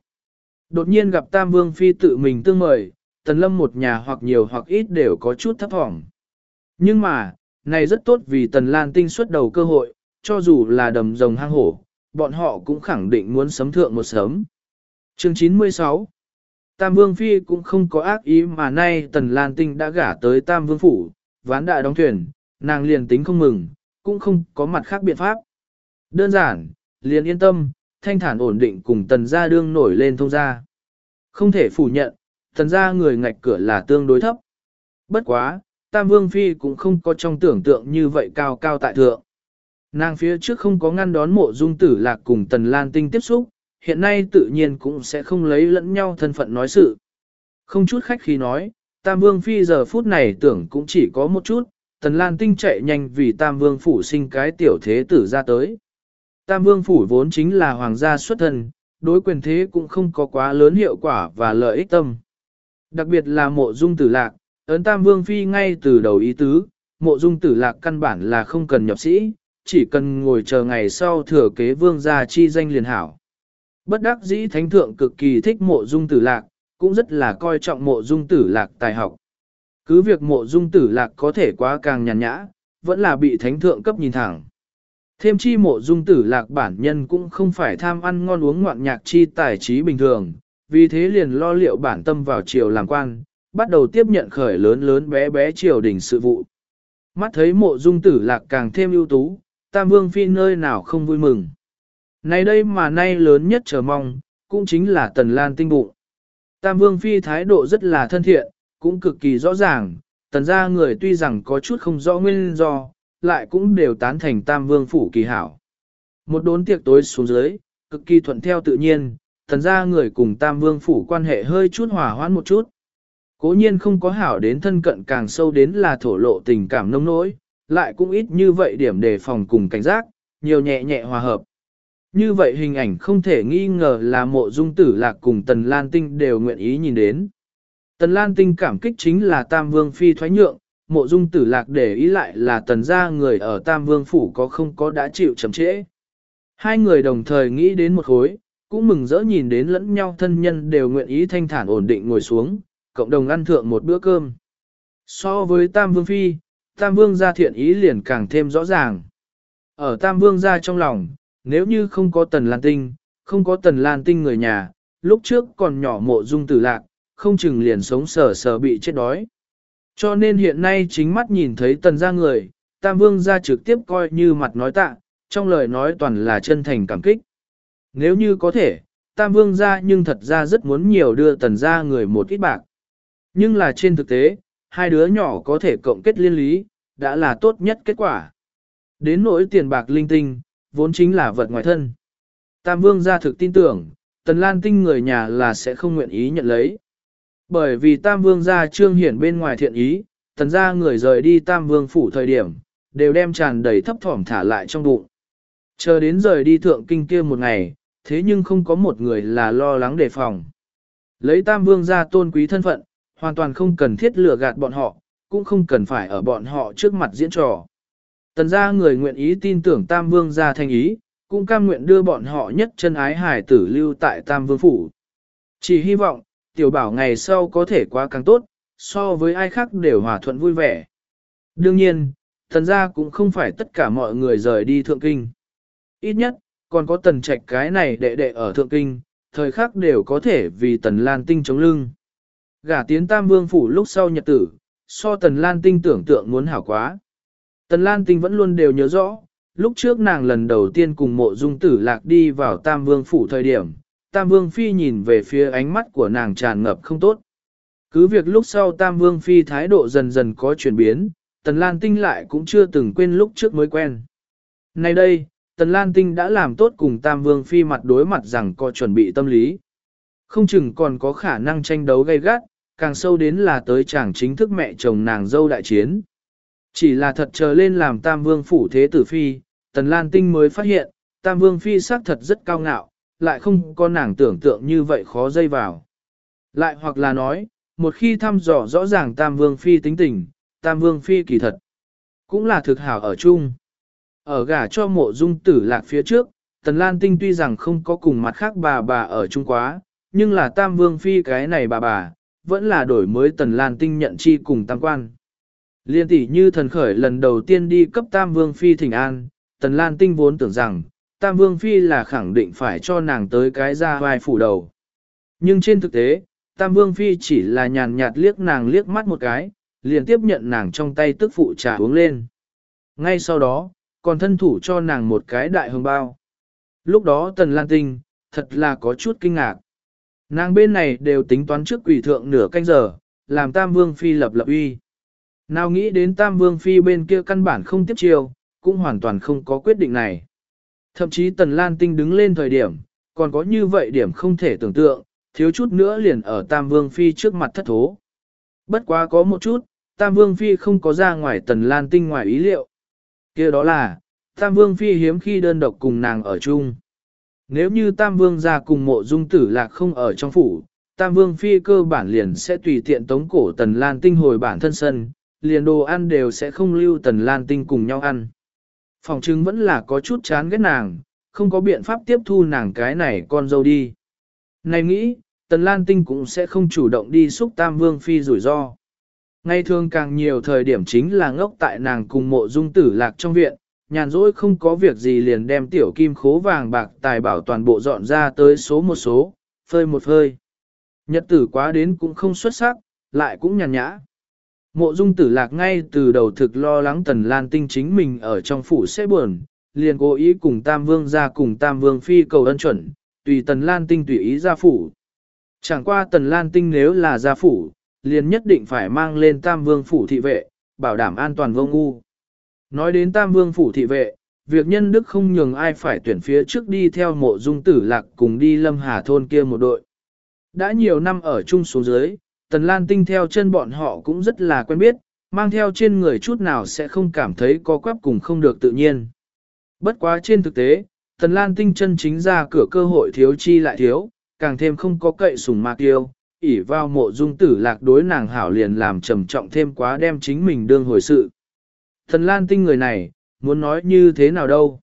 Đột nhiên gặp Tam Vương Phi tự mình tương mời, Tần Lâm một nhà hoặc nhiều hoặc ít đều có chút thấp hỏng. Nhưng mà, này rất tốt vì Tần Lan Tinh xuất đầu cơ hội, cho dù là đầm rồng hang hổ, bọn họ cũng khẳng định muốn sấm thượng một sớm. Chương 96 Tam Vương Phi cũng không có ác ý mà nay Tần Lan Tinh đã gả tới Tam Vương Phủ, ván đại đóng thuyền, nàng liền tính không mừng, cũng không có mặt khác biện pháp. Đơn giản, liền yên tâm, thanh thản ổn định cùng tần gia đương nổi lên thông gia. Không thể phủ nhận, tần gia người ngạch cửa là tương đối thấp. Bất quá, Tam Vương Phi cũng không có trong tưởng tượng như vậy cao cao tại thượng. Nàng phía trước không có ngăn đón mộ dung tử lạc cùng tần lan tinh tiếp xúc, hiện nay tự nhiên cũng sẽ không lấy lẫn nhau thân phận nói sự. Không chút khách khi nói, Tam Vương Phi giờ phút này tưởng cũng chỉ có một chút, tần lan tinh chạy nhanh vì Tam Vương phủ sinh cái tiểu thế tử ra tới. Tam Vương phủ vốn chính là hoàng gia xuất thân, đối quyền thế cũng không có quá lớn hiệu quả và lợi ích tâm. Đặc biệt là mộ dung tử lạc, ấn Tam Vương phi ngay từ đầu ý tứ, mộ dung tử lạc căn bản là không cần nhập sĩ, chỉ cần ngồi chờ ngày sau thừa kế vương gia chi danh liền hảo. Bất đắc dĩ thánh thượng cực kỳ thích mộ dung tử lạc, cũng rất là coi trọng mộ dung tử lạc tài học. Cứ việc mộ dung tử lạc có thể quá càng nhàn nhã, vẫn là bị thánh thượng cấp nhìn thẳng. Thêm chi mộ dung tử lạc bản nhân cũng không phải tham ăn ngon uống ngoạn nhạc chi tài trí bình thường, vì thế liền lo liệu bản tâm vào triều làm quan, bắt đầu tiếp nhận khởi lớn lớn bé bé triều đình sự vụ. Mắt thấy mộ dung tử lạc càng thêm ưu tú, tam vương phi nơi nào không vui mừng. nay đây mà nay lớn nhất chờ mong, cũng chính là tần lan tinh bụng. Tam vương phi thái độ rất là thân thiện, cũng cực kỳ rõ ràng, tần ra người tuy rằng có chút không rõ nguyên do, lại cũng đều tán thành tam vương phủ kỳ hảo. Một đốn tiệc tối xuống dưới, cực kỳ thuận theo tự nhiên, thần ra người cùng tam vương phủ quan hệ hơi chút hòa hoãn một chút. Cố nhiên không có hảo đến thân cận càng sâu đến là thổ lộ tình cảm nông nỗi, lại cũng ít như vậy điểm đề phòng cùng cảnh giác, nhiều nhẹ nhẹ hòa hợp. Như vậy hình ảnh không thể nghi ngờ là mộ dung tử lạc cùng Tần Lan Tinh đều nguyện ý nhìn đến. Tần Lan Tinh cảm kích chính là Tam Vương Phi thoái nhượng, mộ dung tử lạc để ý lại là tần gia người ở Tam Vương Phủ có không có đã chịu chậm trễ. Hai người đồng thời nghĩ đến một khối, cũng mừng rỡ nhìn đến lẫn nhau thân nhân đều nguyện ý thanh thản ổn định ngồi xuống, cộng đồng ăn thượng một bữa cơm. So với Tam Vương Phi, Tam Vương gia thiện ý liền càng thêm rõ ràng. Ở Tam Vương gia trong lòng, nếu như không có Tần Lan Tinh, không có Tần Lan Tinh người nhà, lúc trước còn nhỏ mộ dung tử lạc, không chừng liền sống sờ sờ bị chết đói. Cho nên hiện nay chính mắt nhìn thấy tần gia người, Tam Vương gia trực tiếp coi như mặt nói tạ, trong lời nói toàn là chân thành cảm kích. Nếu như có thể, Tam Vương gia nhưng thật ra rất muốn nhiều đưa tần gia người một ít bạc. Nhưng là trên thực tế, hai đứa nhỏ có thể cộng kết liên lý, đã là tốt nhất kết quả. Đến nỗi tiền bạc linh tinh, vốn chính là vật ngoài thân. Tam Vương gia thực tin tưởng, Tần Lan Tinh người nhà là sẽ không nguyện ý nhận lấy. Bởi vì Tam Vương gia trương hiển bên ngoài thiện ý, tần gia người rời đi Tam Vương phủ thời điểm, đều đem tràn đầy thấp thỏm thả lại trong bụng. Chờ đến rời đi thượng kinh kia một ngày, thế nhưng không có một người là lo lắng đề phòng. Lấy Tam Vương gia tôn quý thân phận, hoàn toàn không cần thiết lừa gạt bọn họ, cũng không cần phải ở bọn họ trước mặt diễn trò. Tần gia người nguyện ý tin tưởng Tam Vương gia thành ý, cũng cam nguyện đưa bọn họ nhất chân ái hải tử lưu tại Tam Vương Phủ. Chỉ hy vọng, tiểu bảo ngày sau có thể quá càng tốt, so với ai khác đều hòa thuận vui vẻ. Đương nhiên, thần gia cũng không phải tất cả mọi người rời đi thượng kinh. Ít nhất, còn có tần trạch cái này đệ đệ ở thượng kinh, thời khắc đều có thể vì tần lan tinh chống lưng. Gả tiến tam vương phủ lúc sau nhật tử, so tần lan tinh tưởng tượng muốn hảo quá. Tần lan tinh vẫn luôn đều nhớ rõ, lúc trước nàng lần đầu tiên cùng mộ dung tử lạc đi vào tam vương phủ thời điểm, tam vương phi nhìn về phía ánh mắt của nàng tràn ngập không tốt. Cứ việc lúc sau tam vương phi thái độ dần dần có chuyển biến, tần lan tinh lại cũng chưa từng quên lúc trước mới quen. Nay đây, tần lan tinh đã làm tốt cùng tam vương phi mặt đối mặt rằng có chuẩn bị tâm lý. Không chừng còn có khả năng tranh đấu gay gắt, càng sâu đến là tới chàng chính thức mẹ chồng nàng dâu đại chiến. Chỉ là thật chờ lên làm tam vương phủ thế tử phi, tần lan tinh mới phát hiện, tam vương phi xác thật rất cao ngạo, lại không có nàng tưởng tượng như vậy khó dây vào. Lại hoặc là nói, một khi thăm dò rõ ràng tam vương phi tính tình, tam vương phi kỳ thật, cũng là thực hảo ở chung. Ở gả cho mộ dung tử lạc phía trước, tần lan tinh tuy rằng không có cùng mặt khác bà bà ở chung quá, nhưng là tam vương phi cái này bà bà, vẫn là đổi mới tần lan tinh nhận chi cùng tam quan. Liên tỷ như thần khởi lần đầu tiên đi cấp tam vương phi thỉnh an, tần lan tinh vốn tưởng rằng, tam vương phi là khẳng định phải cho nàng tới cái ra vai phủ đầu. Nhưng trên thực tế, tam vương phi chỉ là nhàn nhạt liếc nàng liếc mắt một cái, liền tiếp nhận nàng trong tay tức phụ trà uống lên. Ngay sau đó, còn thân thủ cho nàng một cái đại hương bao. Lúc đó tần lan tinh, thật là có chút kinh ngạc. Nàng bên này đều tính toán trước quỷ thượng nửa canh giờ, làm Tam Vương Phi lập lập uy. Nào nghĩ đến Tam Vương Phi bên kia căn bản không tiếp chiêu, cũng hoàn toàn không có quyết định này. Thậm chí Tần Lan Tinh đứng lên thời điểm, còn có như vậy điểm không thể tưởng tượng, thiếu chút nữa liền ở Tam Vương Phi trước mặt thất thố. Bất quá có một chút, Tam Vương Phi không có ra ngoài Tần Lan Tinh ngoài ý liệu. kia đó là, Tam Vương Phi hiếm khi đơn độc cùng nàng ở chung. Nếu như Tam Vương ra cùng mộ dung tử lạc không ở trong phủ, Tam Vương phi cơ bản liền sẽ tùy tiện tống cổ Tần Lan Tinh hồi bản thân sân, liền đồ ăn đều sẽ không lưu Tần Lan Tinh cùng nhau ăn. Phòng chứng vẫn là có chút chán ghét nàng, không có biện pháp tiếp thu nàng cái này con dâu đi. Này nghĩ, Tần Lan Tinh cũng sẽ không chủ động đi xúc Tam Vương phi rủi ro. Ngay thường càng nhiều thời điểm chính là ngốc tại nàng cùng mộ dung tử lạc trong viện, nhàn rỗi không có việc gì liền đem tiểu kim khố vàng bạc tài bảo toàn bộ dọn ra tới số một số, phơi một phơi. Nhật tử quá đến cũng không xuất sắc, lại cũng nhàn nhã. Mộ dung tử lạc ngay từ đầu thực lo lắng tần lan tinh chính mình ở trong phủ sẽ buồn, liền cố ý cùng Tam Vương ra cùng Tam Vương phi cầu ân chuẩn, tùy tần lan tinh tùy ý ra phủ. Chẳng qua tần lan tinh nếu là gia phủ, liền nhất định phải mang lên Tam Vương phủ thị vệ, bảo đảm an toàn vô ngu. Nói đến Tam Vương phủ thị vệ, việc nhân đức không nhường ai phải tuyển phía trước đi theo mộ dung tử lạc cùng đi lâm hà thôn kia một đội. Đã nhiều năm ở chung xuống dưới, Tần Lan Tinh theo chân bọn họ cũng rất là quen biết, mang theo trên người chút nào sẽ không cảm thấy có quắp cùng không được tự nhiên. Bất quá trên thực tế, Tần Lan Tinh chân chính ra cửa cơ hội thiếu chi lại thiếu, càng thêm không có cậy sùng mạc yêu, ỉ vào mộ dung tử lạc đối nàng hảo liền làm trầm trọng thêm quá đem chính mình đương hồi sự. Thần Lan Tinh người này, muốn nói như thế nào đâu.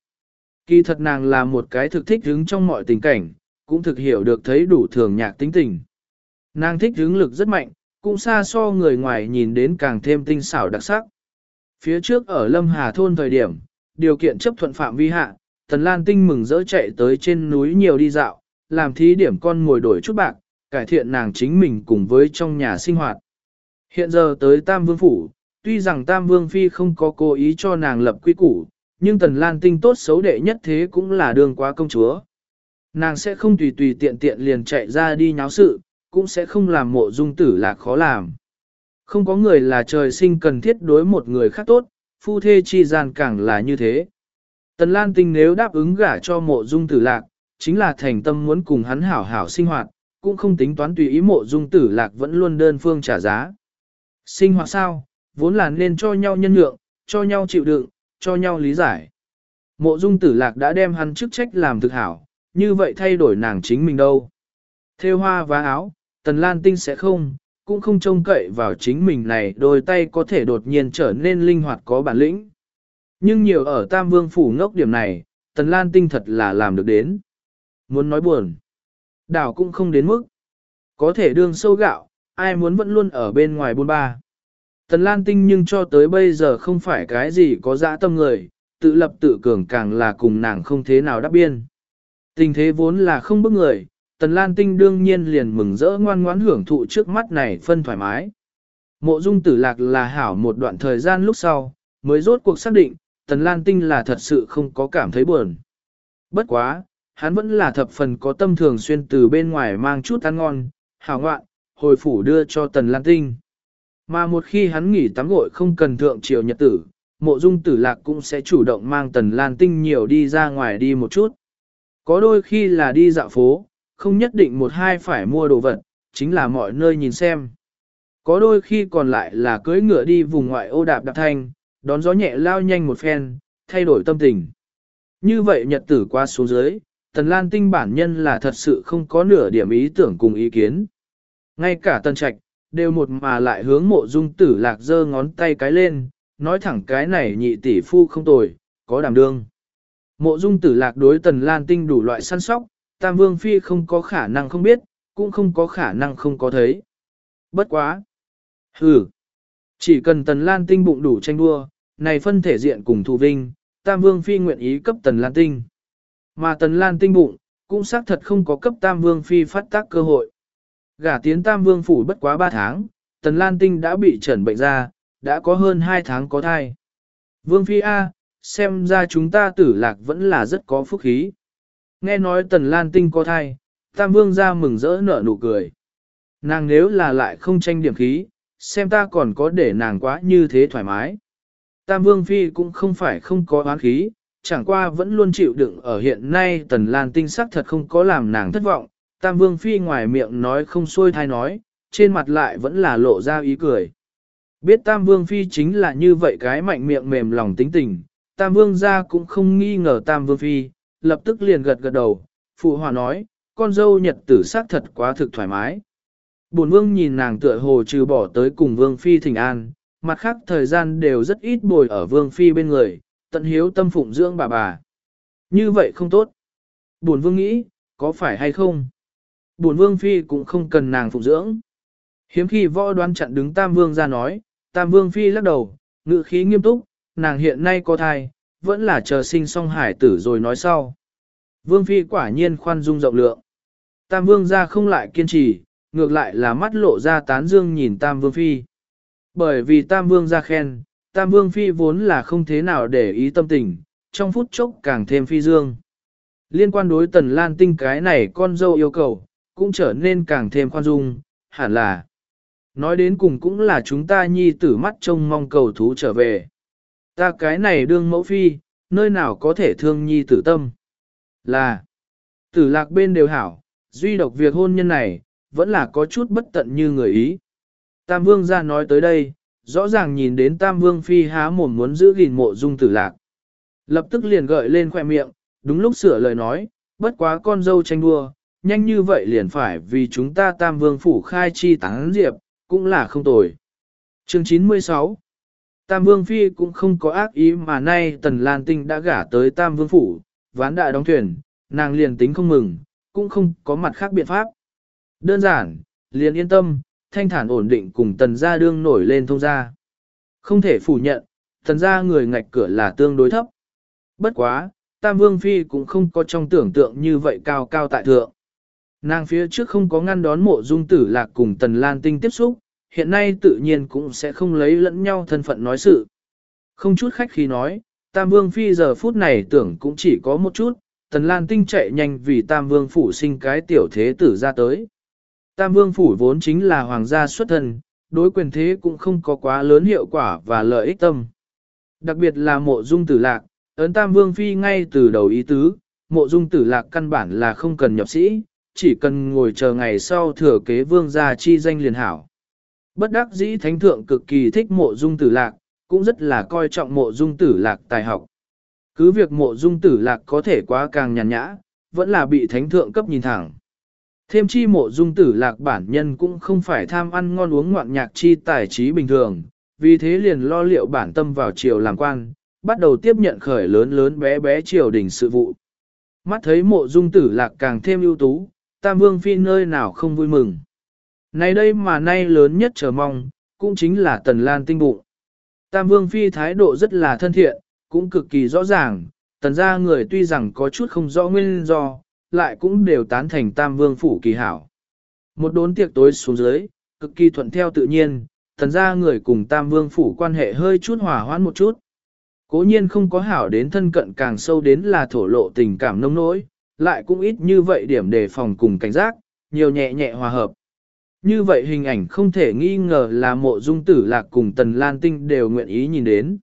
Kỳ thật nàng là một cái thực thích hứng trong mọi tình cảnh, cũng thực hiểu được thấy đủ thường nhạc tính tình. Nàng thích hứng lực rất mạnh, cũng xa so người ngoài nhìn đến càng thêm tinh xảo đặc sắc. Phía trước ở Lâm Hà Thôn thời điểm, điều kiện chấp thuận phạm vi hạ, Thần Lan Tinh mừng rỡ chạy tới trên núi nhiều đi dạo, làm thí điểm con ngồi đổi chút bạc, cải thiện nàng chính mình cùng với trong nhà sinh hoạt. Hiện giờ tới Tam Vương Phủ, tuy rằng Tam Vương Phi không có cố ý cho nàng lập quy củ, nhưng Tần Lan Tinh tốt xấu đệ nhất thế cũng là đường quá công chúa. Nàng sẽ không tùy tùy tiện tiện liền chạy ra đi nháo sự, cũng sẽ không làm mộ dung tử lạc khó làm. Không có người là trời sinh cần thiết đối một người khác tốt, phu thê chi gian càng là như thế. Tần Lan Tinh nếu đáp ứng gả cho mộ dung tử lạc, chính là thành tâm muốn cùng hắn hảo hảo sinh hoạt, cũng không tính toán tùy ý mộ dung tử lạc vẫn luôn đơn phương trả giá. Sinh hoạt sao, vốn là nên cho nhau nhân lượng, cho nhau chịu đựng, cho nhau lý giải. Mộ dung tử lạc đã đem hắn chức trách làm thực hảo, như vậy thay đổi nàng chính mình đâu. Thêu hoa và áo, tần lan tinh sẽ không, cũng không trông cậy vào chính mình này đôi tay có thể đột nhiên trở nên linh hoạt có bản lĩnh. Nhưng nhiều ở Tam Vương Phủ ngốc điểm này, Tần Lan Tinh thật là làm được đến. Muốn nói buồn, đảo cũng không đến mức. Có thể đương sâu gạo, ai muốn vẫn luôn ở bên ngoài buôn ba. Tần Lan Tinh nhưng cho tới bây giờ không phải cái gì có dã tâm người, tự lập tự cường càng là cùng nàng không thế nào đáp biên. Tình thế vốn là không bức người, Tần Lan Tinh đương nhiên liền mừng rỡ ngoan ngoãn hưởng thụ trước mắt này phân thoải mái. Mộ dung tử lạc là hảo một đoạn thời gian lúc sau, mới rốt cuộc xác định, Tần Lan Tinh là thật sự không có cảm thấy buồn. Bất quá, hắn vẫn là thập phần có tâm thường xuyên từ bên ngoài mang chút ăn ngon, hảo ngoạn, hồi phủ đưa cho Tần Lan Tinh. Mà một khi hắn nghỉ tắm gội không cần thượng triều nhật tử, mộ dung tử lạc cũng sẽ chủ động mang Tần Lan Tinh nhiều đi ra ngoài đi một chút. Có đôi khi là đi dạo phố, không nhất định một hai phải mua đồ vật, chính là mọi nơi nhìn xem. Có đôi khi còn lại là cưỡi ngựa đi vùng ngoại ô đạp đạp thanh, đón gió nhẹ lao nhanh một phen, thay đổi tâm tình. Như vậy nhật tử qua số dưới, Tần Lan Tinh bản nhân là thật sự không có nửa điểm ý tưởng cùng ý kiến. Ngay cả Tần Trạch, đều một mà lại hướng mộ dung tử lạc giơ ngón tay cái lên, nói thẳng cái này nhị tỷ phu không tồi, có đảm đương. Mộ dung tử lạc đối Tần Lan Tinh đủ loại săn sóc, Tam Vương Phi không có khả năng không biết, cũng không có khả năng không có thấy. Bất quá. Hừ. Chỉ cần Tần Lan Tinh bụng đủ tranh đua, này phân thể diện cùng thù vinh, Tam Vương Phi nguyện ý cấp Tần Lan Tinh. Mà Tần Lan Tinh bụng, cũng xác thật không có cấp Tam Vương Phi phát tác cơ hội. Gả tiến Tam Vương phủ bất quá 3 tháng, Tần Lan Tinh đã bị trần bệnh ra, đã có hơn 2 tháng có thai. Vương Phi A, xem ra chúng ta tử lạc vẫn là rất có phúc khí. Nghe nói Tần Lan Tinh có thai, Tam Vương ra mừng rỡ nở nụ cười. Nàng nếu là lại không tranh điểm khí, xem ta còn có để nàng quá như thế thoải mái. Tam Vương Phi cũng không phải không có oán khí, chẳng qua vẫn luôn chịu đựng ở hiện nay Tần Lan Tinh sắc thật không có làm nàng thất vọng. Tam Vương Phi ngoài miệng nói không xuôi thai nói, trên mặt lại vẫn là lộ ra ý cười. Biết Tam Vương Phi chính là như vậy cái mạnh miệng mềm lòng tính tình, Tam Vương ra cũng không nghi ngờ Tam Vương Phi, lập tức liền gật gật đầu, phụ hòa nói, con dâu nhật tử sát thật quá thực thoải mái. Bổn vương nhìn nàng tựa hồ trừ bỏ tới cùng vương phi thỉnh an, mặt khác thời gian đều rất ít bồi ở vương phi bên người, tận hiếu tâm phụng dưỡng bà bà. Như vậy không tốt. Bổn vương nghĩ, có phải hay không? Bổn vương phi cũng không cần nàng phụng dưỡng. Hiếm khi võ đoán chặn đứng tam vương ra nói, tam vương phi lắc đầu, ngự khí nghiêm túc, nàng hiện nay có thai, vẫn là chờ sinh song hải tử rồi nói sau. Vương phi quả nhiên khoan dung rộng lượng. Tam vương ra không lại kiên trì, ngược lại là mắt lộ ra tán dương nhìn Tam Vương Phi. Bởi vì Tam Vương ra khen, Tam Vương Phi vốn là không thế nào để ý tâm tình, trong phút chốc càng thêm phi dương. Liên quan đối Tần Lan Tinh cái này con dâu yêu cầu, cũng trở nên càng thêm khoan dung, hẳn là. Nói đến cùng cũng là chúng ta nhi tử mắt trông mong cầu thú trở về. Ta cái này đương mẫu phi, nơi nào có thể thương nhi tử tâm. Là, tử lạc bên đều hảo, duy độc việc hôn nhân này, vẫn là có chút bất tận như người ý. Tam Vương ra nói tới đây, rõ ràng nhìn đến Tam Vương Phi há mồm muốn giữ gìn mộ dung tử lạc. Lập tức liền gợi lên khoẻ miệng, đúng lúc sửa lời nói, bất quá con dâu tranh đua, nhanh như vậy liền phải vì chúng ta Tam Vương Phủ khai chi tán diệp, cũng là không tồi. Chương 96 Tam Vương Phi cũng không có ác ý mà nay Tần Lan Tinh đã gả tới Tam Vương Phủ, ván đại đóng thuyền, nàng liền tính không mừng, cũng không có mặt khác biện pháp. Đơn giản, liền yên tâm, thanh thản ổn định cùng tần gia đương nổi lên thông gia. Không thể phủ nhận, tần gia người ngạch cửa là tương đối thấp. Bất quá, Tam Vương Phi cũng không có trong tưởng tượng như vậy cao cao tại thượng. Nàng phía trước không có ngăn đón mộ dung tử lạc cùng tần lan tinh tiếp xúc, hiện nay tự nhiên cũng sẽ không lấy lẫn nhau thân phận nói sự. Không chút khách khí nói, Tam Vương Phi giờ phút này tưởng cũng chỉ có một chút, Tần Lan Tinh chạy nhanh vì Tam Vương Phủ sinh cái tiểu thế tử ra tới. Tam Vương Phủ vốn chính là hoàng gia xuất thân, đối quyền thế cũng không có quá lớn hiệu quả và lợi ích tâm. Đặc biệt là mộ dung tử lạc, ấn Tam Vương Phi ngay từ đầu ý tứ, mộ dung tử lạc căn bản là không cần nhập sĩ, chỉ cần ngồi chờ ngày sau thừa kế vương gia chi danh liền hảo. Bất đắc dĩ thánh thượng cực kỳ thích mộ dung tử lạc, cũng rất là coi trọng mộ dung tử lạc tài học. Cứ việc mộ dung tử lạc có thể quá càng nhàn nhã, vẫn là bị thánh thượng cấp nhìn thẳng. Thêm chi mộ dung tử lạc bản nhân cũng không phải tham ăn ngon uống ngoạn nhạc chi tài trí bình thường, vì thế liền lo liệu bản tâm vào triều làm quan, bắt đầu tiếp nhận khởi lớn lớn bé bé triều đình sự vụ. Mắt thấy mộ dung tử lạc càng thêm ưu tú, tam vương phi nơi nào không vui mừng. nay đây mà nay lớn nhất chờ mong, cũng chính là tần lan tinh bụng. Tam vương phi thái độ rất là thân thiện, cũng cực kỳ rõ ràng, tần ra người tuy rằng có chút không rõ nguyên do, lại cũng đều tán thành tam vương phủ kỳ hảo. Một đốn tiệc tối xuống dưới, cực kỳ thuận theo tự nhiên, tần ra người cùng tam vương phủ quan hệ hơi chút hòa hoãn một chút. Cố nhiên không có hảo đến thân cận càng sâu đến là thổ lộ tình cảm nông nỗi, lại cũng ít như vậy điểm đề phòng cùng cảnh giác, nhiều nhẹ nhẹ hòa hợp. Như vậy hình ảnh không thể nghi ngờ là mộ dung tử lạc cùng Tần Lan Tinh đều nguyện ý nhìn đến.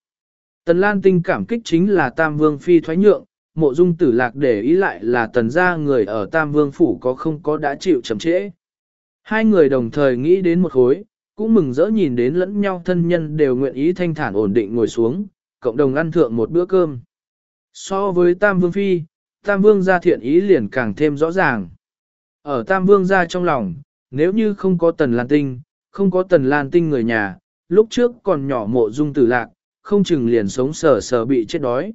Tần Lan Tinh cảm kích chính là Tam Vương Phi thoái nhượng, mộ dung tử lạc để ý lại là tần gia người ở Tam Vương Phủ có không có đã chịu chậm trễ. Hai người đồng thời nghĩ đến một khối, cũng mừng rỡ nhìn đến lẫn nhau thân nhân đều nguyện ý thanh thản ổn định ngồi xuống, cộng đồng ăn thượng một bữa cơm. So với Tam Vương Phi, Tam Vương gia thiện ý liền càng thêm rõ ràng. Ở Tam Vương gia trong lòng, nếu như không có Tần Lan Tinh, không có Tần Lan Tinh người nhà, lúc trước còn nhỏ mộ dung tử lạc, không chừng liền sống sờ sờ bị chết đói.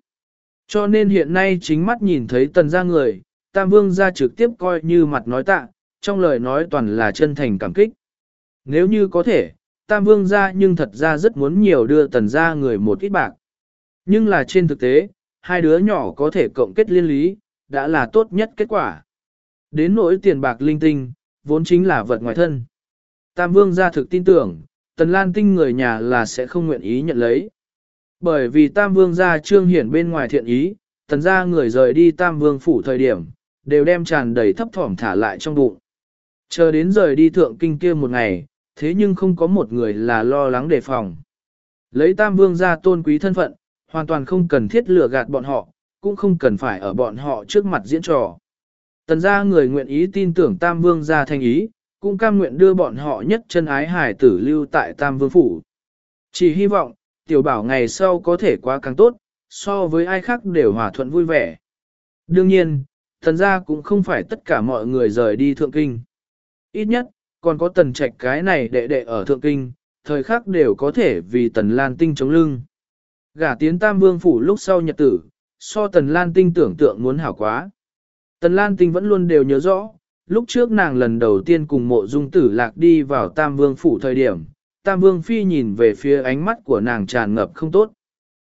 Cho nên hiện nay chính mắt nhìn thấy Tần gia người, Tam Vương gia trực tiếp coi như mặt nói tạ, trong lời nói toàn là chân thành cảm kích. Nếu như có thể, Tam Vương gia nhưng thật ra rất muốn nhiều đưa Tần gia người một ít bạc. Nhưng là trên thực tế, hai đứa nhỏ có thể cộng kết liên lý, đã là tốt nhất kết quả. Đến nỗi tiền bạc linh tinh, vốn chính là vật ngoài thân. Tam Vương gia thực tin tưởng, Tần Lan Tinh người nhà là sẽ không nguyện ý nhận lấy. Bởi vì Tam Vương gia trương hiển bên ngoài thiện ý, tần gia người rời đi Tam Vương phủ thời điểm, đều đem tràn đầy thấp thỏm thả lại trong bụng. Chờ đến rời đi thượng kinh kia một ngày, thế nhưng không có một người là lo lắng đề phòng. Lấy Tam Vương gia tôn quý thân phận, hoàn toàn không cần thiết lừa gạt bọn họ, cũng không cần phải ở bọn họ trước mặt diễn trò. Tần gia người nguyện ý tin tưởng Tam Vương gia thành ý, cũng cam nguyện đưa bọn họ nhất chân ái hải tử lưu tại Tam Vương Phủ. Chỉ hy vọng, tiểu bảo ngày sau có thể quá càng tốt, so với ai khác đều hòa thuận vui vẻ. Đương nhiên, thần gia cũng không phải tất cả mọi người rời đi thượng kinh. Ít nhất, còn có tần trạch cái này đệ đệ ở thượng kinh, thời khắc đều có thể vì tần lan tinh chống lưng. Gả tiến tam vương phủ lúc sau nhật tử, so tần lan tinh tưởng tượng muốn hảo quá. Tần lan tinh vẫn luôn đều nhớ rõ, lúc trước nàng lần đầu tiên cùng mộ dung tử lạc đi vào tam vương phủ thời điểm, Tam Vương Phi nhìn về phía ánh mắt của nàng tràn ngập không tốt.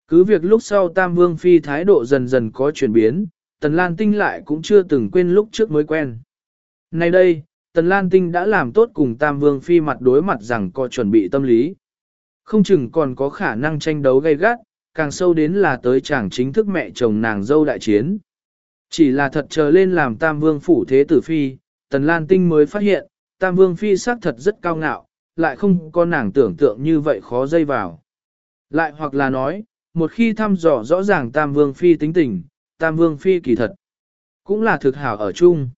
Cứ việc lúc sau Tam Vương Phi thái độ dần dần có chuyển biến, Tần Lan Tinh lại cũng chưa từng quên lúc trước mới quen. Nay đây, Tần Lan Tinh đã làm tốt cùng Tam Vương Phi mặt đối mặt rằng có chuẩn bị tâm lý. Không chừng còn có khả năng tranh đấu gay gắt, càng sâu đến là tới chàng chính thức mẹ chồng nàng dâu đại chiến. Chỉ là thật chờ lên làm Tam Vương Phủ Thế Tử Phi, Tần Lan Tinh mới phát hiện, Tam Vương Phi xác thật rất cao ngạo, lại không có nàng tưởng tượng như vậy khó dây vào. Lại hoặc là nói, một khi thăm dò rõ ràng Tam Vương Phi tính tình, Tam Vương Phi kỳ thật, cũng là thực hảo ở chung.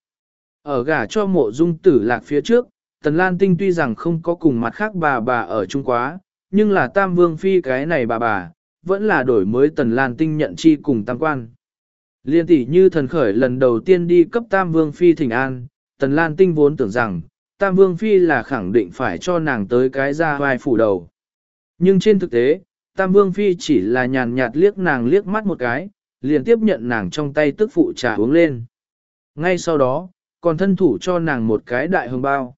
Ở gả cho mộ dung tử lạc phía trước, Tần Lan Tinh tuy rằng không có cùng mặt khác bà bà ở chung quá, nhưng là Tam Vương Phi cái này bà bà, vẫn là đổi mới Tần Lan Tinh nhận chi cùng tam quan. Liên tỷ như thần khởi lần đầu tiên đi cấp Tam Vương Phi thỉnh an, Tần Lan Tinh vốn tưởng rằng, Tam Vương Phi là khẳng định phải cho nàng tới cái ra vai phủ đầu. Nhưng trên thực tế, Tam Vương Phi chỉ là nhàn nhạt liếc nàng liếc mắt một cái, liền tiếp nhận nàng trong tay tức phụ trà uống lên. Ngay sau đó, còn thân thủ cho nàng một cái đại hương bao.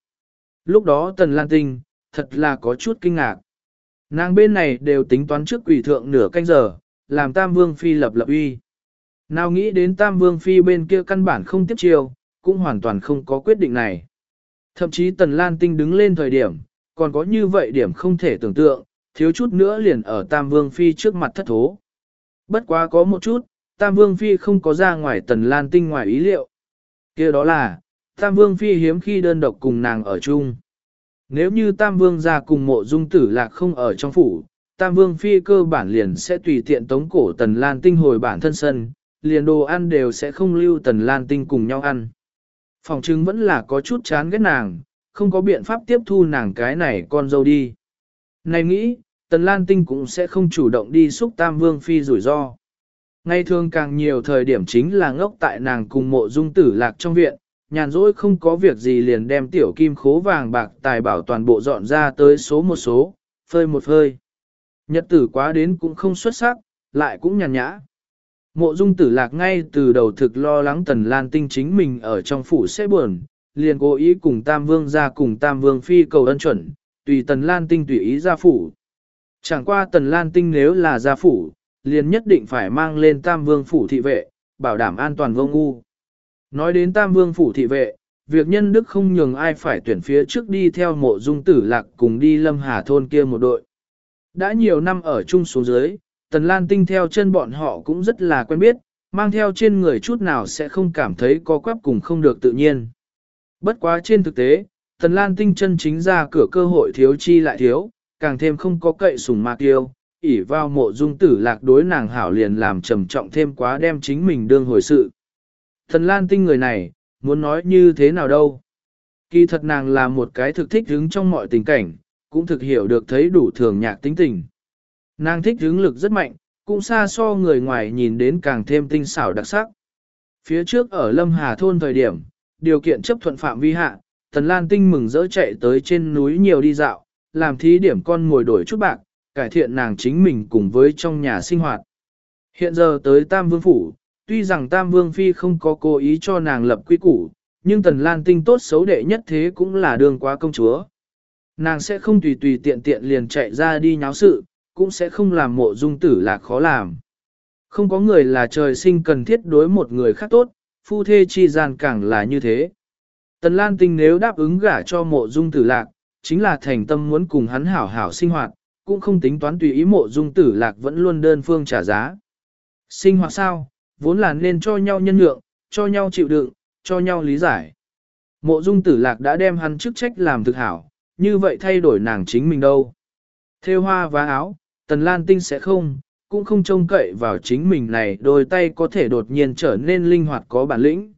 Lúc đó Tần Lan Tinh, thật là có chút kinh ngạc. Nàng bên này đều tính toán trước quỷ thượng nửa canh giờ, làm Tam Vương Phi lập lập uy. Nào nghĩ đến Tam Vương Phi bên kia căn bản không tiếp chiều, cũng hoàn toàn không có quyết định này. Thậm chí Tần Lan Tinh đứng lên thời điểm, còn có như vậy điểm không thể tưởng tượng, thiếu chút nữa liền ở Tam Vương Phi trước mặt thất thố. Bất quá có một chút, Tam Vương Phi không có ra ngoài tần lan tinh ngoài ý liệu. kia đó là, Tam Vương Phi hiếm khi đơn độc cùng nàng ở chung. Nếu như Tam Vương ra cùng mộ dung tử lạc không ở trong phủ, Tam Vương Phi cơ bản liền sẽ tùy tiện tống cổ tần lan tinh hồi bản thân sân, liền đồ ăn đều sẽ không lưu tần lan tinh cùng nhau ăn. Phòng chứng vẫn là có chút chán ghét nàng, không có biện pháp tiếp thu nàng cái này con dâu đi. Này nghĩ, tần lan tinh cũng sẽ không chủ động đi xúc tam vương phi rủi ro. Ngay thường càng nhiều thời điểm chính là ngốc tại nàng cùng mộ dung tử lạc trong viện, nhàn rỗi không có việc gì liền đem tiểu kim khố vàng bạc tài bảo toàn bộ dọn ra tới số một số, phơi một phơi. Nhật tử quá đến cũng không xuất sắc, lại cũng nhàn nhã. Mộ dung tử lạc ngay từ đầu thực lo lắng tần lan tinh chính mình ở trong phủ sẽ buồn, liền cố ý cùng Tam Vương ra cùng Tam Vương phi cầu ân chuẩn, tùy tần lan tinh tùy ý ra phủ. Chẳng qua tần lan tinh nếu là gia phủ, liền nhất định phải mang lên Tam Vương phủ thị vệ, bảo đảm an toàn vô ngu. Nói đến Tam Vương phủ thị vệ, việc nhân đức không nhường ai phải tuyển phía trước đi theo mộ dung tử lạc cùng đi lâm hà thôn kia một đội. Đã nhiều năm ở chung xuống dưới, Tần Lan Tinh theo chân bọn họ cũng rất là quen biết, mang theo trên người chút nào sẽ không cảm thấy có quắp cùng không được tự nhiên. Bất quá trên thực tế, Tần Lan Tinh chân chính ra cửa cơ hội thiếu chi lại thiếu, càng thêm không có cậy sùng mạc yêu, ỉ vào mộ dung tử lạc đối nàng hảo liền làm trầm trọng thêm quá đem chính mình đương hồi sự. Thần Lan Tinh người này, muốn nói như thế nào đâu. Kỳ thật nàng là một cái thực thích hứng trong mọi tình cảnh, cũng thực hiểu được thấy đủ thường nhạc tính tình. Nàng thích hứng lực rất mạnh, cũng xa so người ngoài nhìn đến càng thêm tinh xảo đặc sắc. Phía trước ở Lâm Hà thôn thời điểm, điều kiện chấp thuận phạm vi hạ, Tần Lan Tinh mừng rỡ chạy tới trên núi nhiều đi dạo, làm thí điểm con ngồi đổi chút bạc, cải thiện nàng chính mình cùng với trong nhà sinh hoạt. Hiện giờ tới Tam Vương Phủ, tuy rằng Tam Vương Phi không có cố ý cho nàng lập quy củ, nhưng Tần Lan Tinh tốt xấu đệ nhất thế cũng là đường quá công chúa. Nàng sẽ không tùy tùy tiện tiện liền chạy ra đi nháo sự, cũng sẽ không làm mộ dung tử lạc khó làm. Không có người là trời sinh cần thiết đối một người khác tốt, phu thê chi gian càng là như thế. Tần Lan Tinh nếu đáp ứng gả cho mộ dung tử lạc, chính là thành tâm muốn cùng hắn hảo hảo sinh hoạt, cũng không tính toán tùy ý mộ dung tử lạc vẫn luôn đơn phương trả giá. Sinh hoạt sao, vốn là nên cho nhau nhân lượng, cho nhau chịu đựng, cho nhau lý giải. Mộ dung tử lạc đã đem hắn chức trách làm thực hảo, như vậy thay đổi nàng chính mình đâu. Thêu hoa và áo, Tần Lan Tinh sẽ không, cũng không trông cậy vào chính mình này đôi tay có thể đột nhiên trở nên linh hoạt có bản lĩnh.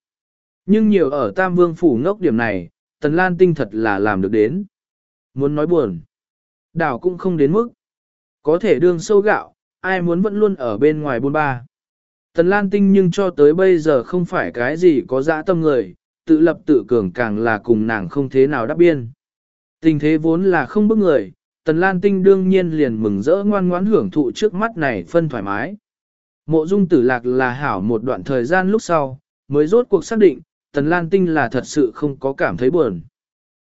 Nhưng nhiều ở Tam Vương Phủ ngốc điểm này, Tần Lan Tinh thật là làm được đến. Muốn nói buồn, đảo cũng không đến mức. Có thể đương sâu gạo, ai muốn vẫn luôn ở bên ngoài buôn ba. Tần Lan Tinh nhưng cho tới bây giờ không phải cái gì có dã tâm người, tự lập tự cường càng là cùng nàng không thế nào đáp biên. Tình thế vốn là không bức người, Tần Lan Tinh đương nhiên liền mừng rỡ ngoan ngoãn hưởng thụ trước mắt này phân thoải mái. Mộ dung tử lạc là hảo một đoạn thời gian lúc sau, mới rốt cuộc xác định, Tần Lan Tinh là thật sự không có cảm thấy buồn.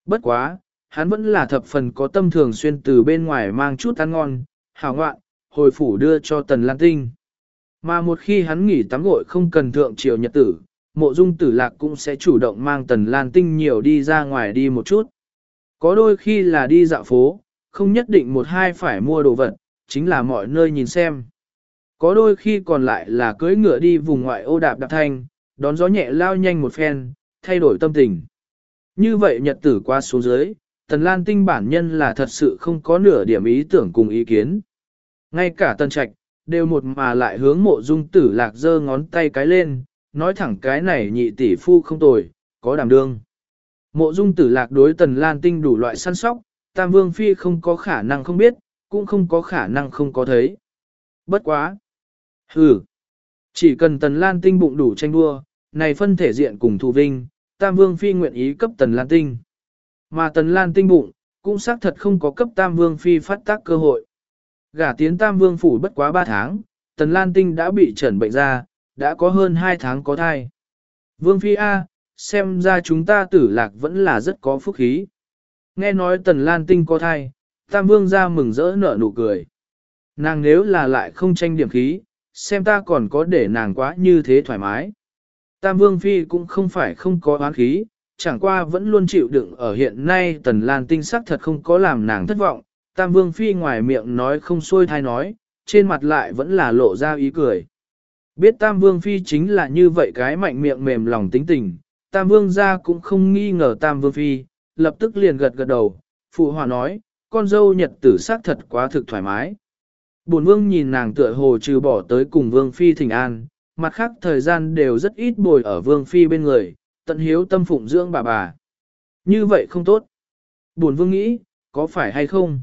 Bất quá, hắn vẫn là thập phần có tâm thường xuyên từ bên ngoài mang chút ăn ngon, hảo ngoạn, hồi phủ đưa cho Tần Lan Tinh. Mà một khi hắn nghỉ tắm gội không cần thượng triều nhật tử, mộ dung tử lạc cũng sẽ chủ động mang Tần Lan Tinh nhiều đi ra ngoài đi một chút. Có đôi khi là đi dạo phố, không nhất định một hai phải mua đồ vật, chính là mọi nơi nhìn xem. Có đôi khi còn lại là cưỡi ngựa đi vùng ngoại ô đạp đạp thanh, đón gió nhẹ lao nhanh một phen, thay đổi tâm tình. Như vậy nhật tử qua xuống dưới, Tần Lan Tinh bản nhân là thật sự không có nửa điểm ý tưởng cùng ý kiến. Ngay cả Tần Trạch, đều một mà lại hướng mộ dung tử lạc giơ ngón tay cái lên, nói thẳng cái này nhị tỷ phu không tồi, có đảm đương. Mộ dung tử lạc đối Tần Lan Tinh đủ loại săn sóc, Tam Vương Phi không có khả năng không biết, cũng không có khả năng không có thấy. Bất quá. Hừ. Chỉ cần Tần Lan Tinh bụng đủ tranh đua, này phân thể diện cùng thù vinh, Tam Vương Phi nguyện ý cấp Tần Lan Tinh. Mà Tần Lan Tinh bụng, cũng xác thật không có cấp Tam Vương Phi phát tác cơ hội. Gả tiến Tam Vương Phủ bất quá 3 tháng, Tần Lan Tinh đã bị trần bệnh ra, đã có hơn 2 tháng có thai. Vương Phi A, xem ra chúng ta tử lạc vẫn là rất có phúc khí. Nghe nói tần lan tinh có thai, tam vương ra mừng rỡ nở nụ cười. Nàng nếu là lại không tranh điểm khí, xem ta còn có để nàng quá như thế thoải mái. Tam vương phi cũng không phải không có oán khí, chẳng qua vẫn luôn chịu đựng ở hiện nay tần lan tinh sắc thật không có làm nàng thất vọng, tam vương phi ngoài miệng nói không xuôi thai nói, trên mặt lại vẫn là lộ ra ý cười. Biết tam vương phi chính là như vậy cái mạnh miệng mềm lòng tính tình, tam vương ra cũng không nghi ngờ tam vương phi, lập tức liền gật gật đầu, phụ hòa nói, con dâu nhật tử sát thật quá thực thoải mái. Bổn vương nhìn nàng tựa hồ trừ bỏ tới cùng vương phi thỉnh an, mặt khác thời gian đều rất ít bồi ở vương phi bên người, tận hiếu tâm phụng dưỡng bà bà. Như vậy không tốt. Bổn vương nghĩ, có phải hay không?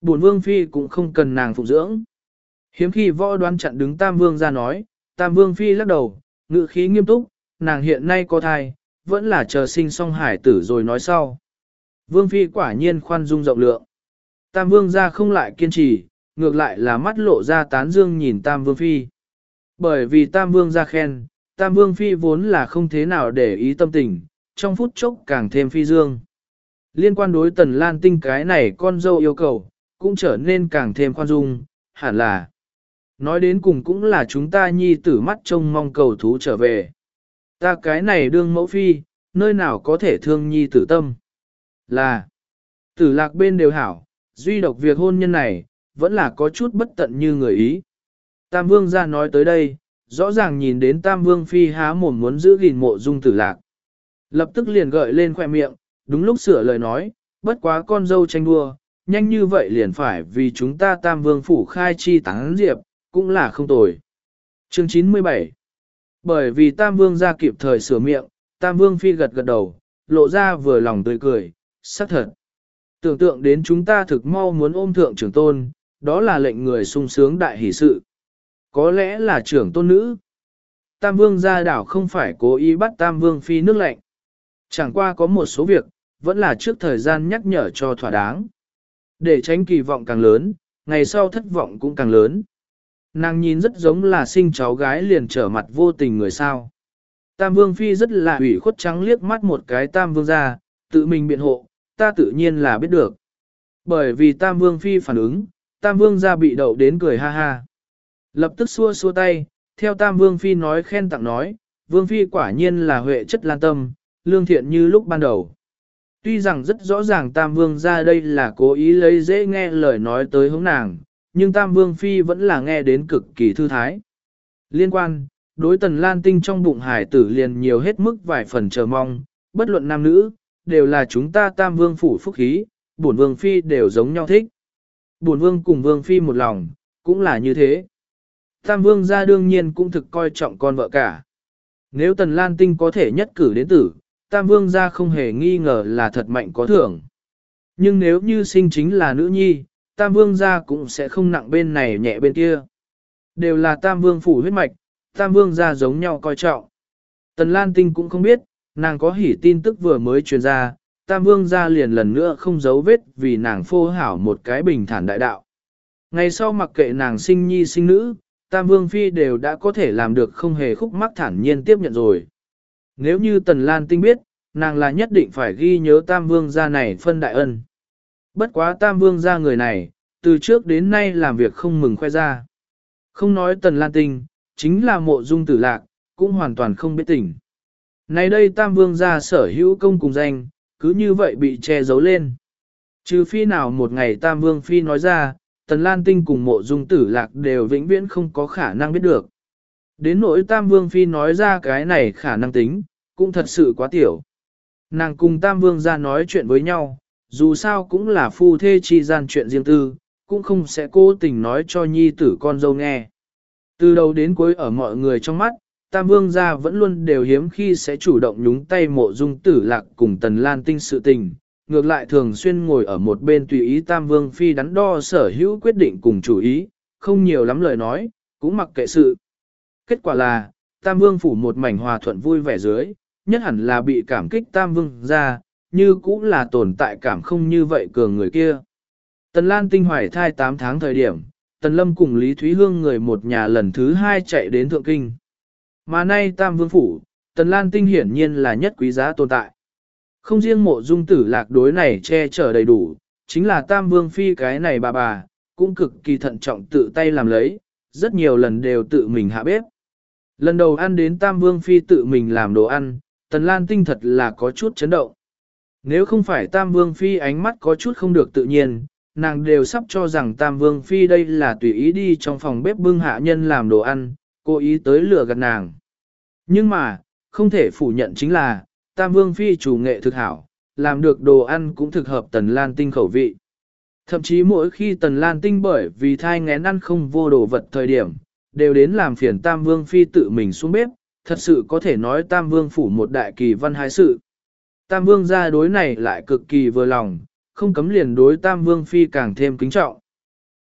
Bổn vương phi cũng không cần nàng phụng dưỡng. Hiếm khi võ đoán chặn đứng tam vương ra nói, tam vương phi lắc đầu, ngự khí nghiêm túc, nàng hiện nay có thai, vẫn là chờ sinh song hải tử rồi nói sau. Vương phi quả nhiên khoan dung rộng lượng. Tam vương ra không lại kiên trì, ngược lại là mắt lộ ra tán dương nhìn tam vương phi. Bởi vì tam vương ra khen, tam vương phi vốn là không thế nào để ý tâm tình, trong phút chốc càng thêm phi dương. Liên quan đối tần lan tinh cái này con dâu yêu cầu, cũng trở nên càng thêm khoan dung, hẳn là. Nói đến cùng cũng là chúng ta nhi tử mắt trông mong cầu thú trở về. Ta cái này đương mẫu phi, nơi nào có thể thương nhi tử tâm. Là, tử lạc bên đều hảo, duy độc việc hôn nhân này, vẫn là có chút bất tận như người ý. Tam vương ra nói tới đây, rõ ràng nhìn đến tam vương phi há mồm muốn giữ gìn mộ dung tử lạc. Lập tức liền gợi lên khoẻ miệng, đúng lúc sửa lời nói, bất quá con dâu tranh đua, nhanh như vậy liền phải vì chúng ta tam vương phủ khai chi tán diệp, cũng là không tồi. Chương 97 Bởi vì tam vương ra kịp thời sửa miệng, tam vương phi gật gật đầu, lộ ra vừa lòng tươi cười, xác thật. Tưởng tượng đến chúng ta thực mau muốn ôm thượng trưởng tôn, đó là lệnh người sung sướng đại hỷ sự. Có lẽ là trưởng tôn nữ. Tam vương gia đảo không phải cố ý bắt tam vương phi nước lạnh. Chẳng qua có một số việc, vẫn là trước thời gian nhắc nhở cho thỏa đáng. Để tránh kỳ vọng càng lớn, ngày sau thất vọng cũng càng lớn. Nàng nhìn rất giống là sinh cháu gái liền trở mặt vô tình người sao. Tam vương phi rất là ủy khuất trắng liếc mắt một cái tam vương ra, tự mình biện hộ, ta tự nhiên là biết được. Bởi vì tam vương phi phản ứng, tam vương ra bị đậu đến cười ha ha. Lập tức xua xua tay, theo tam vương phi nói khen tặng nói, vương phi quả nhiên là huệ chất lan tâm, lương thiện như lúc ban đầu. Tuy rằng rất rõ ràng tam vương ra đây là cố ý lấy dễ nghe lời nói tới hướng nàng, nhưng tam vương phi vẫn là nghe đến cực kỳ thư thái. Liên quan, đối tần lan tinh trong bụng hải tử liền nhiều hết mức vài phần chờ mong, bất luận nam nữ, đều là chúng ta tam vương phủ phúc khí, bổn vương phi đều giống nhau thích. Bổn vương cùng vương phi một lòng, cũng là như thế. Tam vương gia đương nhiên cũng thực coi trọng con vợ cả. Nếu tần lan tinh có thể nhất cử đến tử, tam vương gia không hề nghi ngờ là thật mạnh có thưởng. Nhưng nếu như sinh chính là nữ nhi, tam vương gia cũng sẽ không nặng bên này nhẹ bên kia. Đều là tam vương phủ huyết mạch, tam vương gia giống nhau coi trọng. Tần Lan Tinh cũng không biết, nàng có hỉ tin tức vừa mới truyền ra, tam vương gia liền lần nữa không giấu vết vì nàng phô hảo một cái bình thản đại đạo. Ngày sau mặc kệ nàng sinh nhi sinh nữ, tam vương phi đều đã có thể làm được không hề khúc mắc thản nhiên tiếp nhận rồi. Nếu như Tần Lan Tinh biết, nàng là nhất định phải ghi nhớ tam vương gia này phân đại ân. Bất quá tam vương gia người này, từ trước đến nay làm việc không mừng khoe ra. Không nói Tần Lan Tinh, chính là mộ dung tử lạc, cũng hoàn toàn không biết tình. Này đây tam vương gia sở hữu công cùng danh, cứ như vậy bị che giấu lên. Trừ phi nào một ngày tam vương phi nói ra, tần lan tinh cùng mộ dung tử lạc đều vĩnh viễn không có khả năng biết được. Đến nỗi tam vương phi nói ra cái này khả năng tính, cũng thật sự quá tiểu. Nàng cùng tam vương ra nói chuyện với nhau, dù sao cũng là phu thê chi gian chuyện riêng tư, cũng không sẽ cố tình nói cho nhi tử con dâu nghe. Từ đầu đến cuối ở mọi người trong mắt, Tam Vương gia vẫn luôn đều hiếm khi sẽ chủ động nhúng tay mộ dung tử lạc cùng Tần Lan Tinh sự tình, ngược lại thường xuyên ngồi ở một bên tùy ý Tam Vương Phi đắn đo sở hữu quyết định cùng chủ ý, không nhiều lắm lời nói, cũng mặc kệ sự. Kết quả là, Tam Vương phủ một mảnh hòa thuận vui vẻ dưới, nhất hẳn là bị cảm kích Tam Vương gia, như cũng là tồn tại cảm không như vậy cường người kia. Tần Lan Tinh hoài thai 8 tháng thời điểm, Tần Lâm cùng Lý Thúy Hương người một nhà lần thứ hai chạy đến Thượng Kinh. Mà nay Tam Vương Phủ, Tần Lan Tinh hiển nhiên là nhất quý giá tồn tại. Không riêng mộ dung tử lạc đối này che chở đầy đủ, chính là Tam Vương Phi cái này bà bà, cũng cực kỳ thận trọng tự tay làm lấy, rất nhiều lần đều tự mình hạ bếp. Lần đầu ăn đến Tam Vương Phi tự mình làm đồ ăn, Tần Lan Tinh thật là có chút chấn động. Nếu không phải Tam Vương Phi ánh mắt có chút không được tự nhiên, nàng đều sắp cho rằng Tam Vương Phi đây là tùy ý đi trong phòng bếp bưng hạ nhân làm đồ ăn, cố ý tới lừa gạt nàng. Nhưng mà, không thể phủ nhận chính là, Tam Vương Phi chủ nghệ thực hảo, làm được đồ ăn cũng thực hợp Tần Lan Tinh khẩu vị. Thậm chí mỗi khi Tần Lan Tinh bởi vì thai ngén ăn không vô đồ vật thời điểm, đều đến làm phiền Tam Vương Phi tự mình xuống bếp, thật sự có thể nói Tam Vương phủ một đại kỳ văn hái sự. Tam Vương gia đối này lại cực kỳ vừa lòng, không cấm liền đối Tam Vương Phi càng thêm kính trọng.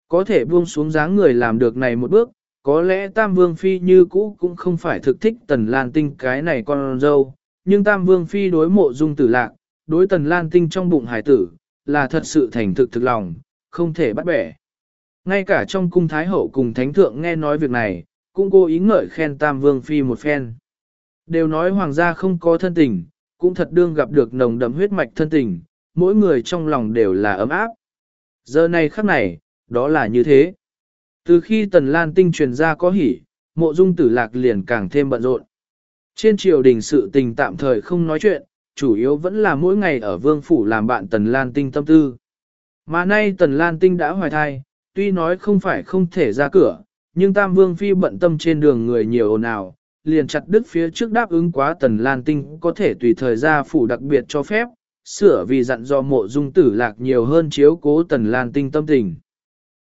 Có thể buông xuống dáng người làm được này một bước, có lẽ Tam Vương Phi như cũ cũng không phải thực thích Tần Lan Tinh cái này con dâu, nhưng Tam Vương Phi đối mộ dung tử lạc, đối Tần Lan Tinh trong bụng hải tử, là thật sự thành thực thực lòng, không thể bắt bẻ. Ngay cả trong cung Thái Hậu cùng Thánh Thượng nghe nói việc này, cũng cố ý ngợi khen Tam Vương Phi một phen. Đều nói hoàng gia không có thân tình, cũng thật đương gặp được nồng đậm huyết mạch thân tình, mỗi người trong lòng đều là ấm áp. Giờ này khắc này, đó là như thế. Từ khi Tần Lan Tinh truyền ra có hỉ, mộ dung tử lạc liền càng thêm bận rộn. Trên triều đình sự tình tạm thời không nói chuyện, chủ yếu vẫn là mỗi ngày ở vương phủ làm bạn Tần Lan Tinh tâm tư. Mà nay Tần Lan Tinh đã hoài thai, tuy nói không phải không thể ra cửa, nhưng Tam Vương Phi bận tâm trên đường người nhiều ồn ào, liền chặt đứt phía trước đáp ứng quá Tần Lan Tinh có thể tùy thời ra phủ đặc biệt cho phép, sửa vì dặn do mộ dung tử lạc nhiều hơn chiếu cố Tần Lan Tinh tâm tình.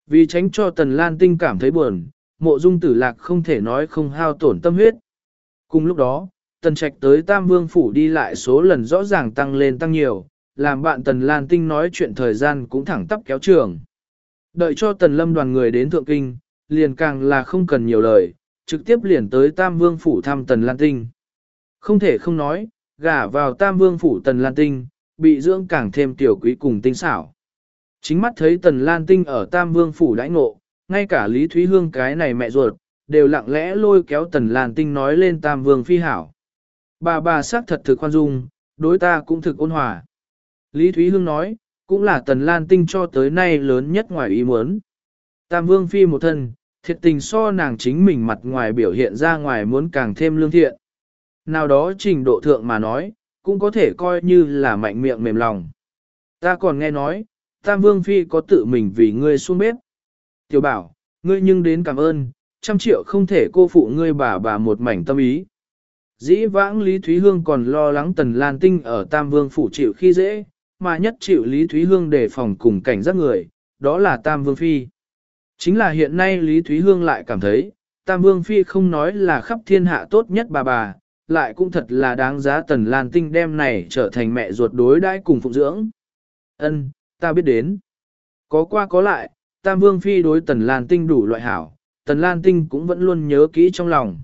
Vì tránh cho Tần Lan Tinh cảm thấy buồn, mộ dung tử lạc không thể nói không hao tổn tâm huyết. Cùng lúc đó, Tần Trạch tới Tam Vương Phủ đi lại số lần rõ ràng tăng lên tăng nhiều, làm bạn Tần Lan Tinh nói chuyện thời gian cũng thẳng tắp kéo trường. Đợi cho Tần Lâm đoàn người đến Thượng Kinh, liền càng là không cần nhiều lời, trực tiếp liền tới Tam Vương Phủ thăm Tần Lan Tinh. Không thể không nói, gả vào Tam Vương Phủ Tần Lan Tinh, bị dưỡng càng thêm tiểu quý cùng tinh xảo. Chính mắt thấy Tần Lan Tinh ở Tam Vương Phủ đãi ngộ, ngay cả Lý Thúy Hương cái này mẹ ruột, đều lặng lẽ lôi kéo Tần Lan Tinh nói lên Tam Vương Phi hảo. Bà bà xác thật thực khoan dung, đối ta cũng thực ôn hòa. Lý Thúy Hương nói, cũng là Tần Lan Tinh cho tới nay lớn nhất ngoài ý muốn. Tam Vương Phi một thân, thiệt tình so nàng chính mình mặt ngoài biểu hiện ra ngoài muốn càng thêm lương thiện. Nào đó trình độ thượng mà nói, cũng có thể coi như là mạnh miệng mềm lòng. Ta còn nghe nói, Tam Vương Phi có tự mình vì ngươi xuống bếp. Tiểu bảo, ngươi nhưng đến cảm ơn, trăm triệu không thể cô phụ ngươi bà bà một mảnh tâm ý. Dĩ vãng Lý Thúy Hương còn lo lắng Tần Lan Tinh ở Tam Vương Phủ chịu khi dễ, mà nhất chịu Lý Thúy Hương đề phòng cùng cảnh giác người, đó là Tam Vương Phi. Chính là hiện nay Lý Thúy Hương lại cảm thấy, Tam Vương Phi không nói là khắp thiên hạ tốt nhất bà bà, lại cũng thật là đáng giá Tần Lan Tinh đem này trở thành mẹ ruột đối đãi cùng phụng dưỡng. Ân, ta biết đến. Có qua có lại, Tam Vương Phi đối Tần Lan Tinh đủ loại hảo, Tần Lan Tinh cũng vẫn luôn nhớ kỹ trong lòng.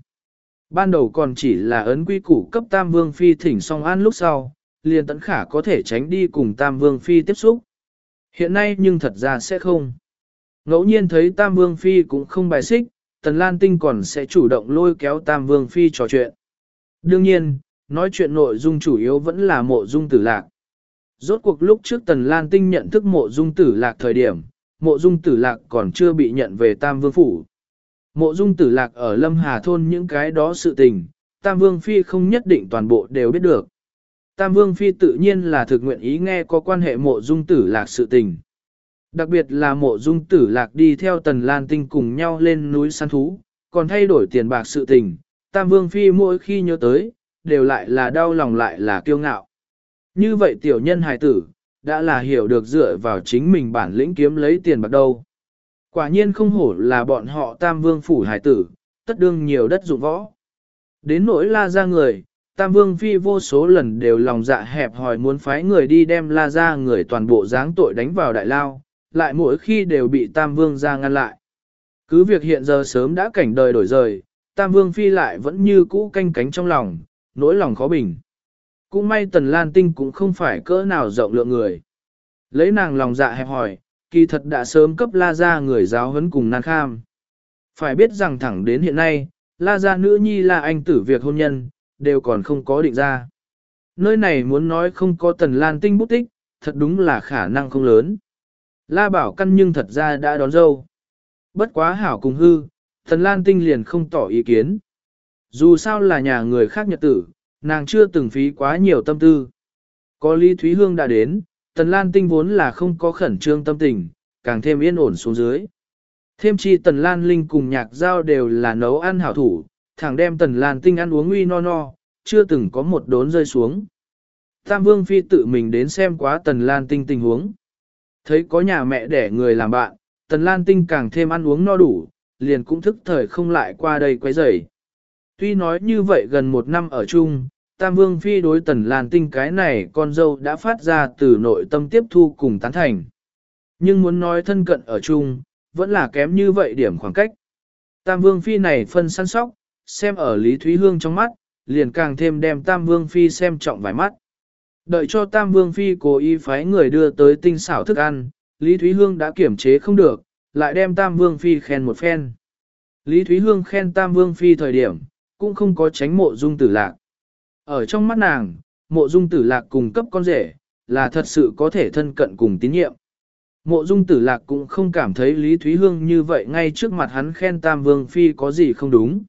Ban đầu còn chỉ là ấn quy củ cấp Tam Vương Phi thỉnh song an lúc sau, liền tấn khả có thể tránh đi cùng Tam Vương Phi tiếp xúc. Hiện nay nhưng thật ra sẽ không. Ngẫu nhiên thấy Tam Vương Phi cũng không bài xích, Tần Lan Tinh còn sẽ chủ động lôi kéo Tam Vương Phi trò chuyện. Đương nhiên, nói chuyện nội dung chủ yếu vẫn là mộ dung tử lạc. Rốt cuộc lúc trước Tần Lan Tinh nhận thức mộ dung tử lạc thời điểm, mộ dung tử lạc còn chưa bị nhận về Tam Vương Phủ. Mộ dung tử lạc ở Lâm Hà Thôn những cái đó sự tình, Tam Vương Phi không nhất định toàn bộ đều biết được. Tam Vương Phi tự nhiên là thực nguyện ý nghe có quan hệ mộ dung tử lạc sự tình. Đặc biệt là mộ dung tử lạc đi theo Tần Lan Tinh cùng nhau lên núi săn thú, còn thay đổi tiền bạc sự tình, Tam Vương Phi mỗi khi nhớ tới, đều lại là đau lòng lại là kiêu ngạo. Như vậy tiểu nhân hài tử, đã là hiểu được dựa vào chính mình bản lĩnh kiếm lấy tiền bạc đâu. Quả nhiên không hổ là bọn họ tam vương phủ hải tử, tất đương nhiều đất dụng võ. Đến nỗi la ra người, tam vương phi vô số lần đều lòng dạ hẹp hỏi muốn phái người đi đem la ra người toàn bộ dáng tội đánh vào đại lao, lại mỗi khi đều bị tam vương ra ngăn lại. Cứ việc hiện giờ sớm đã cảnh đời đổi rời, tam vương phi lại vẫn như cũ canh cánh trong lòng, nỗi lòng khó bình. Cũng may tần lan tinh cũng không phải cỡ nào rộng lượng người. Lấy nàng lòng dạ hẹp hỏi, kỳ thật đã sớm cấp la ra người giáo huấn cùng nan kham. Phải biết rằng thẳng đến hiện nay, la gia nữ nhi là anh tử việc hôn nhân, đều còn không có định ra. Nơi này muốn nói không có tần lan tinh bút tích, thật đúng là khả năng không lớn. La bảo căn nhưng thật ra đã đón dâu. Bất quá hảo cùng hư, Thần lan tinh liền không tỏ ý kiến. Dù sao là nhà người khác nhật tử, nàng chưa từng phí quá nhiều tâm tư. Có Lý Thúy Hương đã đến, Tần Lan Tinh vốn là không có khẩn trương tâm tình, càng thêm yên ổn xuống dưới. Thêm chi Tần Lan Linh cùng nhạc giao đều là nấu ăn hảo thủ, thẳng đem Tần Lan Tinh ăn uống uy no no, chưa từng có một đốn rơi xuống. Tam Vương Phi tự mình đến xem quá Tần Lan Tinh tình huống. Thấy có nhà mẹ đẻ người làm bạn, Tần Lan Tinh càng thêm ăn uống no đủ, liền cũng thức thời không lại qua đây quấy rầy. Tuy nói như vậy gần một năm ở chung, Tam Vương Phi đối Tần Lan Tinh cái này con dâu đã phát ra từ nội tâm tiếp thu cùng tán thành. Nhưng muốn nói thân cận ở chung, vẫn là kém như vậy điểm khoảng cách. Tam Vương Phi này phân săn sóc, xem ở Lý Thúy Hương trong mắt, liền càng thêm đem Tam Vương Phi xem trọng vài mắt. Đợi cho Tam Vương Phi cố ý phái người đưa tới tinh xảo thức ăn, Lý Thúy Hương đã kiểm chế không được, lại đem Tam Vương Phi khen một phen. Lý Thúy Hương khen Tam Vương Phi thời điểm, cũng không có tránh mộ dung tử lạc. Ở trong mắt nàng, mộ dung tử lạc cùng cấp con rể, là thật sự có thể thân cận cùng tín nhiệm. Mộ dung tử lạc cũng không cảm thấy Lý Thúy Hương như vậy ngay trước mặt hắn khen Tam Vương Phi có gì không đúng.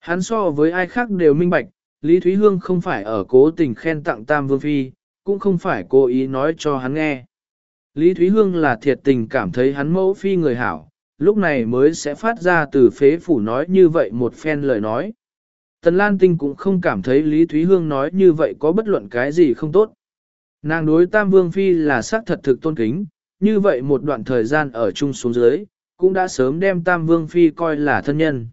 Hắn so với ai khác đều minh bạch, Lý Thúy Hương không phải ở cố tình khen tặng Tam Vương Phi, cũng không phải cố ý nói cho hắn nghe. Lý Thúy Hương là thiệt tình cảm thấy hắn mẫu phi người hảo, lúc này mới sẽ phát ra từ phế phủ nói như vậy một phen lời nói. Tần Lan Tinh cũng không cảm thấy Lý Thúy Hương nói như vậy có bất luận cái gì không tốt. Nàng đối Tam Vương Phi là xác thật thực tôn kính, như vậy một đoạn thời gian ở chung xuống dưới, cũng đã sớm đem Tam Vương Phi coi là thân nhân.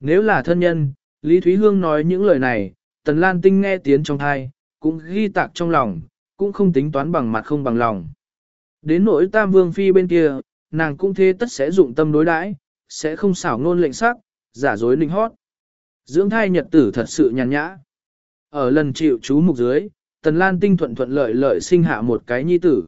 Nếu là thân nhân, Lý Thúy Hương nói những lời này, Tần Lan Tinh nghe tiếng trong thai, cũng ghi tạc trong lòng, cũng không tính toán bằng mặt không bằng lòng. Đến nỗi Tam Vương Phi bên kia, nàng cũng thế tất sẽ dụng tâm đối đãi, sẽ không xảo ngôn lệnh sắc, giả dối linh hót. Dưỡng thai nhật tử thật sự nhàn nhã. Ở lần chịu chú mục dưới, Tần Lan Tinh thuận thuận lợi lợi sinh hạ một cái nhi tử.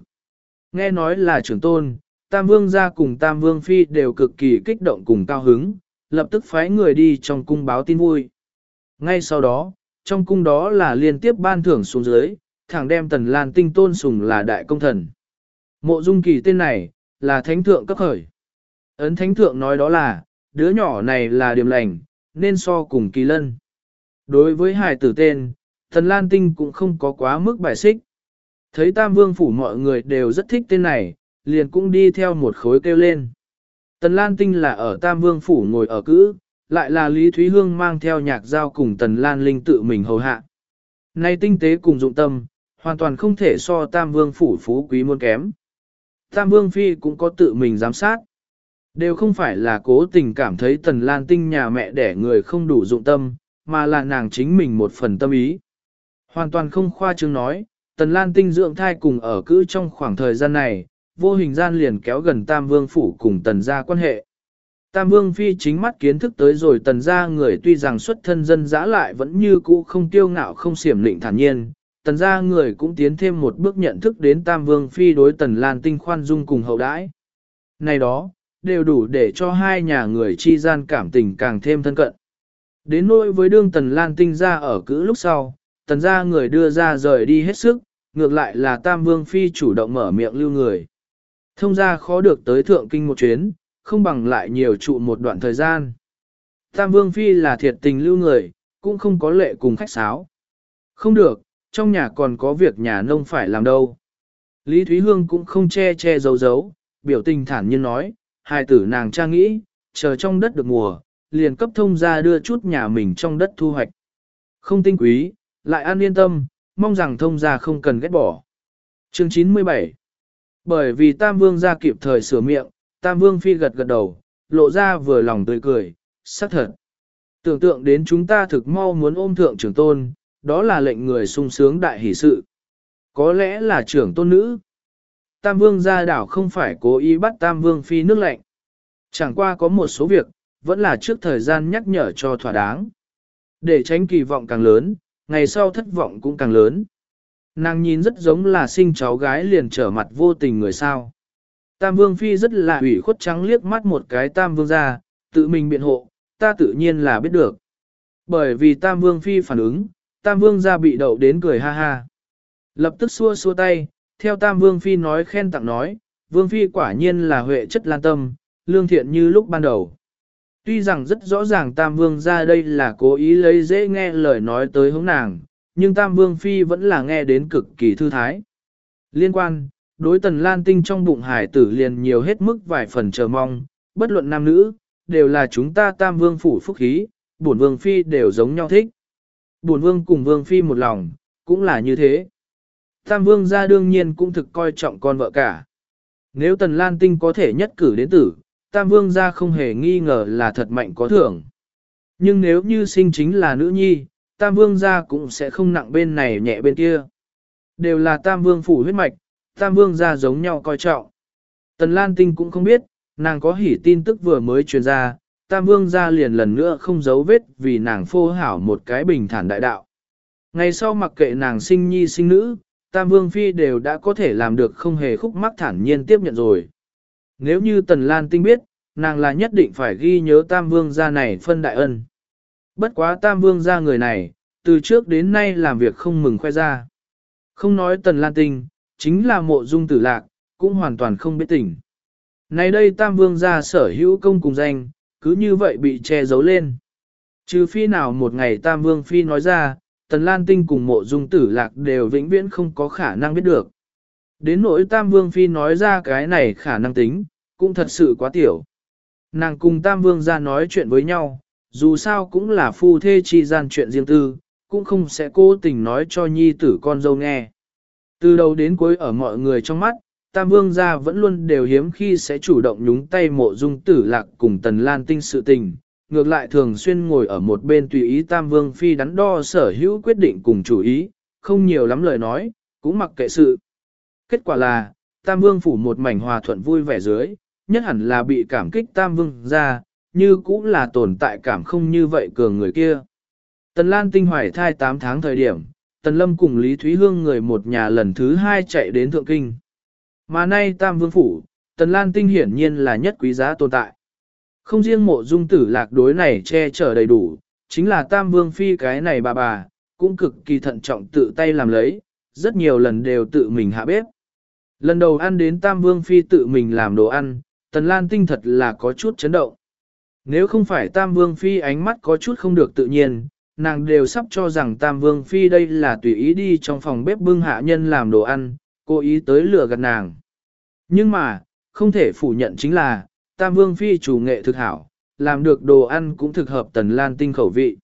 Nghe nói là trưởng tôn, Tam Vương gia cùng Tam Vương Phi đều cực kỳ kích động cùng cao hứng, lập tức phái người đi trong cung báo tin vui. Ngay sau đó, trong cung đó là liên tiếp ban thưởng xuống dưới, thẳng đem Tần Lan Tinh tôn sùng là đại công thần. Mộ dung kỳ tên này, là thánh thượng cấp khởi. Ấn thánh thượng nói đó là, đứa nhỏ này là điểm lành, nên so cùng kỳ lân. Đối với hài tử tên, thần Lan Tinh cũng không có quá mức bài xích. Thấy Tam Vương Phủ mọi người đều rất thích tên này, liền cũng đi theo một khối kêu lên. Tần Lan Tinh là ở Tam Vương Phủ ngồi ở cữ, lại là Lý Thúy Hương mang theo nhạc giao cùng Tần Lan Linh tự mình hầu hạ. Nay tinh tế cùng dụng tâm, hoàn toàn không thể so Tam Vương Phủ phú quý muôn kém. Tam Vương Phi cũng có tự mình giám sát. Đều không phải là cố tình cảm thấy Tần Lan Tinh nhà mẹ đẻ người không đủ dụng tâm, mà là nàng chính mình một phần tâm ý. Hoàn toàn không khoa trương nói, Tần Lan Tinh dưỡng thai cùng ở cữ trong khoảng thời gian này, vô hình gian liền kéo gần Tam Vương Phủ cùng Tần gia quan hệ. Tam Vương Phi chính mắt kiến thức tới rồi Tần gia người tuy rằng xuất thân dân dã lại vẫn như cũ không tiêu ngạo không xiểm lịnh thản nhiên, tần gia người cũng tiến thêm một bước nhận thức đến Tam Vương Phi đối tần Lan Tinh khoan dung cùng hậu đãi. Này đó, đều đủ để cho hai nhà người chi gian cảm tình càng thêm thân cận. Đến nỗi với đương tần Lan Tinh ra ở cữ lúc sau, tần gia người đưa ra rời đi hết sức, ngược lại là Tam Vương Phi chủ động mở miệng lưu người. Thông ra khó được tới thượng kinh một chuyến, không bằng lại nhiều trụ một đoạn thời gian. Tam Vương Phi là thiệt tình lưu người, cũng không có lệ cùng khách sáo. Không được, trong nhà còn có việc nhà nông phải làm đâu. Lý Thúy Hương cũng không che che giấu giấu, biểu tình thản nhiên nói, hai tử nàng cha nghĩ, chờ trong đất được mùa, liền cấp thông ra đưa chút nhà mình trong đất thu hoạch. Không tinh quý, lại an yên tâm, mong rằng thông ra không cần ghét bỏ. Chương 97 bởi vì Tam Vương ra kịp thời sửa miệng, Tam Vương phi gật gật đầu, lộ ra vừa lòng tươi cười, xác thật. Tưởng tượng đến chúng ta thực mau muốn ôm thượng trưởng tôn, đó là lệnh người sung sướng đại hỷ sự. Có lẽ là trưởng tôn nữ. Tam vương gia đảo không phải cố ý bắt tam vương phi nước lạnh. Chẳng qua có một số việc, vẫn là trước thời gian nhắc nhở cho thỏa đáng. Để tránh kỳ vọng càng lớn, ngày sau thất vọng cũng càng lớn. Nàng nhìn rất giống là sinh cháu gái liền trở mặt vô tình người sao. Tam vương phi rất là ủy khuất trắng liếc mắt một cái tam vương gia, tự mình biện hộ, ta tự nhiên là biết được. Bởi vì tam vương phi phản ứng, tam vương gia bị đậu đến cười ha ha. Lập tức xua xua tay, theo tam vương phi nói khen tặng nói, vương phi quả nhiên là huệ chất lan tâm, lương thiện như lúc ban đầu. Tuy rằng rất rõ ràng tam vương gia đây là cố ý lấy dễ nghe lời nói tới hướng nàng, nhưng Tam Vương Phi vẫn là nghe đến cực kỳ thư thái. Liên quan, đối tần lan tinh trong bụng hải tử liền nhiều hết mức vài phần chờ mong, bất luận nam nữ, đều là chúng ta Tam Vương phủ phúc khí, bổn Vương Phi đều giống nhau thích. Bổn Vương cùng Vương Phi một lòng, cũng là như thế. Tam Vương gia đương nhiên cũng thực coi trọng con vợ cả. Nếu Tần Lan Tinh có thể nhất cử đến tử, Tam Vương gia không hề nghi ngờ là thật mạnh có thưởng. Nhưng nếu như sinh chính là nữ nhi, Tam Vương gia cũng sẽ không nặng bên này nhẹ bên kia. Đều là Tam Vương phủ huyết mạch, Tam Vương gia giống nhau coi trọng. Tần Lan Tinh cũng không biết, nàng có hỉ tin tức vừa mới truyền ra, Tam Vương gia liền lần nữa không giấu vết vì nàng phô hảo một cái bình thản đại đạo. Ngày sau mặc kệ nàng sinh nhi sinh nữ, Tam Vương Phi đều đã có thể làm được không hề khúc mắc thản nhiên tiếp nhận rồi. Nếu như Tần Lan Tinh biết, nàng là nhất định phải ghi nhớ Tam Vương gia này phân đại ân. Bất quá Tam Vương gia người này, từ trước đến nay làm việc không mừng khoe ra. Không nói Tần Lan Tinh, chính là mộ dung tử lạc, cũng hoàn toàn không biết tỉnh. Này đây Tam Vương gia sở hữu công cùng danh, cứ như vậy bị che giấu lên. Trừ phi nào một ngày Tam Vương Phi nói ra, Tần Lan Tinh cùng mộ dung tử lạc đều vĩnh viễn không có khả năng biết được. Đến nỗi Tam Vương Phi nói ra cái này khả năng tính, cũng thật sự quá tiểu. Nàng cùng Tam Vương ra nói chuyện với nhau, dù sao cũng là phu thê chi gian chuyện riêng tư, cũng không sẽ cố tình nói cho nhi tử con dâu nghe. Từ đầu đến cuối ở mọi người trong mắt, Tam Vương gia vẫn luôn đều hiếm khi sẽ chủ động nhúng tay mộ dung tử lạc cùng Tần Lan Tinh sự tình, ngược lại thường xuyên ngồi ở một bên tùy ý Tam Vương Phi đắn đo sở hữu quyết định cùng chủ ý, không nhiều lắm lời nói, cũng mặc kệ sự. Kết quả là, Tam Vương phủ một mảnh hòa thuận vui vẻ dưới, nhất hẳn là bị cảm kích Tam Vương gia như cũng là tồn tại cảm không như vậy cường người kia. Tần Lan tinh hoài thai 8 tháng thời điểm, Tần Lâm cùng Lý Thúy Hương người một nhà lần thứ hai chạy đến Thượng Kinh. Mà nay Tam Vương phủ, Tần Lan tinh hiển nhiên là nhất quý giá tồn tại. Không riêng mộ dung tử lạc đối này che chở đầy đủ, chính là Tam Vương Phi cái này bà bà, cũng cực kỳ thận trọng tự tay làm lấy, rất nhiều lần đều tự mình hạ bếp. Lần đầu ăn đến Tam Vương Phi tự mình làm đồ ăn, Tần Lan Tinh thật là có chút chấn động. Nếu không phải Tam Vương Phi ánh mắt có chút không được tự nhiên, nàng đều sắp cho rằng Tam Vương Phi đây là tùy ý đi trong phòng bếp bưng hạ nhân làm đồ ăn, cố ý tới lừa gạt nàng. Nhưng mà, không thể phủ nhận chính là, Tam Vương Phi chủ nghệ thực hảo, làm được đồ ăn cũng thực hợp Tần Lan Tinh khẩu vị.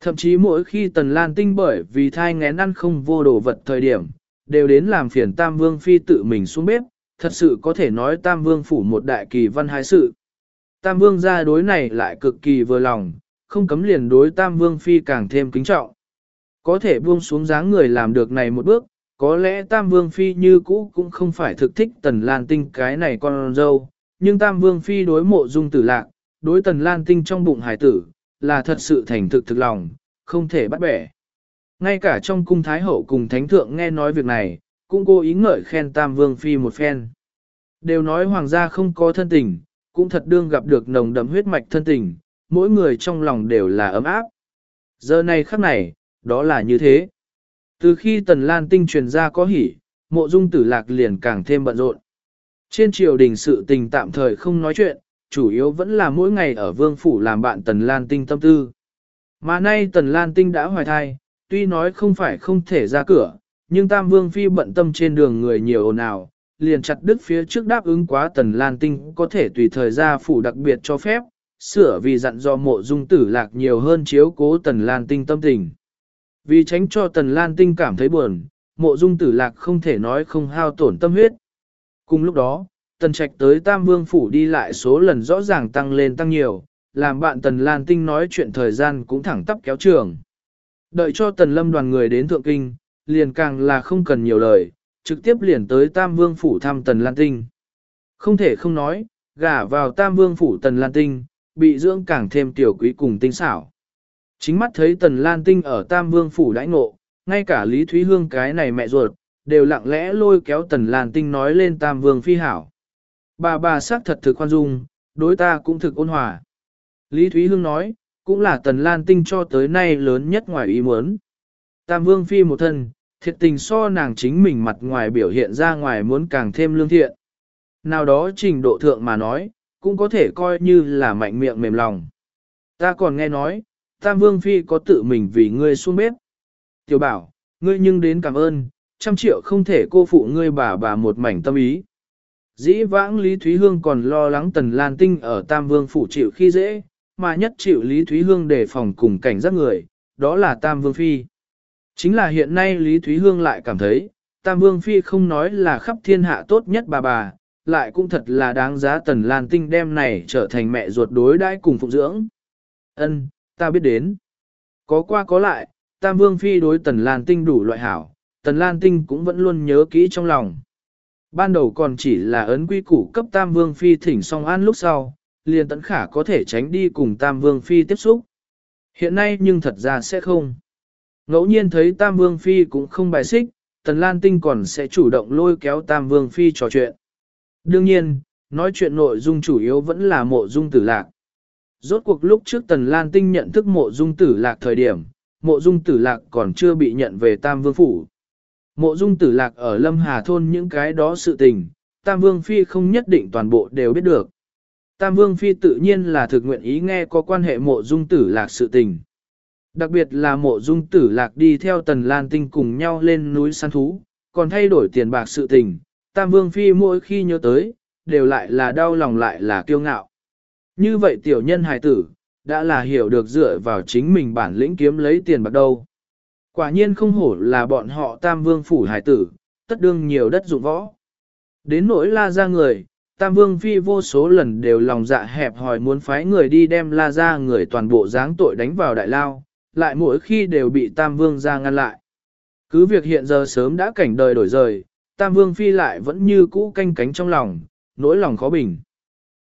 Thậm chí mỗi khi Tần Lan Tinh bởi vì thai ngén ăn không vô đồ vật thời điểm, đều đến làm phiền Tam Vương Phi tự mình xuống bếp, thật sự có thể nói Tam Vương phủ một đại kỳ văn hái sự. Tam Vương gia đối này lại cực kỳ vừa lòng, không cấm liền đối Tam Vương Phi càng thêm kính trọng. Có thể buông xuống dáng người làm được này một bước, có lẽ Tam Vương Phi như cũ cũng không phải thực thích Tần Lan Tinh cái này con dâu, nhưng Tam Vương Phi đối mộ dung tử lạc, đối Tần Lan Tinh trong bụng hải tử, là thật sự thành thực thực lòng, không thể bắt bẻ. Ngay cả trong cung Thái Hậu cùng Thánh Thượng nghe nói việc này, cũng cố ý ngợi khen Tam Vương Phi một phen. Đều nói hoàng gia không có thân tình, cũng thật đương gặp được nồng đậm huyết mạch thân tình, mỗi người trong lòng đều là ấm áp. Giờ này khắc này, đó là như thế. Từ khi Tần Lan Tinh truyền ra có hỉ, mộ dung tử lạc liền càng thêm bận rộn. Trên triều đình sự tình tạm thời không nói chuyện, chủ yếu vẫn là mỗi ngày ở vương phủ làm bạn Tần Lan Tinh tâm tư. Mà nay Tần Lan Tinh đã hoài thai, tuy nói không phải không thể ra cửa, nhưng Tam Vương Phi bận tâm trên đường người nhiều ồn ào, liền chặt đứt phía trước đáp ứng quá Tần Lan Tinh có thể tùy thời ra phủ đặc biệt cho phép, sửa vì dặn do mộ dung tử lạc nhiều hơn chiếu cố Tần Lan Tinh tâm tình. Vì tránh cho Tần Lan Tinh cảm thấy buồn, mộ dung tử lạc không thể nói không hao tổn tâm huyết. Cùng lúc đó, Tần Trạch tới Tam Vương Phủ đi lại số lần rõ ràng tăng lên tăng nhiều, làm bạn Tần Lan Tinh nói chuyện thời gian cũng thẳng tắp kéo trường. Đợi cho Tần Lâm đoàn người đến Thượng Kinh, liền càng là không cần nhiều lời, trực tiếp liền tới Tam Vương Phủ thăm Tần Lan Tinh. Không thể không nói, gả vào Tam Vương Phủ Tần Lan Tinh, bị dưỡng càng thêm tiểu quý cùng tinh xảo. Chính mắt thấy Tần Lan Tinh ở Tam Vương Phủ đãi ngộ, ngay cả Lý Thúy Hương cái này mẹ ruột, đều lặng lẽ lôi kéo Tần Lan Tinh nói lên Tam Vương Phi hảo. Bà bà xác thật thực khoan dung, đối ta cũng thực ôn hòa. Lý Thúy Hương nói, cũng là Tần Lan Tinh cho tới nay lớn nhất ngoài ý muốn. Tam Vương Phi một thân, thiệt tình so nàng chính mình mặt ngoài biểu hiện ra ngoài muốn càng thêm lương thiện. Nào đó trình độ thượng mà nói, cũng có thể coi như là mạnh miệng mềm lòng. Ta còn nghe nói, Tam Vương Phi có tự mình vì ngươi xuống bếp. tiểu bảo, ngươi nhưng đến cảm ơn, trăm triệu không thể cô phụ ngươi bà bà một mảnh tâm ý. Dĩ vãng Lý Thúy Hương còn lo lắng Tần Lan Tinh ở Tam Vương phủ chịu khi dễ, mà nhất chịu Lý Thúy Hương đề phòng cùng cảnh giác người, đó là Tam Vương Phi. Chính là hiện nay Lý Thúy Hương lại cảm thấy, Tam Vương Phi không nói là khắp thiên hạ tốt nhất bà bà, lại cũng thật là đáng giá Tần Lan Tinh đem này trở thành mẹ ruột đối đãi cùng phụng dưỡng. Ân, ta biết đến. Có qua có lại, Tam Vương Phi đối Tần Lan Tinh đủ loại hảo, Tần Lan Tinh cũng vẫn luôn nhớ kỹ trong lòng. Ban đầu còn chỉ là ấn quy củ cấp Tam Vương Phi thỉnh song an lúc sau, liền tấn khả có thể tránh đi cùng Tam Vương Phi tiếp xúc. Hiện nay nhưng thật ra sẽ không. Ngẫu nhiên thấy Tam Vương Phi cũng không bài xích, Tần Lan Tinh còn sẽ chủ động lôi kéo Tam Vương Phi trò chuyện. Đương nhiên, nói chuyện nội dung chủ yếu vẫn là mộ dung tử lạc. Rốt cuộc lúc trước Tần Lan Tinh nhận thức mộ dung tử lạc thời điểm, mộ dung tử lạc còn chưa bị nhận về Tam Vương Phủ. Mộ dung tử lạc ở Lâm Hà Thôn những cái đó sự tình, Tam Vương Phi không nhất định toàn bộ đều biết được. Tam Vương Phi tự nhiên là thực nguyện ý nghe có quan hệ mộ dung tử lạc sự tình. Đặc biệt là mộ dung tử lạc đi theo Tần Lan Tinh cùng nhau lên núi săn thú, còn thay đổi tiền bạc sự tình, Tam Vương Phi mỗi khi nhớ tới, đều lại là đau lòng lại là kiêu ngạo. Như vậy tiểu nhân hài tử, đã là hiểu được dựa vào chính mình bản lĩnh kiếm lấy tiền bạc đâu. Quả nhiên không hổ là bọn họ Tam Vương Phủ hài tử, tất đương nhiều đất dụng võ. Đến nỗi la ra người, Tam Vương Phi vô số lần đều lòng dạ hẹp hỏi muốn phái người đi đem la ra người toàn bộ dáng tội đánh vào đại lao, lại mỗi khi đều bị Tam Vương ra ngăn lại. Cứ việc hiện giờ sớm đã cảnh đời đổi rời, Tam Vương Phi lại vẫn như cũ canh cánh trong lòng, nỗi lòng khó bình.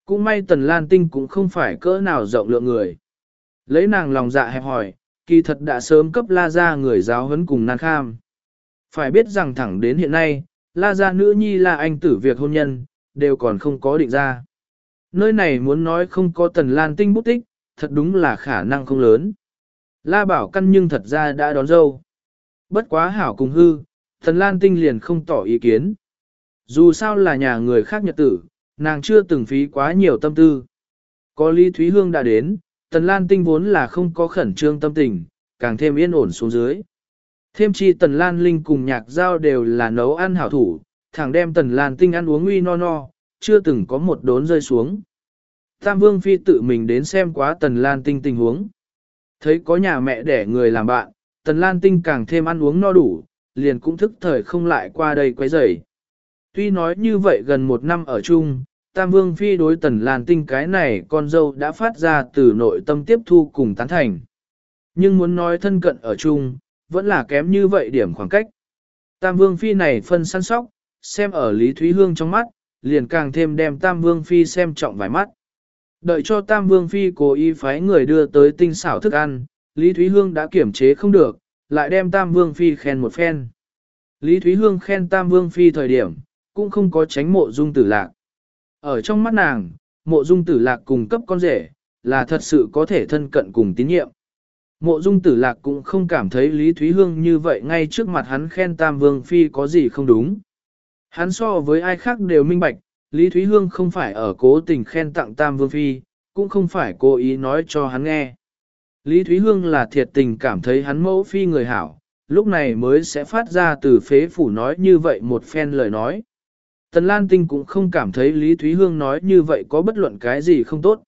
Cũng may Tần Lan Tinh cũng không phải cỡ nào rộng lượng người. Lấy nàng lòng dạ hẹp hỏi, kỳ thật đã sớm cấp la ra người giáo huấn cùng nan kham. Phải biết rằng thẳng đến hiện nay, la ra nữ nhi là anh tử việc hôn nhân, đều còn không có định ra. Nơi này muốn nói không có Tần Lan Tinh bút tích, thật đúng là khả năng không lớn. La Bảo Căn nhưng thật ra đã đón dâu. Bất quá hảo cùng hư, thần Lan Tinh liền không tỏ ý kiến. Dù sao là nhà người khác nhật tử, nàng chưa từng phí quá nhiều tâm tư. Có Lý Thúy Hương đã đến, Tần Lan Tinh vốn là không có khẩn trương tâm tình, càng thêm yên ổn xuống dưới. Thêm chi Tần Lan Linh cùng nhạc giao đều là nấu ăn hảo thủ, thẳng đem Tần Lan Tinh ăn uống uy no no, chưa từng có một đốn rơi xuống. Tam Vương Phi tự mình đến xem quá Tần Lan Tinh tình huống. Thấy có nhà mẹ để người làm bạn, Tần Lan Tinh càng thêm ăn uống no đủ, liền cũng thức thời không lại qua đây quấy rầy. Tuy nói như vậy gần một năm ở chung, Tam Vương Phi đối Tần Lan Tinh cái này con dâu đã phát ra từ nội tâm tiếp thu cùng tán thành. Nhưng muốn nói thân cận ở chung, vẫn là kém như vậy điểm khoảng cách. Tam Vương Phi này phân săn sóc, xem ở Lý Thúy Hương trong mắt, liền càng thêm đem Tam Vương Phi xem trọng vài mắt. Đợi cho Tam Vương Phi cố ý phái người đưa tới tinh xảo thức ăn, Lý Thúy Hương đã kiểm chế không được, lại đem Tam Vương Phi khen một phen. Lý Thúy Hương khen Tam Vương Phi thời điểm, cũng không có tránh mộ dung tử lạc. Ở trong mắt nàng, mộ dung tử lạc cùng cấp con rể, là thật sự có thể thân cận cùng tín nhiệm. Mộ dung tử lạc cũng không cảm thấy Lý Thúy Hương như vậy ngay trước mặt hắn khen Tam Vương Phi có gì không đúng. Hắn so với ai khác đều minh bạch, Lý Thúy Hương không phải ở cố tình khen tặng Tam Vương Phi, cũng không phải cố ý nói cho hắn nghe. Lý Thúy Hương là thiệt tình cảm thấy hắn mẫu phi người hảo, lúc này mới sẽ phát ra từ phế phủ nói như vậy một phen lời nói. Tần Lan Tinh cũng không cảm thấy Lý Thúy Hương nói như vậy có bất luận cái gì không tốt.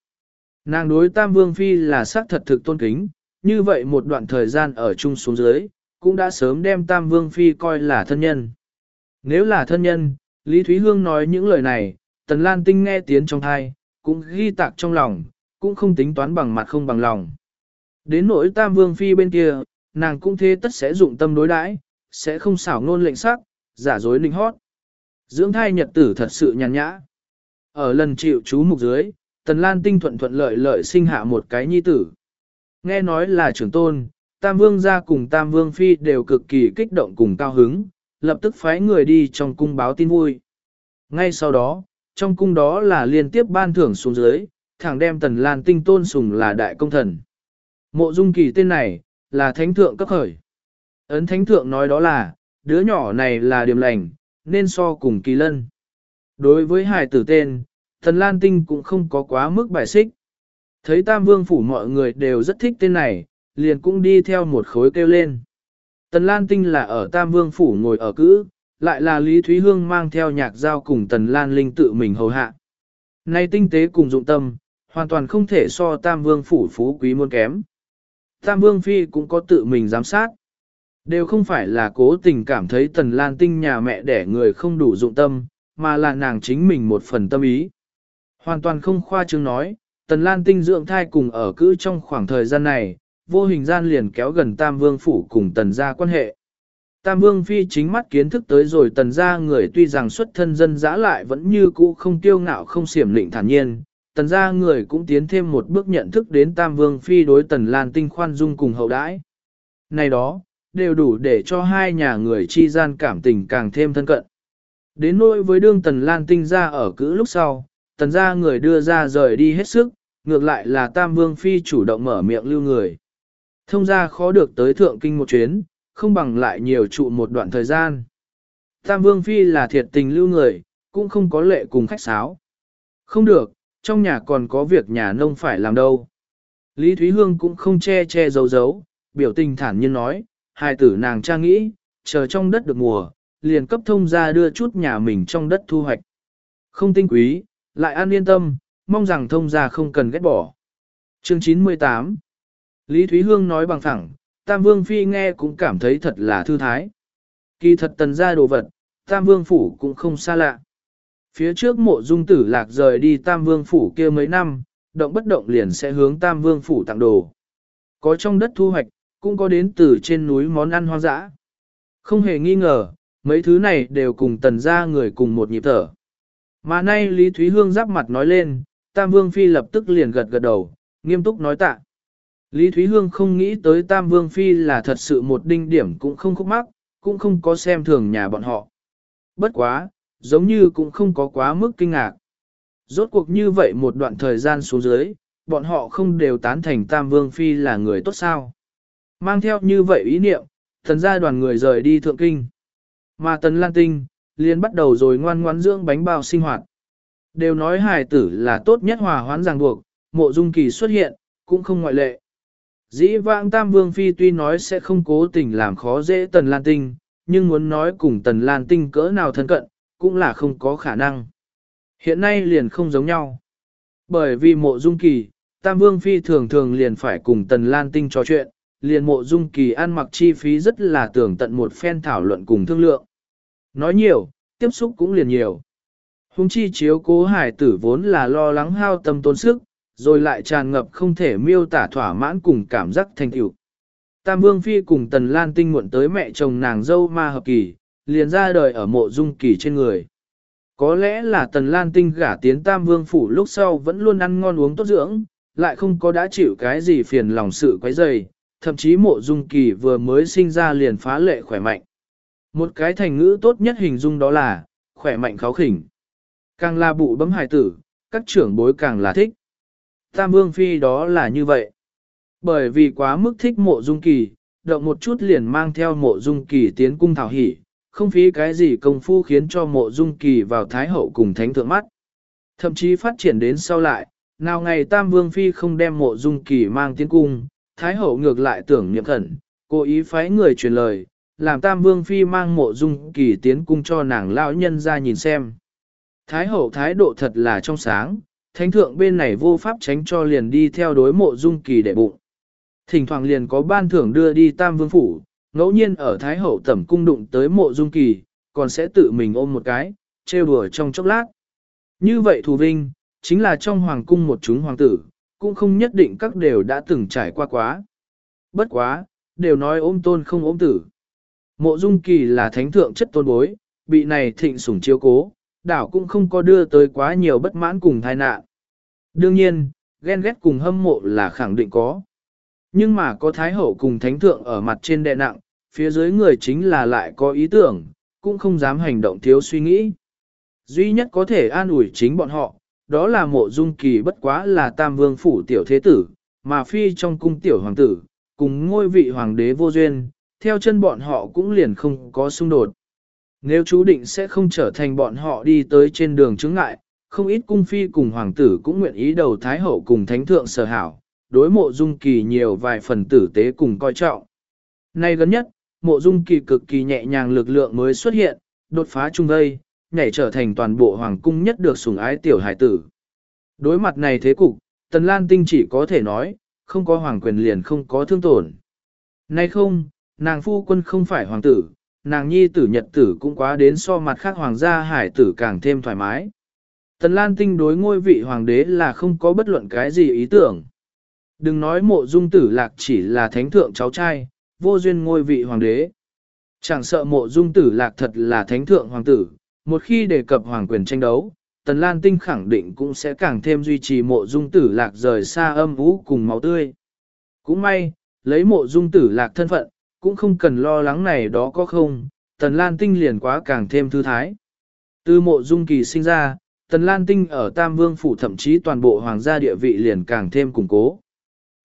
Nàng đối Tam Vương Phi là xác thật thực tôn kính, như vậy một đoạn thời gian ở chung xuống dưới, cũng đã sớm đem Tam Vương Phi coi là thân nhân. Nếu là thân nhân, Lý Thúy Hương nói những lời này, Tần Lan Tinh nghe tiếng trong thai, cũng ghi tạc trong lòng, cũng không tính toán bằng mặt không bằng lòng. Đến nỗi Tam Vương Phi bên kia, nàng cũng thế tất sẽ dụng tâm đối đãi, sẽ không xảo ngôn lệnh sắc, giả dối linh hót. Dưỡng thai nhật tử thật sự nhàn nhã. Ở lần chịu chú mục dưới, Tần Lan Tinh thuận thuận lợi lợi sinh hạ một cái nhi tử. Nghe nói là trưởng tôn, Tam Vương gia cùng Tam Vương Phi đều cực kỳ kích động cùng cao hứng, lập tức phái người đi trong cung báo tin vui. Ngay sau đó, trong cung đó là liên tiếp ban thưởng xuống dưới, thẳng đem Tần Lan Tinh tôn sùng là đại công thần. Mộ dung kỳ tên này, là thánh thượng cấp khởi. Ấn thánh thượng nói đó là, đứa nhỏ này là điểm lành, nên so cùng kỳ lân. Đối với hài tử tên, thần Lan Tinh cũng không có quá mức bài xích. Thấy Tam Vương Phủ mọi người đều rất thích tên này, liền cũng đi theo một khối kêu lên. Tần Lan Tinh là ở Tam Vương Phủ ngồi ở cữ, lại là Lý Thúy Hương mang theo nhạc giao cùng Tần Lan Linh tự mình hầu hạ. Nay tinh tế cùng dụng tâm, hoàn toàn không thể so Tam Vương Phủ phú quý muôn kém. Tam Vương Phi cũng có tự mình giám sát. Đều không phải là cố tình cảm thấy Tần Lan Tinh nhà mẹ đẻ người không đủ dụng tâm, mà là nàng chính mình một phần tâm ý. Hoàn toàn không khoa trương nói, Tần Lan Tinh dưỡng thai cùng ở cữ trong khoảng thời gian này, vô hình gian liền kéo gần Tam Vương Phủ cùng Tần gia quan hệ. Tam Vương Phi chính mắt kiến thức tới rồi Tần gia người tuy rằng xuất thân dân dã lại vẫn như cũ không tiêu ngạo không xiểm lịnh thản nhiên. Tần gia người cũng tiến thêm một bước nhận thức đến Tam Vương Phi đối Tần Lan Tinh khoan dung cùng hậu đãi. Này đó, đều đủ để cho hai nhà người chi gian cảm tình càng thêm thân cận. Đến nỗi với đương Tần Lan Tinh ra ở cữ lúc sau, Tần gia người đưa ra rời đi hết sức, ngược lại là Tam Vương Phi chủ động mở miệng lưu người. Thông ra khó được tới thượng kinh một chuyến, không bằng lại nhiều trụ một đoạn thời gian. Tam Vương Phi là thiệt tình lưu người, cũng không có lệ cùng khách sáo. Không được, trong nhà còn có việc nhà nông phải làm đâu. Lý Thúy Hương cũng không che che giấu giấu, biểu tình thản nhiên nói, hai tử nàng cha nghĩ, chờ trong đất được mùa, liền cấp thông ra đưa chút nhà mình trong đất thu hoạch. Không tinh quý, lại an yên tâm, mong rằng thông ra không cần ghét bỏ. Chương 98 Lý Thúy Hương nói bằng phẳng, Tam Vương Phi nghe cũng cảm thấy thật là thư thái. Kỳ thật tần ra đồ vật, Tam Vương Phủ cũng không xa lạ. Phía trước mộ dung tử lạc rời đi Tam Vương Phủ kia mấy năm, động bất động liền sẽ hướng Tam Vương Phủ tặng đồ. Có trong đất thu hoạch, cũng có đến từ trên núi món ăn hoang dã. Không hề nghi ngờ, mấy thứ này đều cùng tần ra người cùng một nhịp thở. Mà nay Lý Thúy Hương giáp mặt nói lên, Tam Vương Phi lập tức liền gật gật đầu, nghiêm túc nói tạ. Lý Thúy Hương không nghĩ tới Tam Vương Phi là thật sự một đinh điểm cũng không khúc mắc, cũng không có xem thường nhà bọn họ. Bất quá, giống như cũng không có quá mức kinh ngạc. Rốt cuộc như vậy một đoạn thời gian xuống dưới, bọn họ không đều tán thành Tam Vương Phi là người tốt sao. Mang theo như vậy ý niệm, thần gia đoàn người rời đi thượng kinh. Mà Tần Lan Tinh, liền bắt đầu rồi ngoan ngoãn dưỡng bánh bao sinh hoạt. Đều nói hài tử là tốt nhất hòa hoãn ràng buộc, mộ dung kỳ xuất hiện, cũng không ngoại lệ. Dĩ vãng Tam Vương Phi tuy nói sẽ không cố tình làm khó dễ Tần Lan Tinh, nhưng muốn nói cùng Tần Lan Tinh cỡ nào thân cận, cũng là không có khả năng. Hiện nay liền không giống nhau. Bởi vì mộ dung kỳ, Tam Vương Phi thường thường liền phải cùng Tần Lan Tinh trò chuyện, liền mộ dung kỳ ăn mặc chi phí rất là tưởng tận một phen thảo luận cùng thương lượng. Nói nhiều, tiếp xúc cũng liền nhiều. Hùng chi chiếu cố hải tử vốn là lo lắng hao tâm tốn sức, rồi lại tràn ngập không thể miêu tả thỏa mãn cùng cảm giác thành tựu. Tam Vương Phi cùng Tần Lan Tinh muộn tới mẹ chồng nàng dâu ma hợp kỳ, liền ra đời ở mộ dung kỳ trên người. Có lẽ là Tần Lan Tinh gả tiến Tam Vương Phủ lúc sau vẫn luôn ăn ngon uống tốt dưỡng, lại không có đã chịu cái gì phiền lòng sự quấy dày, thậm chí mộ dung kỳ vừa mới sinh ra liền phá lệ khỏe mạnh. Một cái thành ngữ tốt nhất hình dung đó là, khỏe mạnh kháo khỉnh. Càng là bụ bấm hài tử, các trưởng bối càng là thích. Tam Vương Phi đó là như vậy. Bởi vì quá mức thích mộ dung kỳ, động một chút liền mang theo mộ dung kỳ tiến cung thảo hỷ, không phí cái gì công phu khiến cho mộ dung kỳ vào thái hậu cùng thánh thượng mắt. Thậm chí phát triển đến sau lại, nào ngày Tam Vương Phi không đem mộ dung kỳ mang tiến cung, thái hậu ngược lại tưởng niệm khẩn, cố ý phái người truyền lời, làm Tam Vương Phi mang mộ dung kỳ tiến cung cho nàng lão nhân ra nhìn xem. Thái hậu thái độ thật là trong sáng, thánh thượng bên này vô pháp tránh cho liền đi theo đối mộ dung kỳ đệ bụng. Thỉnh thoảng liền có ban thưởng đưa đi tam vương phủ, ngẫu nhiên ở thái hậu tẩm cung đụng tới mộ dung kỳ, còn sẽ tự mình ôm một cái, trêu đùa trong chốc lát. Như vậy thù vinh, chính là trong hoàng cung một chúng hoàng tử, cũng không nhất định các đều đã từng trải qua quá. Bất quá, đều nói ôm tôn không ôm tử. Mộ dung kỳ là thánh thượng chất tôn bối, bị này thịnh sủng chiếu cố, đảo cũng không có đưa tới quá nhiều bất mãn cùng tai nạn. Đương nhiên, ghen ghét cùng hâm mộ là khẳng định có. Nhưng mà có Thái Hậu cùng Thánh Thượng ở mặt trên đệ nặng, phía dưới người chính là lại có ý tưởng, cũng không dám hành động thiếu suy nghĩ. Duy nhất có thể an ủi chính bọn họ, đó là mộ dung kỳ bất quá là tam vương phủ tiểu thế tử, mà phi trong cung tiểu hoàng tử, cùng ngôi vị hoàng đế vô duyên, theo chân bọn họ cũng liền không có xung đột. Nếu chú định sẽ không trở thành bọn họ đi tới trên đường chứng ngại, không ít cung phi cùng hoàng tử cũng nguyện ý đầu thái hậu cùng thánh thượng sở hảo, đối mộ dung kỳ nhiều vài phần tử tế cùng coi trọng. Nay gần nhất, mộ dung kỳ cực kỳ nhẹ nhàng lực lượng mới xuất hiện, đột phá trung vây, nhảy trở thành toàn bộ hoàng cung nhất được sủng ái tiểu hải tử. Đối mặt này thế cục, Tần Lan Tinh chỉ có thể nói, không có hoàng quyền liền không có thương tổn. Nay không, nàng phu quân không phải hoàng tử, nàng nhi tử nhật tử cũng quá đến so mặt khác hoàng gia hải tử càng thêm thoải mái. Tần Lan Tinh đối ngôi vị hoàng đế là không có bất luận cái gì ý tưởng. Đừng nói mộ dung tử lạc chỉ là thánh thượng cháu trai, vô duyên ngôi vị hoàng đế. Chẳng sợ mộ dung tử lạc thật là thánh thượng hoàng tử, một khi đề cập hoàng quyền tranh đấu, Tần Lan Tinh khẳng định cũng sẽ càng thêm duy trì mộ dung tử lạc rời xa âm vũ cùng máu tươi. Cũng may, lấy mộ dung tử lạc thân phận, cũng không cần lo lắng này đó có không, Tần Lan Tinh liền quá càng thêm thư thái. Từ mộ dung kỳ sinh ra, Tần Lan Tinh ở Tam Vương Phủ thậm chí toàn bộ hoàng gia địa vị liền càng thêm củng cố.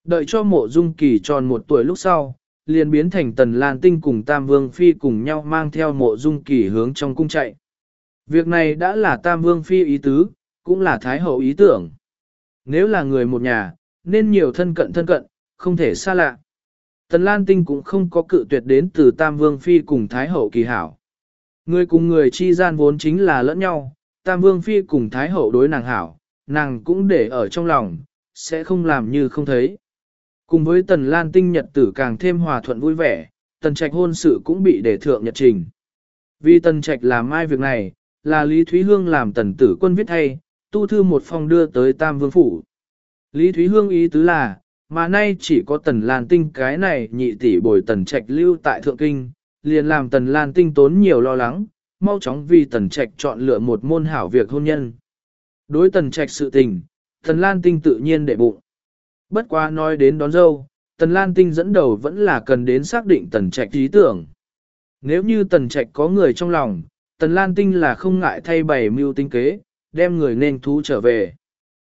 Đợi cho mộ dung kỳ tròn một tuổi lúc sau, liền biến thành Tần Lan Tinh cùng Tam Vương Phi cùng nhau mang theo mộ dung kỳ hướng trong cung chạy. Việc này đã là Tam Vương Phi ý tứ, cũng là Thái Hậu ý tưởng. Nếu là người một nhà, nên nhiều thân cận thân cận, không thể xa lạ. Tần Lan Tinh cũng không có cự tuyệt đến từ Tam Vương Phi cùng Thái Hậu kỳ hảo. Người cùng người chi gian vốn chính là lẫn nhau, Tam Vương Phi cùng Thái Hậu đối nàng hảo, nàng cũng để ở trong lòng, sẽ không làm như không thấy. Cùng với Tần Lan Tinh nhật tử càng thêm hòa thuận vui vẻ, Tần Trạch hôn sự cũng bị để thượng nhật trình. Vì Tần Trạch làm mai việc này, là Lý Thúy Hương làm Tần Tử Quân viết thay, tu thư một phong đưa tới Tam Vương Phủ. Lý Thúy Hương ý tứ là, mà nay chỉ có Tần Lan Tinh cái này nhị tỷ bồi Tần Trạch lưu tại Thượng Kinh, liền làm Tần Lan Tinh tốn nhiều lo lắng, mau chóng vì Tần Trạch chọn lựa một môn hảo việc hôn nhân. Đối Tần Trạch sự tình, Tần Lan Tinh tự nhiên đệ bụng. Bất quá nói đến đón dâu, Tần Lan Tinh dẫn đầu vẫn là cần đến xác định Tần Trạch ý tưởng. Nếu như Tần Trạch có người trong lòng, Tần Lan Tinh là không ngại thay bày mưu tinh kế, đem người nên thú trở về.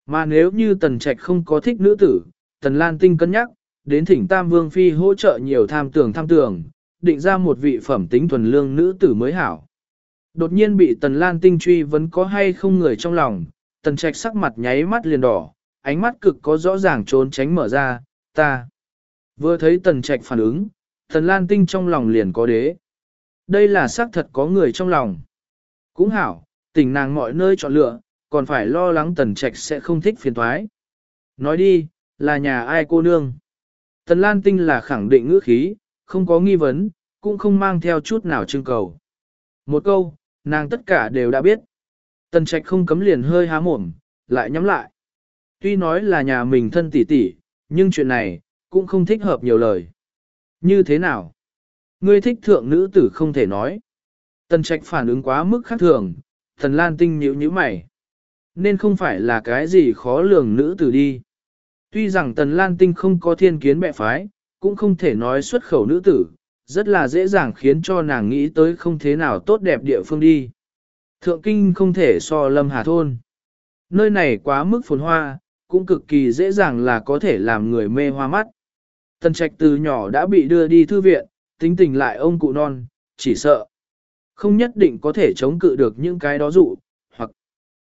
Mà nếu như Tần Trạch không có thích nữ tử, Tần Lan Tinh cân nhắc, đến thỉnh Tam Vương Phi hỗ trợ nhiều tham tưởng tham tưởng, định ra một vị phẩm tính thuần lương nữ tử mới hảo. Đột nhiên bị Tần Lan Tinh truy vấn có hay không người trong lòng, Tần Trạch sắc mặt nháy mắt liền đỏ, ánh mắt cực có rõ ràng trốn tránh mở ra, ta. Vừa thấy Tần Trạch phản ứng, Tần Lan Tinh trong lòng liền có đế. Đây là xác thật có người trong lòng. Cũng hảo, tình nàng mọi nơi chọn lựa, còn phải lo lắng Tần Trạch sẽ không thích phiền thoái. Nói đi, là nhà ai cô nương? Tần Lan Tinh là khẳng định ngữ khí, không có nghi vấn, cũng không mang theo chút nào trưng cầu. Một câu, nàng tất cả đều đã biết. Tần Trạch không cấm liền hơi há mồm, lại nhắm lại. Tuy nói là nhà mình thân tỷ tỷ, nhưng chuyện này, cũng không thích hợp nhiều lời. Như thế nào? Ngươi thích thượng nữ tử không thể nói. Tần trạch phản ứng quá mức khác thường, thần lan tinh nhíu nhíu mày. Nên không phải là cái gì khó lường nữ tử đi. Tuy rằng tần lan tinh không có thiên kiến mẹ phái, cũng không thể nói xuất khẩu nữ tử, rất là dễ dàng khiến cho nàng nghĩ tới không thế nào tốt đẹp địa phương đi. Thượng kinh không thể so lâm hà thôn. Nơi này quá mức phồn hoa, cũng cực kỳ dễ dàng là có thể làm người mê hoa mắt. Tần trạch từ nhỏ đã bị đưa đi thư viện, tính tình lại ông cụ non, chỉ sợ. Không nhất định có thể chống cự được những cái đó dụ, hoặc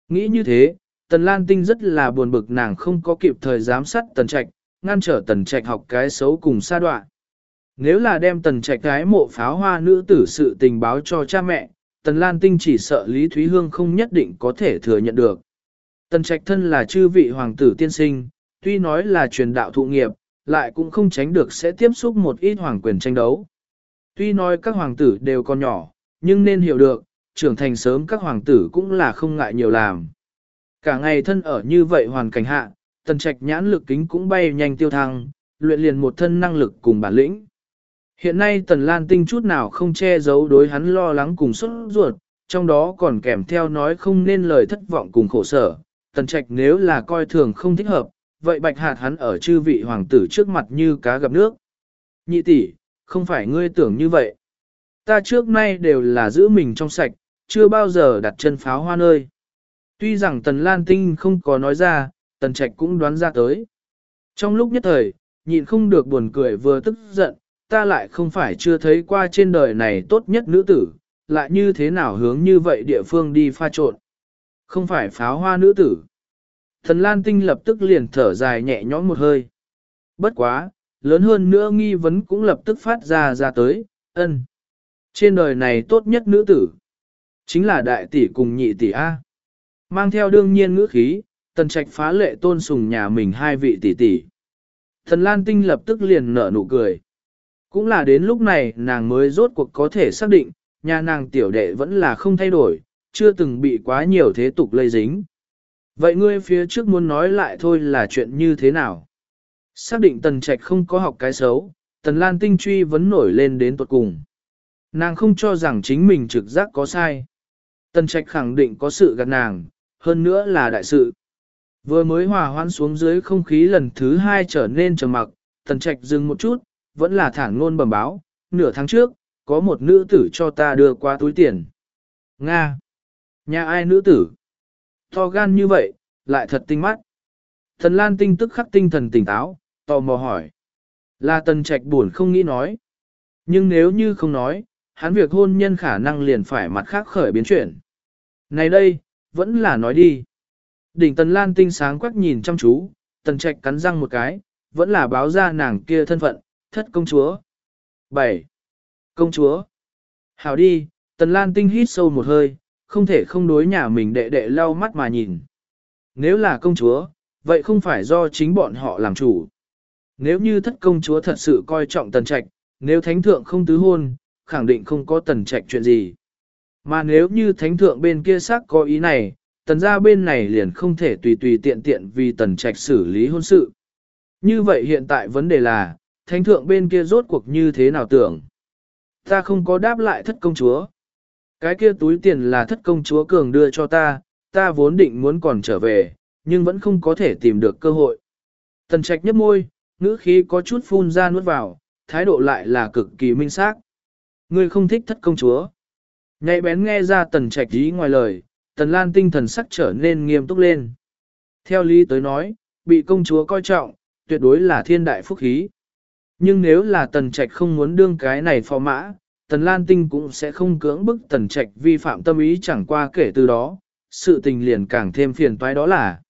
nghĩ như thế, Tần Lan Tinh rất là buồn bực nàng không có kịp thời giám sát Tần Trạch, ngăn trở Tần Trạch học cái xấu cùng sa đoạn. Nếu là đem Tần Trạch cái mộ pháo hoa nữ tử sự tình báo cho cha mẹ, Tần Lan Tinh chỉ sợ Lý Thúy Hương không nhất định có thể thừa nhận được. Tần Trạch thân là chư vị hoàng tử tiên sinh, tuy nói là truyền đạo thụ nghiệp, lại cũng không tránh được sẽ tiếp xúc một ít hoàng quyền tranh đấu. Tuy nói các hoàng tử đều còn nhỏ, nhưng nên hiểu được, trưởng thành sớm các hoàng tử cũng là không ngại nhiều làm. Cả ngày thân ở như vậy hoàn cảnh hạ, tần trạch nhãn lực kính cũng bay nhanh tiêu thăng, luyện liền một thân năng lực cùng bản lĩnh. Hiện nay tần lan tinh chút nào không che giấu đối hắn lo lắng cùng xuất ruột, trong đó còn kèm theo nói không nên lời thất vọng cùng khổ sở. Tần trạch nếu là coi thường không thích hợp, vậy bạch hạt hắn ở chư vị hoàng tử trước mặt như cá gặp nước. Nhị tỷ, không phải ngươi tưởng như vậy. Ta trước nay đều là giữ mình trong sạch, chưa bao giờ đặt chân pháo hoa nơi. Tuy rằng Tần Lan Tinh không có nói ra, Tần Trạch cũng đoán ra tới. Trong lúc nhất thời, nhịn không được buồn cười vừa tức giận, ta lại không phải chưa thấy qua trên đời này tốt nhất nữ tử, lại như thế nào hướng như vậy địa phương đi pha trộn. Không phải pháo hoa nữ tử. Thần Lan Tinh lập tức liền thở dài nhẹ nhõm một hơi. Bất quá, lớn hơn nữa nghi vấn cũng lập tức phát ra ra tới, ân. Trên đời này tốt nhất nữ tử, chính là đại tỷ cùng nhị tỷ A. Mang theo đương nhiên ngữ khí, tần trạch phá lệ tôn sùng nhà mình hai vị tỷ tỷ. Thần Lan Tinh lập tức liền nở nụ cười. Cũng là đến lúc này nàng mới rốt cuộc có thể xác định, nhà nàng tiểu đệ vẫn là không thay đổi, chưa từng bị quá nhiều thế tục lây dính. Vậy ngươi phía trước muốn nói lại thôi là chuyện như thế nào? Xác định tần trạch không có học cái xấu, tần lan tinh truy vẫn nổi lên đến tuột cùng. Nàng không cho rằng chính mình trực giác có sai. Tần trạch khẳng định có sự gạt nàng, hơn nữa là đại sự. Vừa mới hòa hoãn xuống dưới không khí lần thứ hai trở nên trầm mặc, tần trạch dừng một chút, vẫn là thản ngôn bẩm báo, nửa tháng trước, có một nữ tử cho ta đưa qua túi tiền. Nga! Nhà ai nữ tử? To gan như vậy, lại thật tinh mắt. Thần Lan tinh tức khắc tinh thần tỉnh táo, tò mò hỏi. Là tần trạch buồn không nghĩ nói. Nhưng nếu như không nói, hắn việc hôn nhân khả năng liền phải mặt khác khởi biến chuyển. Này đây, vẫn là nói đi. Đỉnh tần lan tinh sáng quắc nhìn chăm chú, tần trạch cắn răng một cái, vẫn là báo ra nàng kia thân phận, thất công chúa. 7. Công chúa. Hảo đi, tần lan tinh hít sâu một hơi, không thể không đối nhà mình đệ đệ lau mắt mà nhìn. Nếu là công chúa, vậy không phải do chính bọn họ làm chủ. Nếu như thất công chúa thật sự coi trọng tần trạch, nếu thánh thượng không tứ hôn, khẳng định không có tần trạch chuyện gì. Mà nếu như thánh thượng bên kia xác có ý này, tần gia bên này liền không thể tùy tùy tiện tiện vì tần trạch xử lý hôn sự. Như vậy hiện tại vấn đề là, thánh thượng bên kia rốt cuộc như thế nào tưởng? Ta không có đáp lại thất công chúa. Cái kia túi tiền là thất công chúa cường đưa cho ta, ta vốn định muốn còn trở về, nhưng vẫn không có thể tìm được cơ hội. Tần trạch nhấp môi, ngữ khí có chút phun ra nuốt vào, thái độ lại là cực kỳ minh xác. Ngươi không thích thất công chúa. Nhạy bén nghe ra tần trạch ý ngoài lời, tần lan tinh thần sắc trở nên nghiêm túc lên. Theo lý tới nói, bị công chúa coi trọng, tuyệt đối là thiên đại phúc khí. Nhưng nếu là tần trạch không muốn đương cái này phò mã, tần lan tinh cũng sẽ không cưỡng bức tần trạch vi phạm tâm ý chẳng qua kể từ đó, sự tình liền càng thêm phiền toái đó là.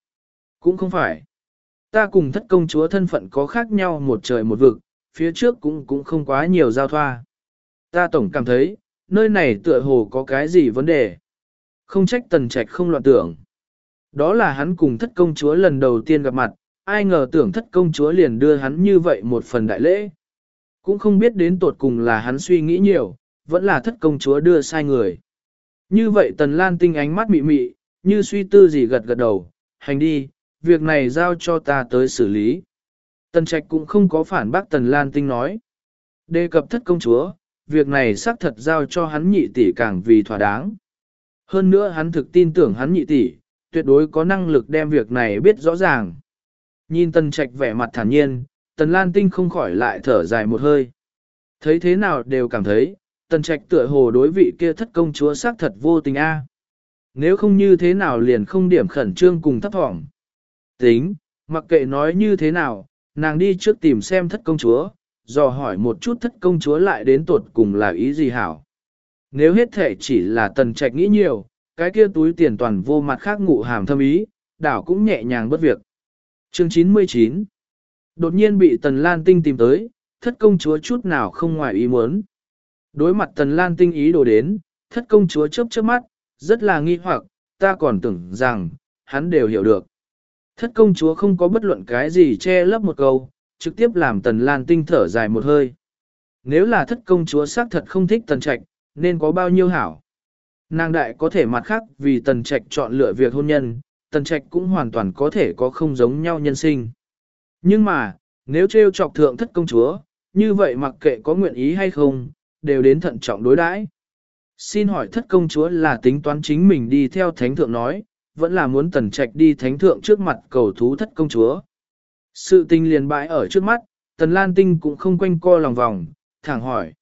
Cũng không phải. Ta cùng thất công chúa thân phận có khác nhau một trời một vực, phía trước cũng cũng không quá nhiều giao thoa. Ta tổng cảm thấy, nơi này tựa hồ có cái gì vấn đề. Không trách tần trạch không loạn tưởng. Đó là hắn cùng thất công chúa lần đầu tiên gặp mặt, ai ngờ tưởng thất công chúa liền đưa hắn như vậy một phần đại lễ. Cũng không biết đến tột cùng là hắn suy nghĩ nhiều, vẫn là thất công chúa đưa sai người. Như vậy tần lan tinh ánh mắt mị mị, như suy tư gì gật gật đầu, hành đi, việc này giao cho ta tới xử lý. Tần trạch cũng không có phản bác tần lan tinh nói. Đề cập thất công chúa, việc này xác thật giao cho hắn nhị tỷ càng vì thỏa đáng. Hơn nữa hắn thực tin tưởng hắn nhị tỷ, tuyệt đối có năng lực đem việc này biết rõ ràng. Nhìn tần trạch vẻ mặt thản nhiên, tần lan tinh không khỏi lại thở dài một hơi. Thấy thế nào đều cảm thấy, tần trạch tựa hồ đối vị kia thất công chúa xác thật vô tình a. Nếu không như thế nào liền không điểm khẩn trương cùng thấp thỏm. Tính, mặc kệ nói như thế nào, nàng đi trước tìm xem thất công chúa, dò hỏi một chút thất công chúa lại đến tuột cùng là ý gì hảo. Nếu hết thể chỉ là tần trạch nghĩ nhiều, cái kia túi tiền toàn vô mặt khác ngụ hàm thâm ý, đảo cũng nhẹ nhàng bất việc. Chương 99 Đột nhiên bị tần lan tinh tìm tới, thất công chúa chút nào không ngoài ý muốn. Đối mặt tần lan tinh ý đồ đến, thất công chúa chớp chớp mắt, rất là nghi hoặc, ta còn tưởng rằng, hắn đều hiểu được. Thất công chúa không có bất luận cái gì che lấp một câu, trực tiếp làm tần lan tinh thở dài một hơi. Nếu là thất công chúa xác thật không thích tần trạch, nên có bao nhiêu hảo. Nàng đại có thể mặt khác vì tần trạch chọn lựa việc hôn nhân, tần trạch cũng hoàn toàn có thể có không giống nhau nhân sinh. Nhưng mà, nếu trêu chọc thượng thất công chúa, như vậy mặc kệ có nguyện ý hay không, đều đến thận trọng đối đãi. Xin hỏi thất công chúa là tính toán chính mình đi theo thánh thượng nói, vẫn là muốn tần trạch đi thánh thượng trước mặt cầu thú thất công chúa. Sự tình liền bãi ở trước mắt, tần lan tinh cũng không quanh co lòng vòng, thẳng hỏi.